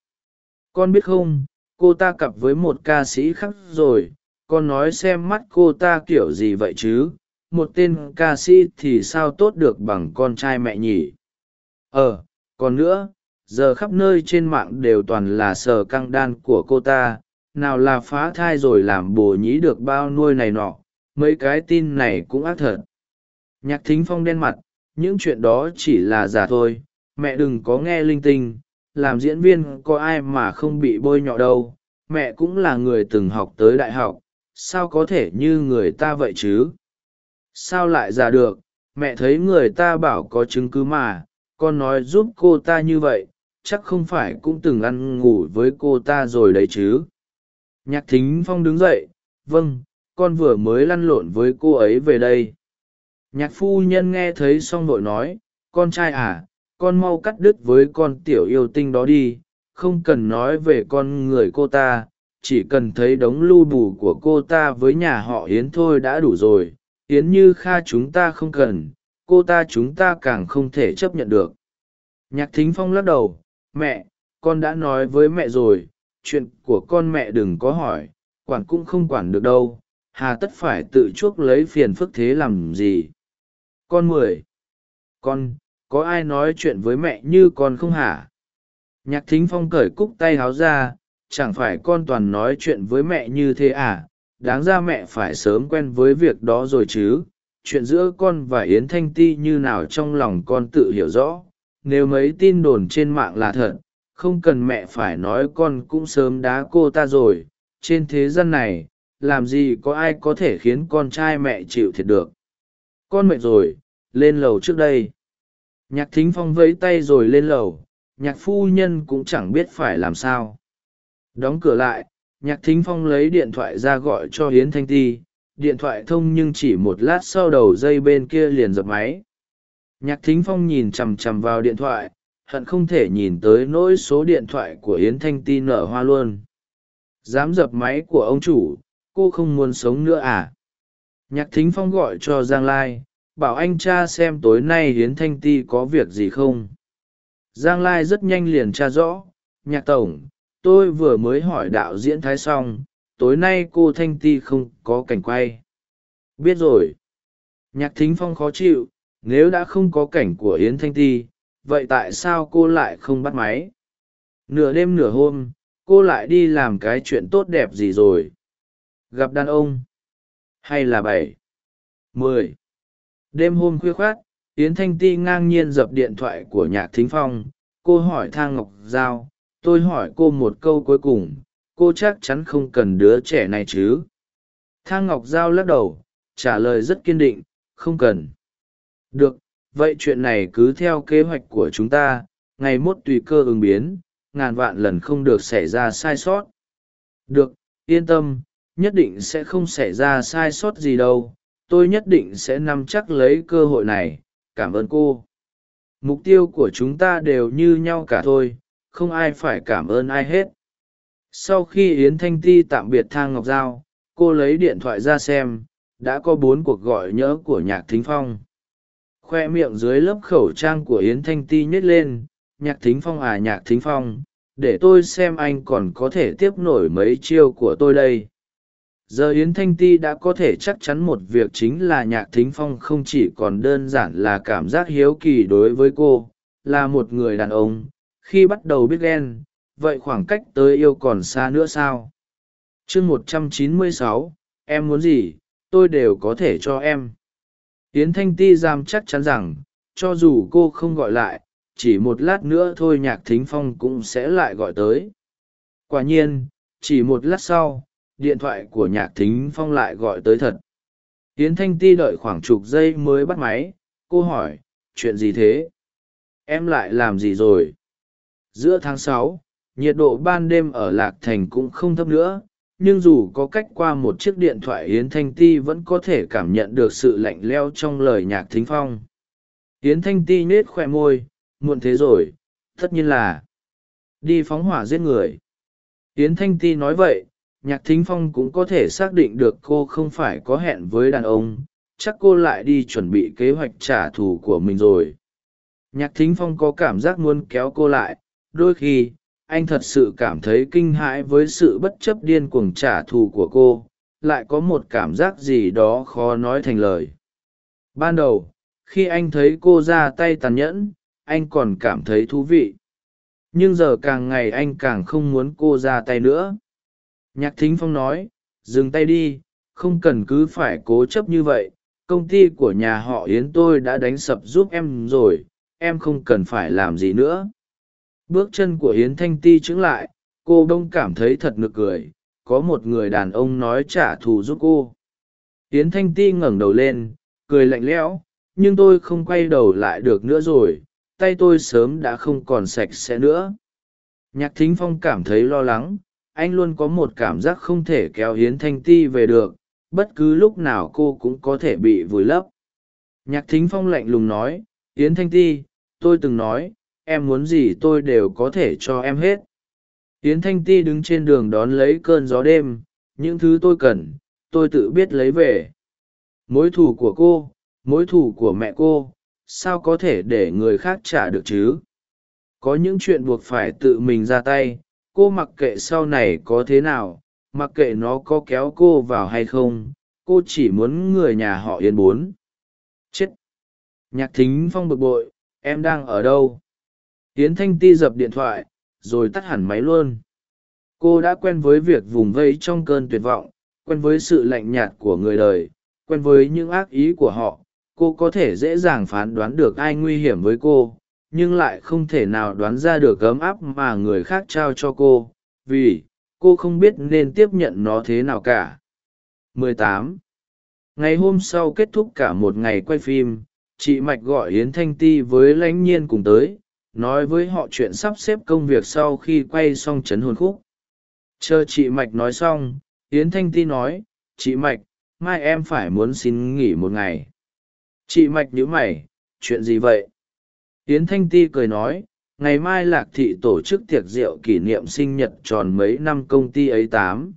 Con biết không, cô ta cặp với một ca sĩ khác rồi, con nói xem mắt cô ta kiểu gì vậy chứ? Một tên ca sĩ thì sao tốt được bằng con trai mẹ nhỉ? Ờ còn nữa, giờ khắp nơi trên mạng đều toàn là sờ căng đan của cô ta, nào là phá thai rồi làm bồ nhí được bao nuôi này nọ, mấy cái tin này cũng ác thật. Nhạc thính phong đen mặt, những chuyện đó chỉ là giả thôi mẹ đừng có nghe linh tinh, làm diễn viên có ai mà không bị bôi nhọ đâu, mẹ cũng là người từng học tới đại học, sao có thể như người ta vậy chứ? Sao lại giả được? Mẹ thấy người ta bảo có chứng cứ mà, con nói giúp cô ta như vậy, chắc không phải cũng từng ăn ngủ với cô ta rồi đấy chứ? Nhạc thính phong đứng dậy vâng con vừa mới lăn lộn với cô ấy về đây. Nhạc phu nhân nghe thấy xong vội nói, con trai à con mau cắt đứt với con tiểu yêu tinh đó đi, không cần nói về con người cô ta, chỉ cần thấy đống lưu bù của cô ta với nhà họ yến thôi đã đủ rồi, yến như kha chúng ta không cần, cô ta chúng ta càng không thể chấp nhận được. Nhạc thính phong lắc đầu, mẹ, con đã nói với mẹ rồi, chuyện của con mẹ đừng có hỏi, quản cũng không quản được đâu, hà tất phải tự chuốc lấy phiền phức thế làm gì? Con mười, con có ai nói chuyện với mẹ như con không hả? Nhạc thính phong cởi cúc tay háo ra, chẳng phải con toàn nói chuyện với mẹ như thế à? Đáng ra mẹ phải sớm quen với việc đó rồi chứ. Chuyện giữa con và yến thanh ti như nào trong lòng con tự hiểu rõ. Nếu mấy tin đồn trên mạng là thật, không cần mẹ phải nói con cũng sớm đá cô ta rồi. Trên thế gian này, làm gì có ai có thể khiến con trai mẹ chịu thiệt được. Con mệt rồi, lên lầu trước đây nhạc thính phong vẫy tay rồi lên lầu, nhạc phu nhân cũng chẳng biết phải làm sao. Đóng cửa lại, nhạc thính phong lấy điện thoại ra gọi cho hiến thanh ti, điện thoại thông nhưng chỉ một lát sau đầu dây bên kia liền dập máy. Nhạc thính phong nhìn chằm chằm vào điện thoại, hận không thể nhìn tới nỗi số điện thoại của Hiến thanh ti nở hoa luôn. Dám dập máy của ông chủ, cô không muốn sống nữa à? Nhạc thính phong gọi cho giang lai bảo anh cha xem tối nay hiến thanh ti có việc gì không? Giang lai rất nhanh liền tra rõ, nhạc tổng, tôi vừa mới hỏi đạo diễn thái xong tối nay cô thanh ti không có cảnh quay. Biết rồi. Nhạc thính phong khó chịu, nếu đã không có cảnh của yến thanh ti, vậy tại sao cô lại không bắt máy? Nửa đêm nửa hôm, cô lại đi làm cái chuyện tốt đẹp gì rồi? Gặp đàn ông. Hay là bảy mười đêm hôm khuya khoát, yến thanh ti ngang nhiên dập điện thoại của nhạc thính phong. Cô hỏi thang ngọc giao, tôi hỏi cô một câu cuối cùng, cô chắc chắn không cần đứa trẻ này chứ? Thang ngọc giao lắc đầu, trả lời rất kiên định, không cần. Được, vậy chuyện này cứ theo kế hoạch của chúng ta, ngày mốt tùy cơ ứng biến, ngàn vạn lần không được xảy ra sai sót. Được, yên tâm, nhất định sẽ không xảy ra sai sót gì đâu tôi nhất định sẽ nắm chắc lấy cơ hội này, cảm ơn cô. Mục tiêu của chúng ta đều như nhau cả thôi, không ai phải cảm ơn ai hết. Sau khi yến thanh ti tạm biệt thang ngọc giao, cô lấy điện thoại ra xem, đã có bốn cuộc gọi nhỡ của nhạc thính phong. Khoe miệng dưới lớp khẩu trang của yến thanh ti nhét lên, nhạc thính phong à nhạc thính phong, để tôi xem anh còn có thể tiếp nổi mấy chiêu của tôi đây giờ yến thanh ti đã có thể chắc chắn một việc chính là nhạc thính phong không chỉ còn đơn giản là cảm giác hiếu kỳ đối với cô, là một người đàn ông, khi bắt đầu biết ghen, vậy khoảng cách tới yêu còn xa nữa sao? Chương một trăm chín mươi sáu, em muốn gì? Tôi đều có thể cho em. Yến thanh ti giam chắc chắn rằng, cho dù cô không gọi lại, chỉ một lát nữa thôi nhạc thính phong cũng sẽ lại gọi tới. Quả nhiên, chỉ một lát sau điện thoại của nhạc thính phong lại gọi tới thật. Yến thanh ti đợi khoảng chục giây mới bắt máy. Cô hỏi, chuyện gì thế? Em lại làm gì rồi? Giữa tháng sáu, nhiệt độ ban đêm ở lạc thành cũng không thấp nữa, nhưng dù có cách qua một chiếc điện thoại, yến thanh ti vẫn có thể cảm nhận được sự lạnh leo trong lời nhạc thính phong. Yến thanh ti nết khoe môi, muộn thế rồi, tất nhiên là đi phóng hỏa giết người. Yến thanh ti nói vậy nhạc thính phong cũng có thể xác định được cô không phải có hẹn với đàn ông, chắc cô lại đi chuẩn bị kế hoạch trả thù của mình rồi. Nhạc thính phong có cảm giác muốn kéo cô lại, đôi khi, anh thật sự cảm thấy kinh hãi với sự bất chấp điên cuồng trả thù của cô, lại có một cảm giác gì đó khó nói thành lời. Ban đầu, khi anh thấy cô ra tay tàn nhẫn, anh còn cảm thấy thú vị. Nhưng giờ càng ngày anh càng không muốn cô ra tay nữa nhạc thính phong nói, dừng tay đi, không cần cứ phải cố chấp như vậy. Công ty của nhà họ yến tôi đã đánh sập giúp em rồi, em không cần phải làm gì nữa. Bước chân của yến thanh ti trứng lại, cô đông cảm thấy thật nực cười. Có một người đàn ông nói trả thù giúp cô. Yến thanh ti ngẩng đầu lên, cười lạnh lẽo, nhưng tôi không quay đầu lại được nữa rồi, tay tôi sớm đã không còn sạch sẽ nữa. Nhạc thính phong cảm thấy lo lắng anh luôn có một cảm giác không thể kéo hiến thanh ti về được, bất cứ lúc nào cô cũng có thể bị vùi lấp. Nhạc thính phong lạnh lùng nói, yến thanh ti, tôi từng nói, em muốn gì tôi đều có thể cho em hết. Yến thanh ti đứng trên đường đón lấy cơn gió đêm, những thứ tôi cần, tôi tự biết lấy về. Mối thù của cô, mối thù của mẹ cô, sao có thể để người khác trả được chứ? Có những chuyện buộc phải tự mình ra tay cô mặc kệ sau này có thế nào, mặc kệ nó có kéo cô vào hay không, cô chỉ muốn người nhà họ yên bốn. Chết! Nhạc thính phong bực bội, em đang ở đâu? Tiến thanh ti dập điện thoại, rồi tắt hẳn máy luôn. Cô đã quen với việc vùng vây trong cơn tuyệt vọng, quen với sự lạnh nhạt của người đời, quen với những ác ý của họ, cô có thể dễ dàng phán đoán được ai nguy hiểm với cô nhưng lại không thể nào đoán ra được ấm áp mà người khác trao cho cô, vì cô không biết nên tiếp nhận nó thế nào cả. 18. ngày hôm sau kết thúc cả một ngày quay phim, chị mạch gọi yến thanh ti với lãnh nhiên cùng tới, nói với họ chuyện sắp xếp công việc sau khi quay xong chấn hồn khúc. Chờ chị mạch nói xong, yến thanh ti nói, chị mạch, mai em phải muốn xin nghỉ một ngày. Chị mạch nhữ mày, chuyện gì vậy? Yến thanh ti cười nói, ngày mai lạc thị tổ chức tiệc rượu kỷ niệm sinh nhật tròn mấy năm công ty ấy tám.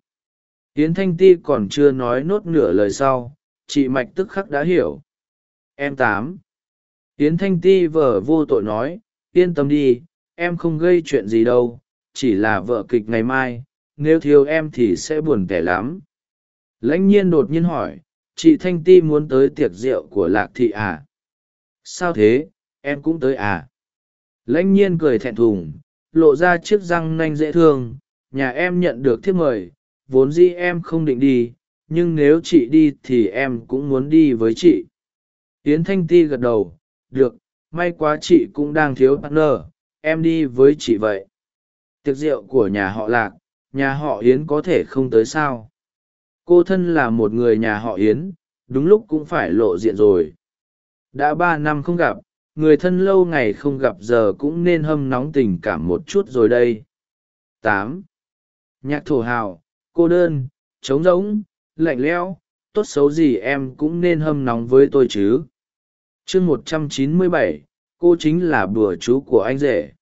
Yến thanh ti còn chưa nói nốt nửa lời sau, chị mạch tức khắc đã hiểu. Em tám. Yến thanh ti vờ vô tội nói, yên tâm đi, em không gây chuyện gì đâu, chỉ là vợ kịch ngày mai, nếu thiếu em thì sẽ buồn tẻ lắm. Lãnh nhiên đột nhiên hỏi, chị thanh ti muốn tới tiệc rượu của lạc thị à? Sao thế? Em cũng tới à. Lãnh nhiên cười thẹn thùng, lộ ra chiếc răng nanh dễ thương, nhà em nhận được thiếp mời, vốn dĩ em không định đi, nhưng nếu chị đi thì em cũng muốn đi với chị. Yến thanh ti gật đầu, được, may quá chị cũng đang thiếu partner, em đi với chị vậy. Tiệc rượu của nhà họ lạc, nhà họ yến có thể không tới sao? Cô thân là một người nhà họ yến, đúng lúc cũng phải lộ diện rồi. Đã ba năm không gặp người thân lâu ngày không gặp giờ cũng nên hâm nóng tình cảm một chút rồi đây. Tám. Nhạc thổ hào, cô đơn, trống rỗng, lạnh lẽo, tốt xấu gì em cũng nên hâm nóng với tôi chứ. Chương một trăm chín mươi bảy, cô chính là bùa chú của anh rể.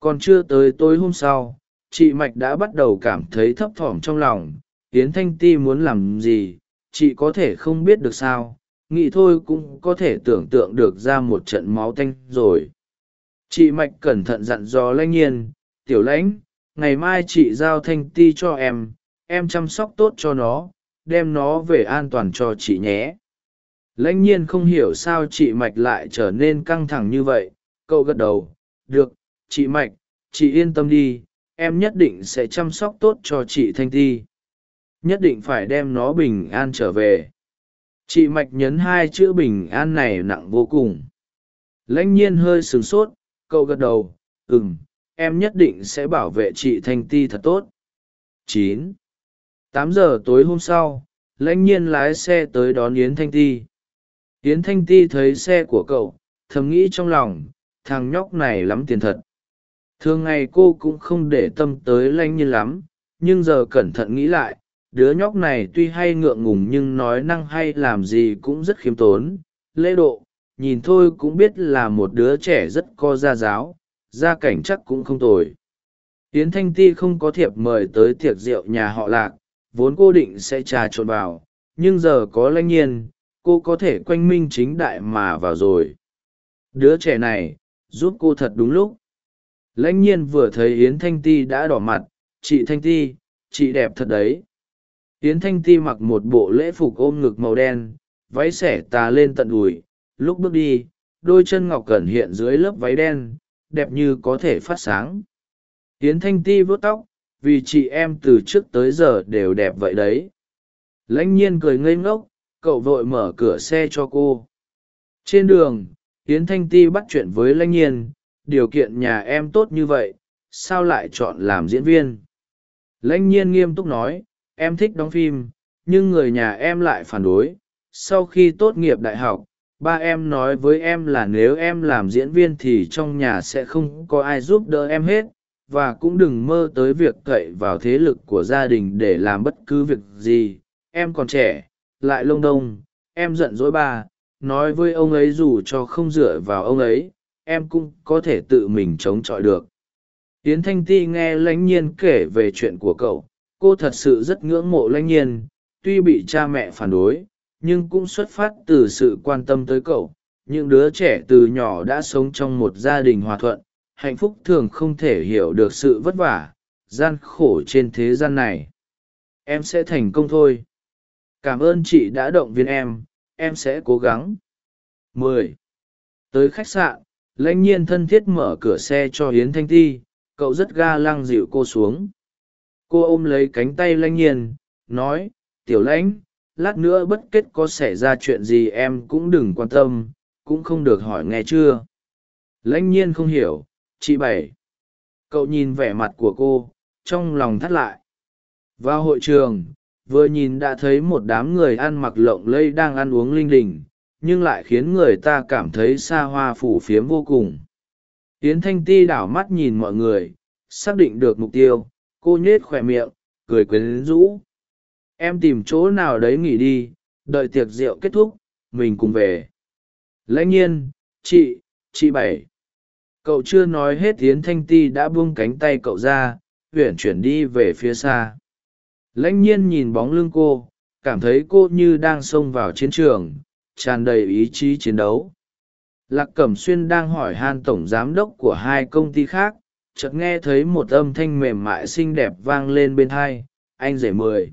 Còn chưa tới tối hôm sau, chị mạch đã bắt đầu cảm thấy thấp thỏm trong lòng. Yến thanh ti muốn làm gì, chị có thể không biết được sao nghĩ thôi cũng có thể tưởng tượng được ra một trận máu tanh rồi. Chị mạch cẩn thận dặn dò lãnh nhiên, tiểu lãnh, ngày mai chị giao thanh ti cho em em chăm sóc tốt cho nó, đem nó về an toàn cho chị nhé. Lãnh nhiên không hiểu sao chị mạch lại trở nên căng thẳng như vậy. Cậu gật đầu, được, chị mạch, chị yên tâm đi, em nhất định sẽ chăm sóc tốt cho chị thanh ti. Nhất định phải đem nó bình an trở về chị mạch nhấn hai chữ bình an này nặng vô cùng. Lãnh nhiên hơi sửng sốt, cậu gật đầu ừ m em nhất định sẽ bảo vệ chị thanh ti thật tốt. Chín. Tám giờ tối hôm sau, lãnh nhiên lái xe tới đón yến thanh ti. Yến thanh ti thấy xe của cậu, thầm nghĩ trong lòng, thằng nhóc này lắm tiền thật. Thường ngày cô cũng không để tâm tới lãnh nhiên lắm, nhưng giờ cẩn thận nghĩ lại đứa nhóc này tuy hay ngượng ngùng nhưng nói năng hay làm gì cũng rất khiêm tốn, lễ độ, nhìn thôi cũng biết là một đứa trẻ rất co gia giáo, gia cảnh chắc cũng không tồi. Yến thanh ti không có thiệp mời tới tiệc rượu nhà họ lạc, vốn cô định sẽ trà trộn vào, nhưng giờ có lãnh nhiên, cô có thể quanh minh chính đại mà vào rồi. Đứa trẻ này, giúp cô thật đúng lúc. Lãnh nhiên vừa thấy yến thanh ti đã đỏ mặt, chị thanh ti, chị đẹp thật đấy yến thanh ti mặc một bộ lễ phục ôm ngực màu đen, váy xẻ tà lên tận đùi. Lúc bước đi, đôi chân ngọc cẩn hiện dưới lớp váy đen, đẹp như có thể phát sáng. Yến thanh ti vớt tóc, vì chị em từ trước tới giờ đều đẹp vậy đấy. Lãnh nhiên cười ngây ngốc, cậu vội mở cửa xe cho cô. Trên đường, yến thanh ti bắt chuyện với lãnh nhiên, điều kiện nhà em tốt như vậy, sao lại chọn làm diễn viên? Lãnh nhiên nghiêm túc nói em thích đóng phim, nhưng người nhà em lại phản đối. Sau khi tốt nghiệp đại học, ba em nói với em là nếu em làm diễn viên thì trong nhà sẽ không có ai giúp đỡ em hết, và cũng đừng mơ tới việc cậy vào thế lực của gia đình để làm bất cứ việc gì. Em còn trẻ, lại lông đông, em giận dỗi ba, nói với ông ấy dù cho không dựa vào ông ấy, em cũng có thể tự mình chống chọi được. Yến thanh ti nghe lãnh nhiên kể về chuyện của cậu cô thật sự rất ngưỡng mộ lãnh nhiên, tuy bị cha mẹ phản đối, nhưng cũng xuất phát từ sự quan tâm tới cậu. Những đứa trẻ từ nhỏ đã sống trong một gia đình hòa thuận, hạnh phúc thường không thể hiểu được sự vất vả, gian khổ trên thế gian này. Em sẽ thành công thôi. Cảm ơn chị đã động viên em em sẽ cố gắng. 10. tới khách sạn, lãnh nhiên thân thiết mở cửa xe cho hiến thanh ti, cậu rất ga lăng dịu cô xuống cô ôm lấy cánh tay lãnh nhiên, nói, tiểu lãnh, lát nữa bất kết có xảy ra chuyện gì em cũng đừng quan tâm, cũng không được hỏi nghe chưa? Lãnh nhiên không hiểu, chị bảy, cậu nhìn vẻ mặt của cô, trong lòng thắt lại. Vào hội trường, vừa nhìn đã thấy một đám người ăn mặc lộng lây đang ăn uống linh đình, nhưng lại khiến người ta cảm thấy xa hoa phủ phiếm vô cùng. Yến thanh ti đảo mắt nhìn mọi người, xác định được mục tiêu cô nhết khỏe miệng, cười quyến rũ. Em tìm chỗ nào đấy nghỉ đi, đợi tiệc rượu kết thúc, mình cùng về. Lãnh nhiên, chị chị bảy. Cậu chưa nói hết tiến thanh ti đã buông cánh tay cậu ra, uyển chuyển đi về phía xa. Lãnh nhiên nhìn bóng lưng cô, cảm thấy cô như đang xông vào chiến trường, tràn đầy ý chí chiến đấu. Lạc cẩm xuyên đang hỏi han tổng giám đốc của hai công ty khác chợt nghe thấy một âm thanh mềm mại xinh đẹp vang lên bên thai anh rể mười.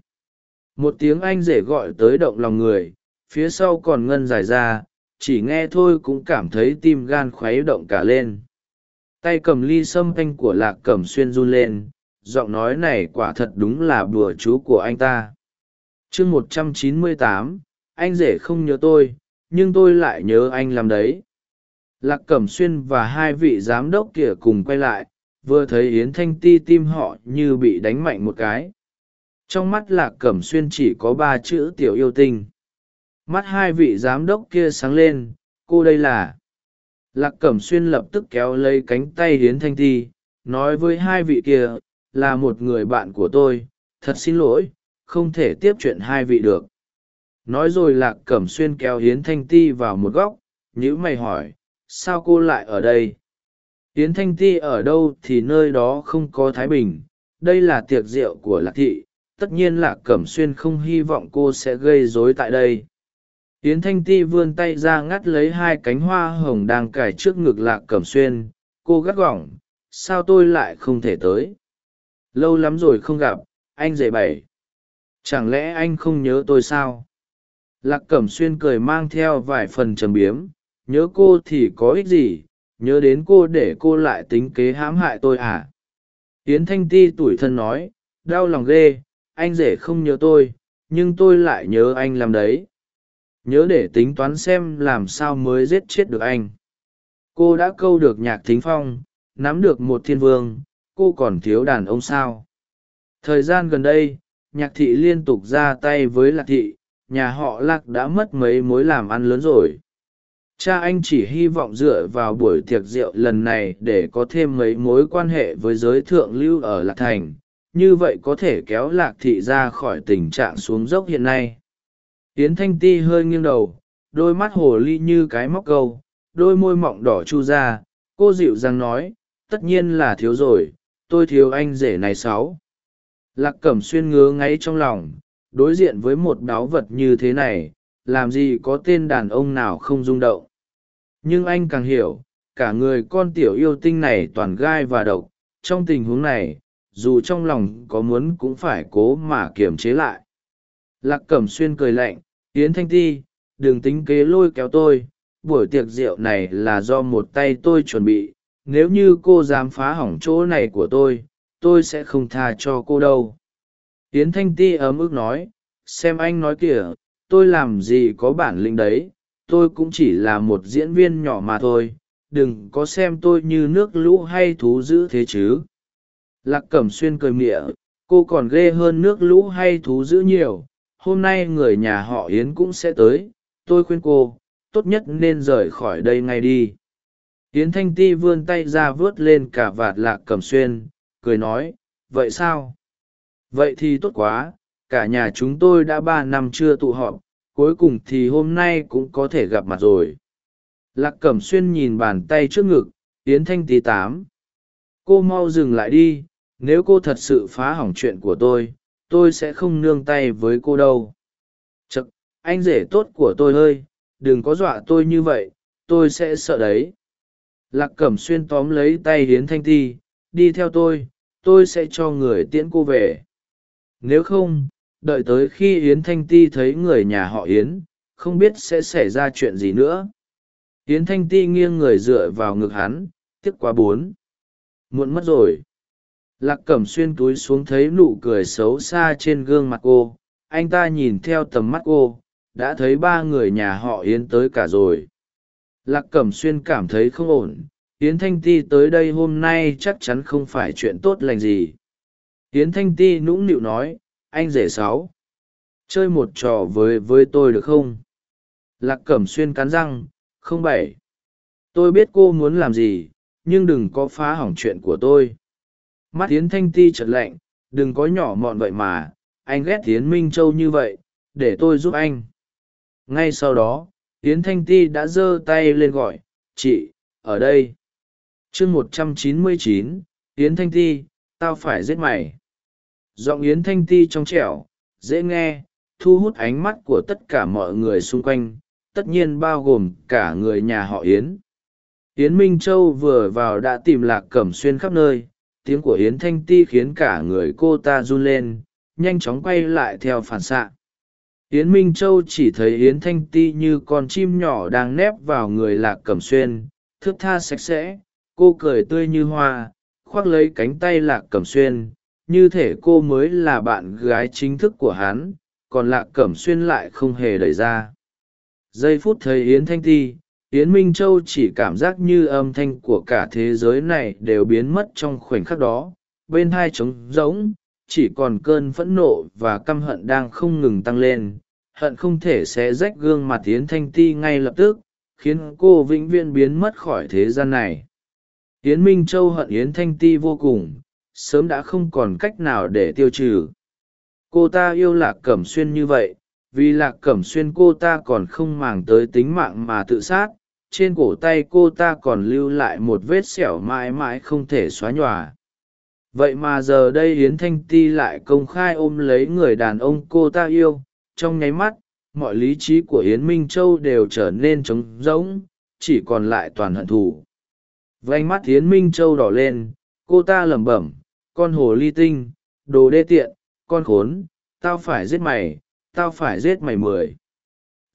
Một tiếng anh rể gọi tới động lòng người, phía sau còn ngân dài ra, chỉ nghe thôi cũng cảm thấy tim gan khuấy động cả lên. Tay cầm ly sâm thanh của lạc cẩm xuyên run lên, giọng nói này quả thật đúng là bùa chú của anh ta. Chương một trăm chín mươi tám, anh rể không nhớ tôi, nhưng tôi lại nhớ anh làm đấy. Lạc cẩm xuyên và hai vị giám đốc kia cùng quay lại vừa thấy yến thanh ti tim họ như bị đánh mạnh một cái. Trong mắt lạc cẩm xuyên chỉ có ba chữ tiểu yêu tinh. Mắt hai vị giám đốc kia sáng lên, cô đây là? Lạc cẩm xuyên lập tức kéo lấy cánh tay Yến thanh ti, nói với hai vị kia, là một người bạn của tôi, thật xin lỗi, không thể tiếp chuyện hai vị được. Nói rồi lạc cẩm xuyên kéo hiến thanh ti vào một góc nhữ mày hỏi, sao cô lại ở đây? Yến thanh ti ở đâu thì nơi đó không có thái bình, đây là tiệc rượu của lạc thị, tất nhiên lạc cẩm xuyên không hy vọng cô sẽ gây rối tại đây. Yến thanh ti vươn tay ra ngắt lấy hai cánh hoa hồng đang cài trước ngực lạc cẩm xuyên, cô gắt gỏng, sao tôi lại không thể tới? Lâu lắm rồi không gặp, anh dậy bảy. Chẳng lẽ anh không nhớ tôi sao? Lạc cẩm xuyên cười mang theo vài phần trầm biếm, nhớ cô thì có ích gì nhớ đến cô để cô lại tính kế hãm hại tôi à? Yến thanh ti tủi thân nói, đau lòng ghê, anh rể không nhớ tôi, nhưng tôi lại nhớ anh làm đấy. Nhớ để tính toán xem làm sao mới giết chết được anh. Cô đã câu được nhạc thính phong, nắm được một thiên vương, cô còn thiếu đàn ông sao? Thời gian gần đây, nhạc thị liên tục ra tay với lạc thị, nhà họ lạc đã mất mấy mối làm ăn lớn rồi cha anh chỉ hy vọng dựa vào buổi tiệc rượu lần này để có thêm mấy mối quan hệ với giới thượng lưu ở lạc thành. Như vậy có thể kéo lạc thị ra khỏi tình trạng xuống dốc hiện nay. Yến thanh ti hơi nghiêng đầu, đôi mắt hồ ly như cái móc câu, đôi môi mọng đỏ chu ra. Cô dịu dàng nói, tất nhiên là thiếu rồi, tôi thiếu anh rể này sáu. Lạc cẩm xuyên ngứa ngáy trong lòng, đối diện với một đáo vật như thế này, làm gì có tên đàn ông nào không rung động nhưng anh càng hiểu, cả người con tiểu yêu tinh này toàn gai và độc. Trong tình huống này, dù trong lòng có muốn cũng phải cố mà kiềm chế lại. Lạc cẩm xuyên cười lạnh, yến thanh ti, đừng tính kế lôi kéo tôi. Buổi tiệc rượu này là do một tay tôi chuẩn bị. Nếu như cô dám phá hỏng chỗ này của tôi tôi sẽ không tha cho cô đâu. Yến thanh ti ấm ức nói, xem anh nói kìa, tôi làm gì có bản lĩnh đấy tôi cũng chỉ là một diễn viên nhỏ mà thôi, đừng có xem tôi như nước lũ hay thú dữ thế chứ. Lạc cẩm xuyên cười mịa cô còn ghê hơn nước lũ hay thú dữ nhiều, hôm nay người nhà họ yến cũng sẽ tới, tôi khuyên cô, tốt nhất nên rời khỏi đây ngay đi. Yến thanh ti vươn tay ra vớt lên cả vạt lạc cẩm xuyên, cười nói, vậy sao? Vậy thì tốt quá, cả nhà chúng tôi đã ba năm chưa tụ họp cuối cùng thì hôm nay cũng có thể gặp mặt rồi. Lạc cẩm xuyên nhìn bàn tay trước ngực, yến thanh tí tám. Cô mau dừng lại đi, nếu cô thật sự phá hỏng chuyện của tôi tôi sẽ không nương tay với cô đâu. Chật, anh rể tốt của tôi ơi, đừng có dọa tôi như vậy, tôi sẽ sợ đấy. Lạc cẩm xuyên tóm lấy tay hiến thanh ti đi theo tôi tôi sẽ cho người tiễn cô về. Nếu không đợi tới khi yến thanh ti thấy người nhà họ yến, không biết sẽ xảy ra chuyện gì nữa. Yến thanh ti nghiêng người dựa vào ngực hắn, tiếc quá bốn muộn mất rồi. Lạc cẩm xuyên túi xuống thấy nụ cười xấu xa trên gương mặt cô. Anh ta nhìn theo tầm mắt cô, đã thấy ba người nhà họ yến tới cả rồi. Lạc cẩm xuyên cảm thấy không ổn. Yến thanh ti tới đây hôm nay chắc chắn không phải chuyện tốt lành gì. Yến thanh ti nũng nịu nói anh rể sáu. Chơi một trò với với tôi được không? Lạc cẩm xuyên cắn răng, không bảy. Tôi biết cô muốn làm gì, nhưng đừng có phá hỏng chuyện của tôi. Mắt tiến thanh ti chật lạnh, đừng có nhỏ mọn vậy mà, anh ghét tiến minh châu như vậy, để tôi giúp anh. Ngay sau đó tiến thanh ti đã giơ tay lên gọi, chị, ở đây. Chương một trăm chín mươi chín, yến thanh ti, tao phải giết mày giọng yến thanh ti trong trẻo, dễ nghe, thu hút ánh mắt của tất cả mọi người xung quanh, tất nhiên bao gồm cả người nhà họ yến. Yến minh châu vừa vào đã tìm lạc cẩm xuyên khắp nơi, tiếng của yến thanh ti khiến cả người cô ta run lên, nhanh chóng quay lại theo phản xạ. Yến minh châu chỉ thấy yến thanh ti như con chim nhỏ đang nép vào người lạc cẩm xuyên thước tha sạch sẽ, cô cười tươi như hoa, khoác lấy cánh tay lạc cẩm xuyên như thể cô mới là bạn gái chính thức của hắn, còn lạc cẩm xuyên lại không hề đẩy ra. Giây phút thấy yến thanh ti, yến minh châu chỉ cảm giác như âm thanh của cả thế giới này đều biến mất trong khoảnh khắc đó. Bên hai trống rỗng, chỉ còn cơn phẫn nộ và căm hận đang không ngừng tăng lên. Hận không thể xé rách gương mặt yến thanh ti ngay lập tức, khiến cô vĩnh viễn biến mất khỏi thế gian này. Yến minh châu hận yến thanh ti vô cùng sớm đã không còn cách nào để tiêu trừ. Cô ta yêu lạc cẩm xuyên như vậy, vì lạc cẩm xuyên cô ta còn không màng tới tính mạng mà tự sát, trên cổ tay cô ta còn lưu lại một vết sẹo mãi mãi không thể xóa nhòa. Vậy mà giờ đây yến thanh ti lại công khai ôm lấy người đàn ông cô ta yêu, trong nháy mắt, mọi lý trí của yến minh châu đều trở nên trống rỗng, chỉ còn lại toàn hận thù. Vánh mắt yến minh châu đỏ lên, cô ta lẩm bẩm con hồ ly tinh, đồ đê tiện, con khốn, tao phải giết mày, tao phải giết mày mười.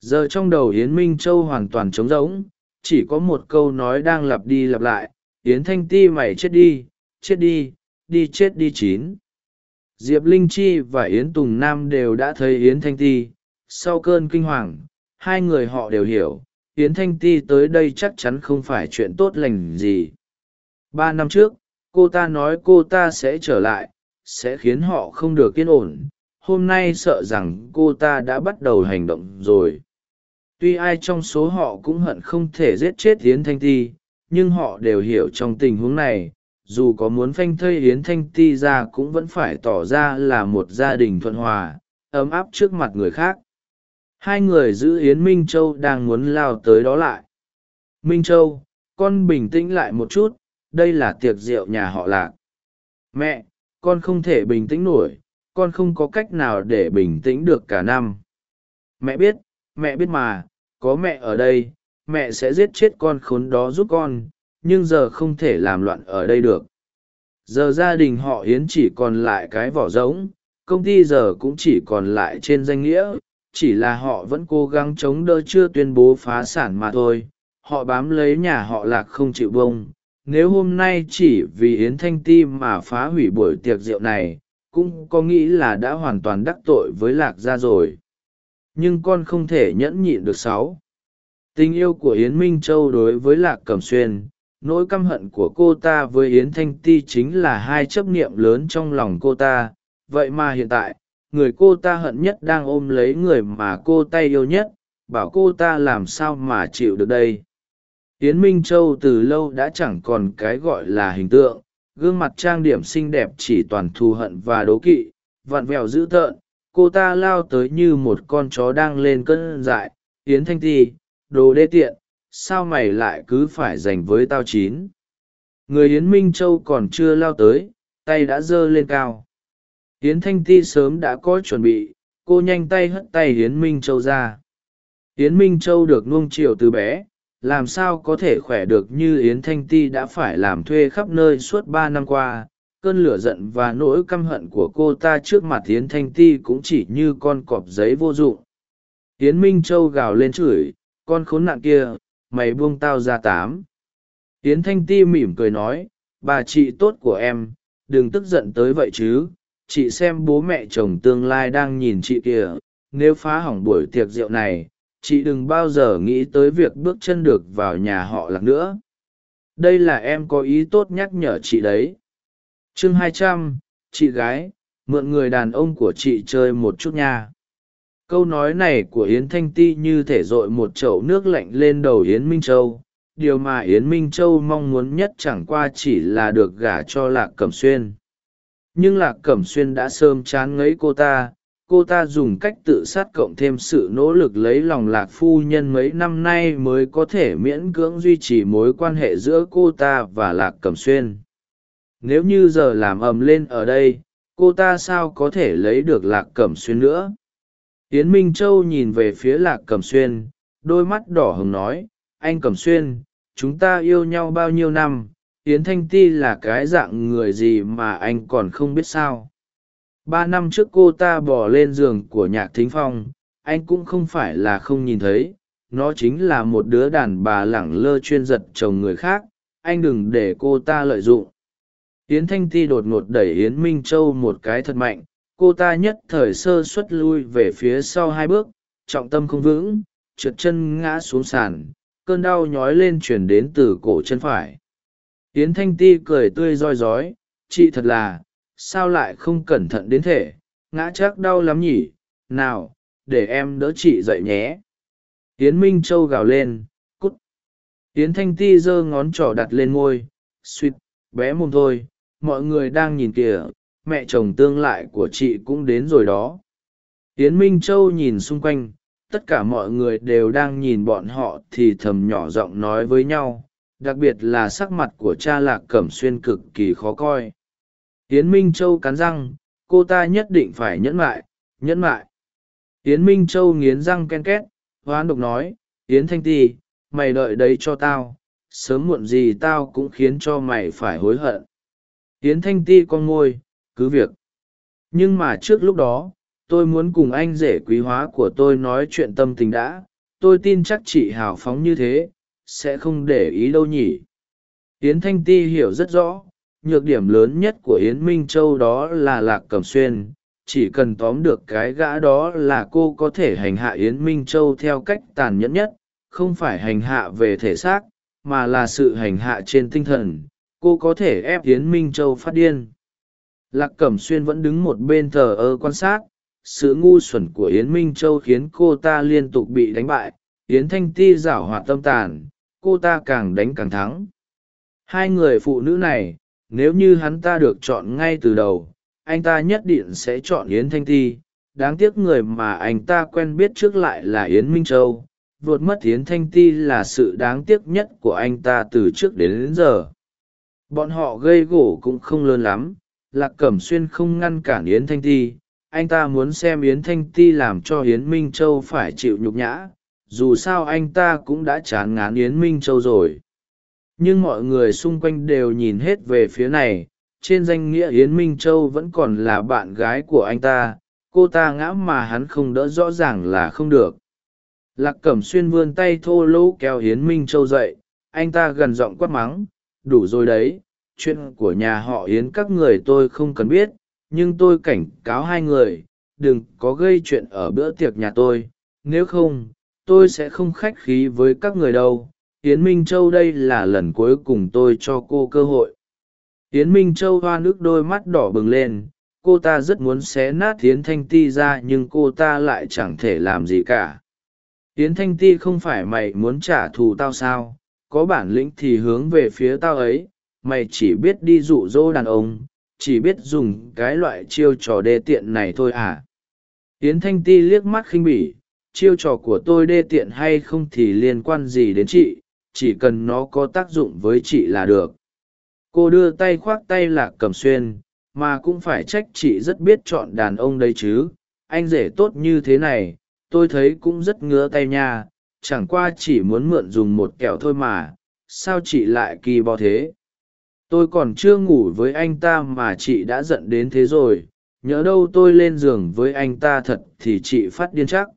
Giờ trong đầu yến minh châu hoàn toàn trống rỗng, chỉ có một câu nói đang lặp đi lặp lại, yến thanh ti, mày chết đi chết đi đi chết đi chín. Diệp linh chi và yến tùng nam đều đã thấy yến thanh ti. Sau cơn kinh hoàng, hai người họ đều hiểu, yến thanh ti tới đây chắc chắn không phải chuyện tốt lành gì. Ba năm trước cô ta nói cô ta sẽ trở lại, sẽ khiến họ không được yên ổn. Hôm nay sợ rằng cô ta đã bắt đầu hành động rồi. Tuy ai trong số họ cũng hận không thể giết chết yến thanh ti, nhưng họ đều hiểu trong tình huống này, dù có muốn phanh thây yến thanh ti ra cũng vẫn phải tỏ ra là một gia đình thuận hòa, ấm áp trước mặt người khác. Hai người giữ yến minh châu đang muốn lao tới đó lại. Minh châu, con bình tĩnh lại một chút đây là tiệc rượu nhà họ lạc. Mẹ, con không thể bình tĩnh nổi, con không có cách nào để bình tĩnh được cả năm. Mẹ biết mẹ biết mà, có mẹ ở đây, mẹ sẽ giết chết con khốn đó giúp con, nhưng giờ không thể làm loạn ở đây được. Giờ gia đình họ yến chỉ còn lại cái vỏ rỗng công ty giờ cũng chỉ còn lại trên danh nghĩa, chỉ là họ vẫn cố gắng chống đỡ chưa tuyên bố phá sản mà thôi. Họ bám lấy nhà họ lạc không chịu bông nếu hôm nay chỉ vì yến thanh ti mà phá hủy buổi tiệc rượu này, cũng có nghĩ là đã hoàn toàn đắc tội với lạc gia rồi. Nhưng con không thể nhẫn nhịn được sáu. Tình yêu của yến minh châu đối với lạc cẩm xuyên, nỗi căm hận của cô ta với yến thanh ti chính là hai chấp niệm lớn trong lòng cô ta. Vậy mà hiện tại, người cô ta hận nhất đang ôm lấy người mà cô tay yêu nhất, bảo cô ta làm sao mà chịu được đây? Yến minh châu từ lâu đã chẳng còn cái gọi là hình tượng, gương mặt trang điểm xinh đẹp chỉ toàn thù hận và đố kỵ, vặn vẹo dữ tợn. Cô ta lao tới như một con chó đang lên cơn dại, yến thanh ti, đồ đê tiện, sao mày lại cứ phải giành với tao chín? Người yến minh châu còn chưa lao tới, tay đã giơ lên cao. Yến thanh ti sớm đã có chuẩn bị, cô nhanh tay hất tay yến minh châu ra. Yến minh châu được nuông chiều từ bé làm sao có thể khỏe được như yến thanh ti đã phải làm thuê khắp nơi suốt ba năm qua. Cơn lửa giận và nỗi căm hận của cô ta trước mặt yến thanh ti cũng chỉ như con cọp giấy vô dụng. Yến minh châu gào lên chửi, con khốn nạn kia, mày buông tao ra tám. Yến thanh ti mỉm cười nói, bà chị tốt của em, đừng tức giận tới vậy chứ. Chị xem bố mẹ chồng tương lai đang nhìn chị kìa. Nếu phá hỏng buổi tiệc rượu này chị đừng bao giờ nghĩ tới việc bước chân được vào nhà họ lạc nữa. Đây là em có ý tốt nhắc nhở chị đấy. Chương hai trăm, chị gái, mượn người đàn ông của chị chơi một chút nha. Câu nói này của yến thanh ti như thể r ộ i một chậu nước lạnh lên đầu yến minh châu. Điều mà yến minh châu mong muốn nhất chẳng qua chỉ là được gả cho lạc cẩm xuyên. Nhưng lạc cẩm xuyên đã sớm chán ngấy cô ta cô ta dùng cách tự sát cộng thêm sự nỗ lực lấy lòng lạc phu nhân mấy năm nay mới có thể miễn cưỡng duy trì mối quan hệ giữa cô ta và lạc cẩm xuyên. Nếu như giờ làm ầm lên ở đây, cô ta sao có thể lấy được lạc cẩm xuyên nữa? Yến minh châu nhìn về phía lạc cẩm xuyên, đôi mắt đỏ hừng nói, anh cẩm xuyên, chúng ta yêu nhau bao nhiêu năm, yến thanh ti là cái dạng người gì mà anh còn không biết sao? Ba năm trước cô ta bỏ lên giường của nhạc thính phong, anh cũng không phải là không nhìn thấy. Nó chính là một đứa đàn bà lẳng lơ chuyên giật chồng người khác. Anh đừng để cô ta lợi dụng. Yến thanh ti đột ngột đẩy yến minh châu một cái thật mạnh. Cô ta nhất thời sơ xuất lui về phía sau hai bước, trọng tâm không vững, trượt chân ngã xuống sàn, cơn đau nhói lên chuyển đến từ cổ chân phải. Yến thanh ti cười tươi roi rói, chị thật là sao lại không cẩn thận đến thể, ngã chắc đau lắm nhỉ, nào, để em đỡ chị dậy nhé. Yến minh châu gào lên, cút. Yến thanh ti giơ ngón trỏ đặt lên môi, suýt, bé mồm thôi, mọi người đang nhìn kìa, mẹ chồng tương lại của chị cũng đến rồi đó. Yến minh châu nhìn xung quanh, tất cả mọi người đều đang nhìn bọn họ thì thầm nhỏ giọng nói với nhau, đặc biệt là sắc mặt của cha lạc cẩm xuyên cực kỳ khó coi yến minh châu cắn răng, cô ta nhất định phải nhẫn mại nhẫn mại. Yến minh châu nghiến răng ken két, hoán độc nói, yến thanh ti, mày đợi đấy cho tao, sớm muộn gì tao cũng khiến cho mày phải hối hận. Yến thanh ti con ngôi, cứ việc. Nhưng mà trước lúc đó, tôi muốn cùng anh rể quý hóa của tôi nói chuyện tâm tình đã. Tôi tin chắc chị hào phóng như thế, sẽ không để ý đâu nhỉ. Yến thanh ti hiểu rất rõ nhược điểm lớn nhất của yến minh châu đó là lạc cẩm xuyên. Chỉ cần tóm được cái gã đó là cô có thể hành hạ yến minh châu theo cách tàn nhẫn nhất, không phải hành hạ về thể xác, mà là sự hành hạ trên tinh thần. Cô có thể ép yến minh châu phát điên. Lạc cẩm xuyên vẫn đứng một bên thờ ơ quan sát. Sự ngu xuẩn của yến minh châu khiến cô ta liên tục bị đánh bại. Yến thanh ti giảo hoạt tâm tàn, cô ta càng đánh càng thắng. Hai người phụ nữ này nếu như hắn ta được chọn ngay từ đầu anh ta nhất định sẽ chọn yến thanh ti. Đáng tiếc người mà anh ta quen biết trước lại là yến minh châu. Vượt mất yến thanh ti là sự đáng tiếc nhất của anh ta từ trước đến, đến giờ. Bọn họ gây gỗ cũng không lớn lắm. Lạc cẩm xuyên không ngăn cản yến thanh ti. Anh ta muốn xem yến thanh ti làm cho yến minh châu phải chịu nhục nhã. Dù sao anh ta cũng đã chán ngán yến minh châu rồi nhưng mọi người xung quanh đều nhìn hết về phía này, trên danh nghĩa yến minh châu vẫn còn là bạn gái của anh ta, cô ta ngã mà hắn không đỡ rõ ràng là không được. Lạc cẩm xuyên vươn tay thô lỗ kéo yến minh châu dậy, anh ta gần giọng quát mắng, đủ rồi đấy, chuyện của nhà họ yến các người tôi không cần biết, nhưng tôi cảnh cáo hai người, đừng có gây chuyện ở bữa tiệc nhà tôi, nếu không, tôi sẽ không khách khí với các người đâu yến minh châu đây là lần cuối cùng tôi cho cô cơ hội. Yến minh châu hoa nước đôi mắt đỏ bừng lên, cô ta rất muốn xé nát yến thanh ti ra nhưng cô ta lại chẳng thể làm gì cả. Yến thanh ti không phải mày muốn trả thù tao sao, có bản lĩnh thì hướng về phía tao ấy, mày chỉ biết đi dụ dỗ đàn ông, chỉ biết dùng cái loại chiêu trò đê tiện này thôi à. Yến thanh ti liếc mắt khinh bỉ, chiêu trò của tôi đê tiện hay không thì liên quan gì đến chị? Chỉ cần nó có tác dụng với chị là được. Cô đưa tay khoác tay lạc cầm xuyên, mà cũng phải trách chị rất biết chọn đàn ông đấy chứ. Anh rể tốt như thế này, tôi thấy cũng rất ngứa tay nha. Chẳng qua chỉ muốn mượn dùng một kẹo thôi mà. Sao chị lại kỳ bò thế? Tôi còn chưa ngủ với anh ta mà chị đã giận đến thế rồi. Nhỡ đâu tôi lên giường với anh ta thật thì chị phát điên chắc.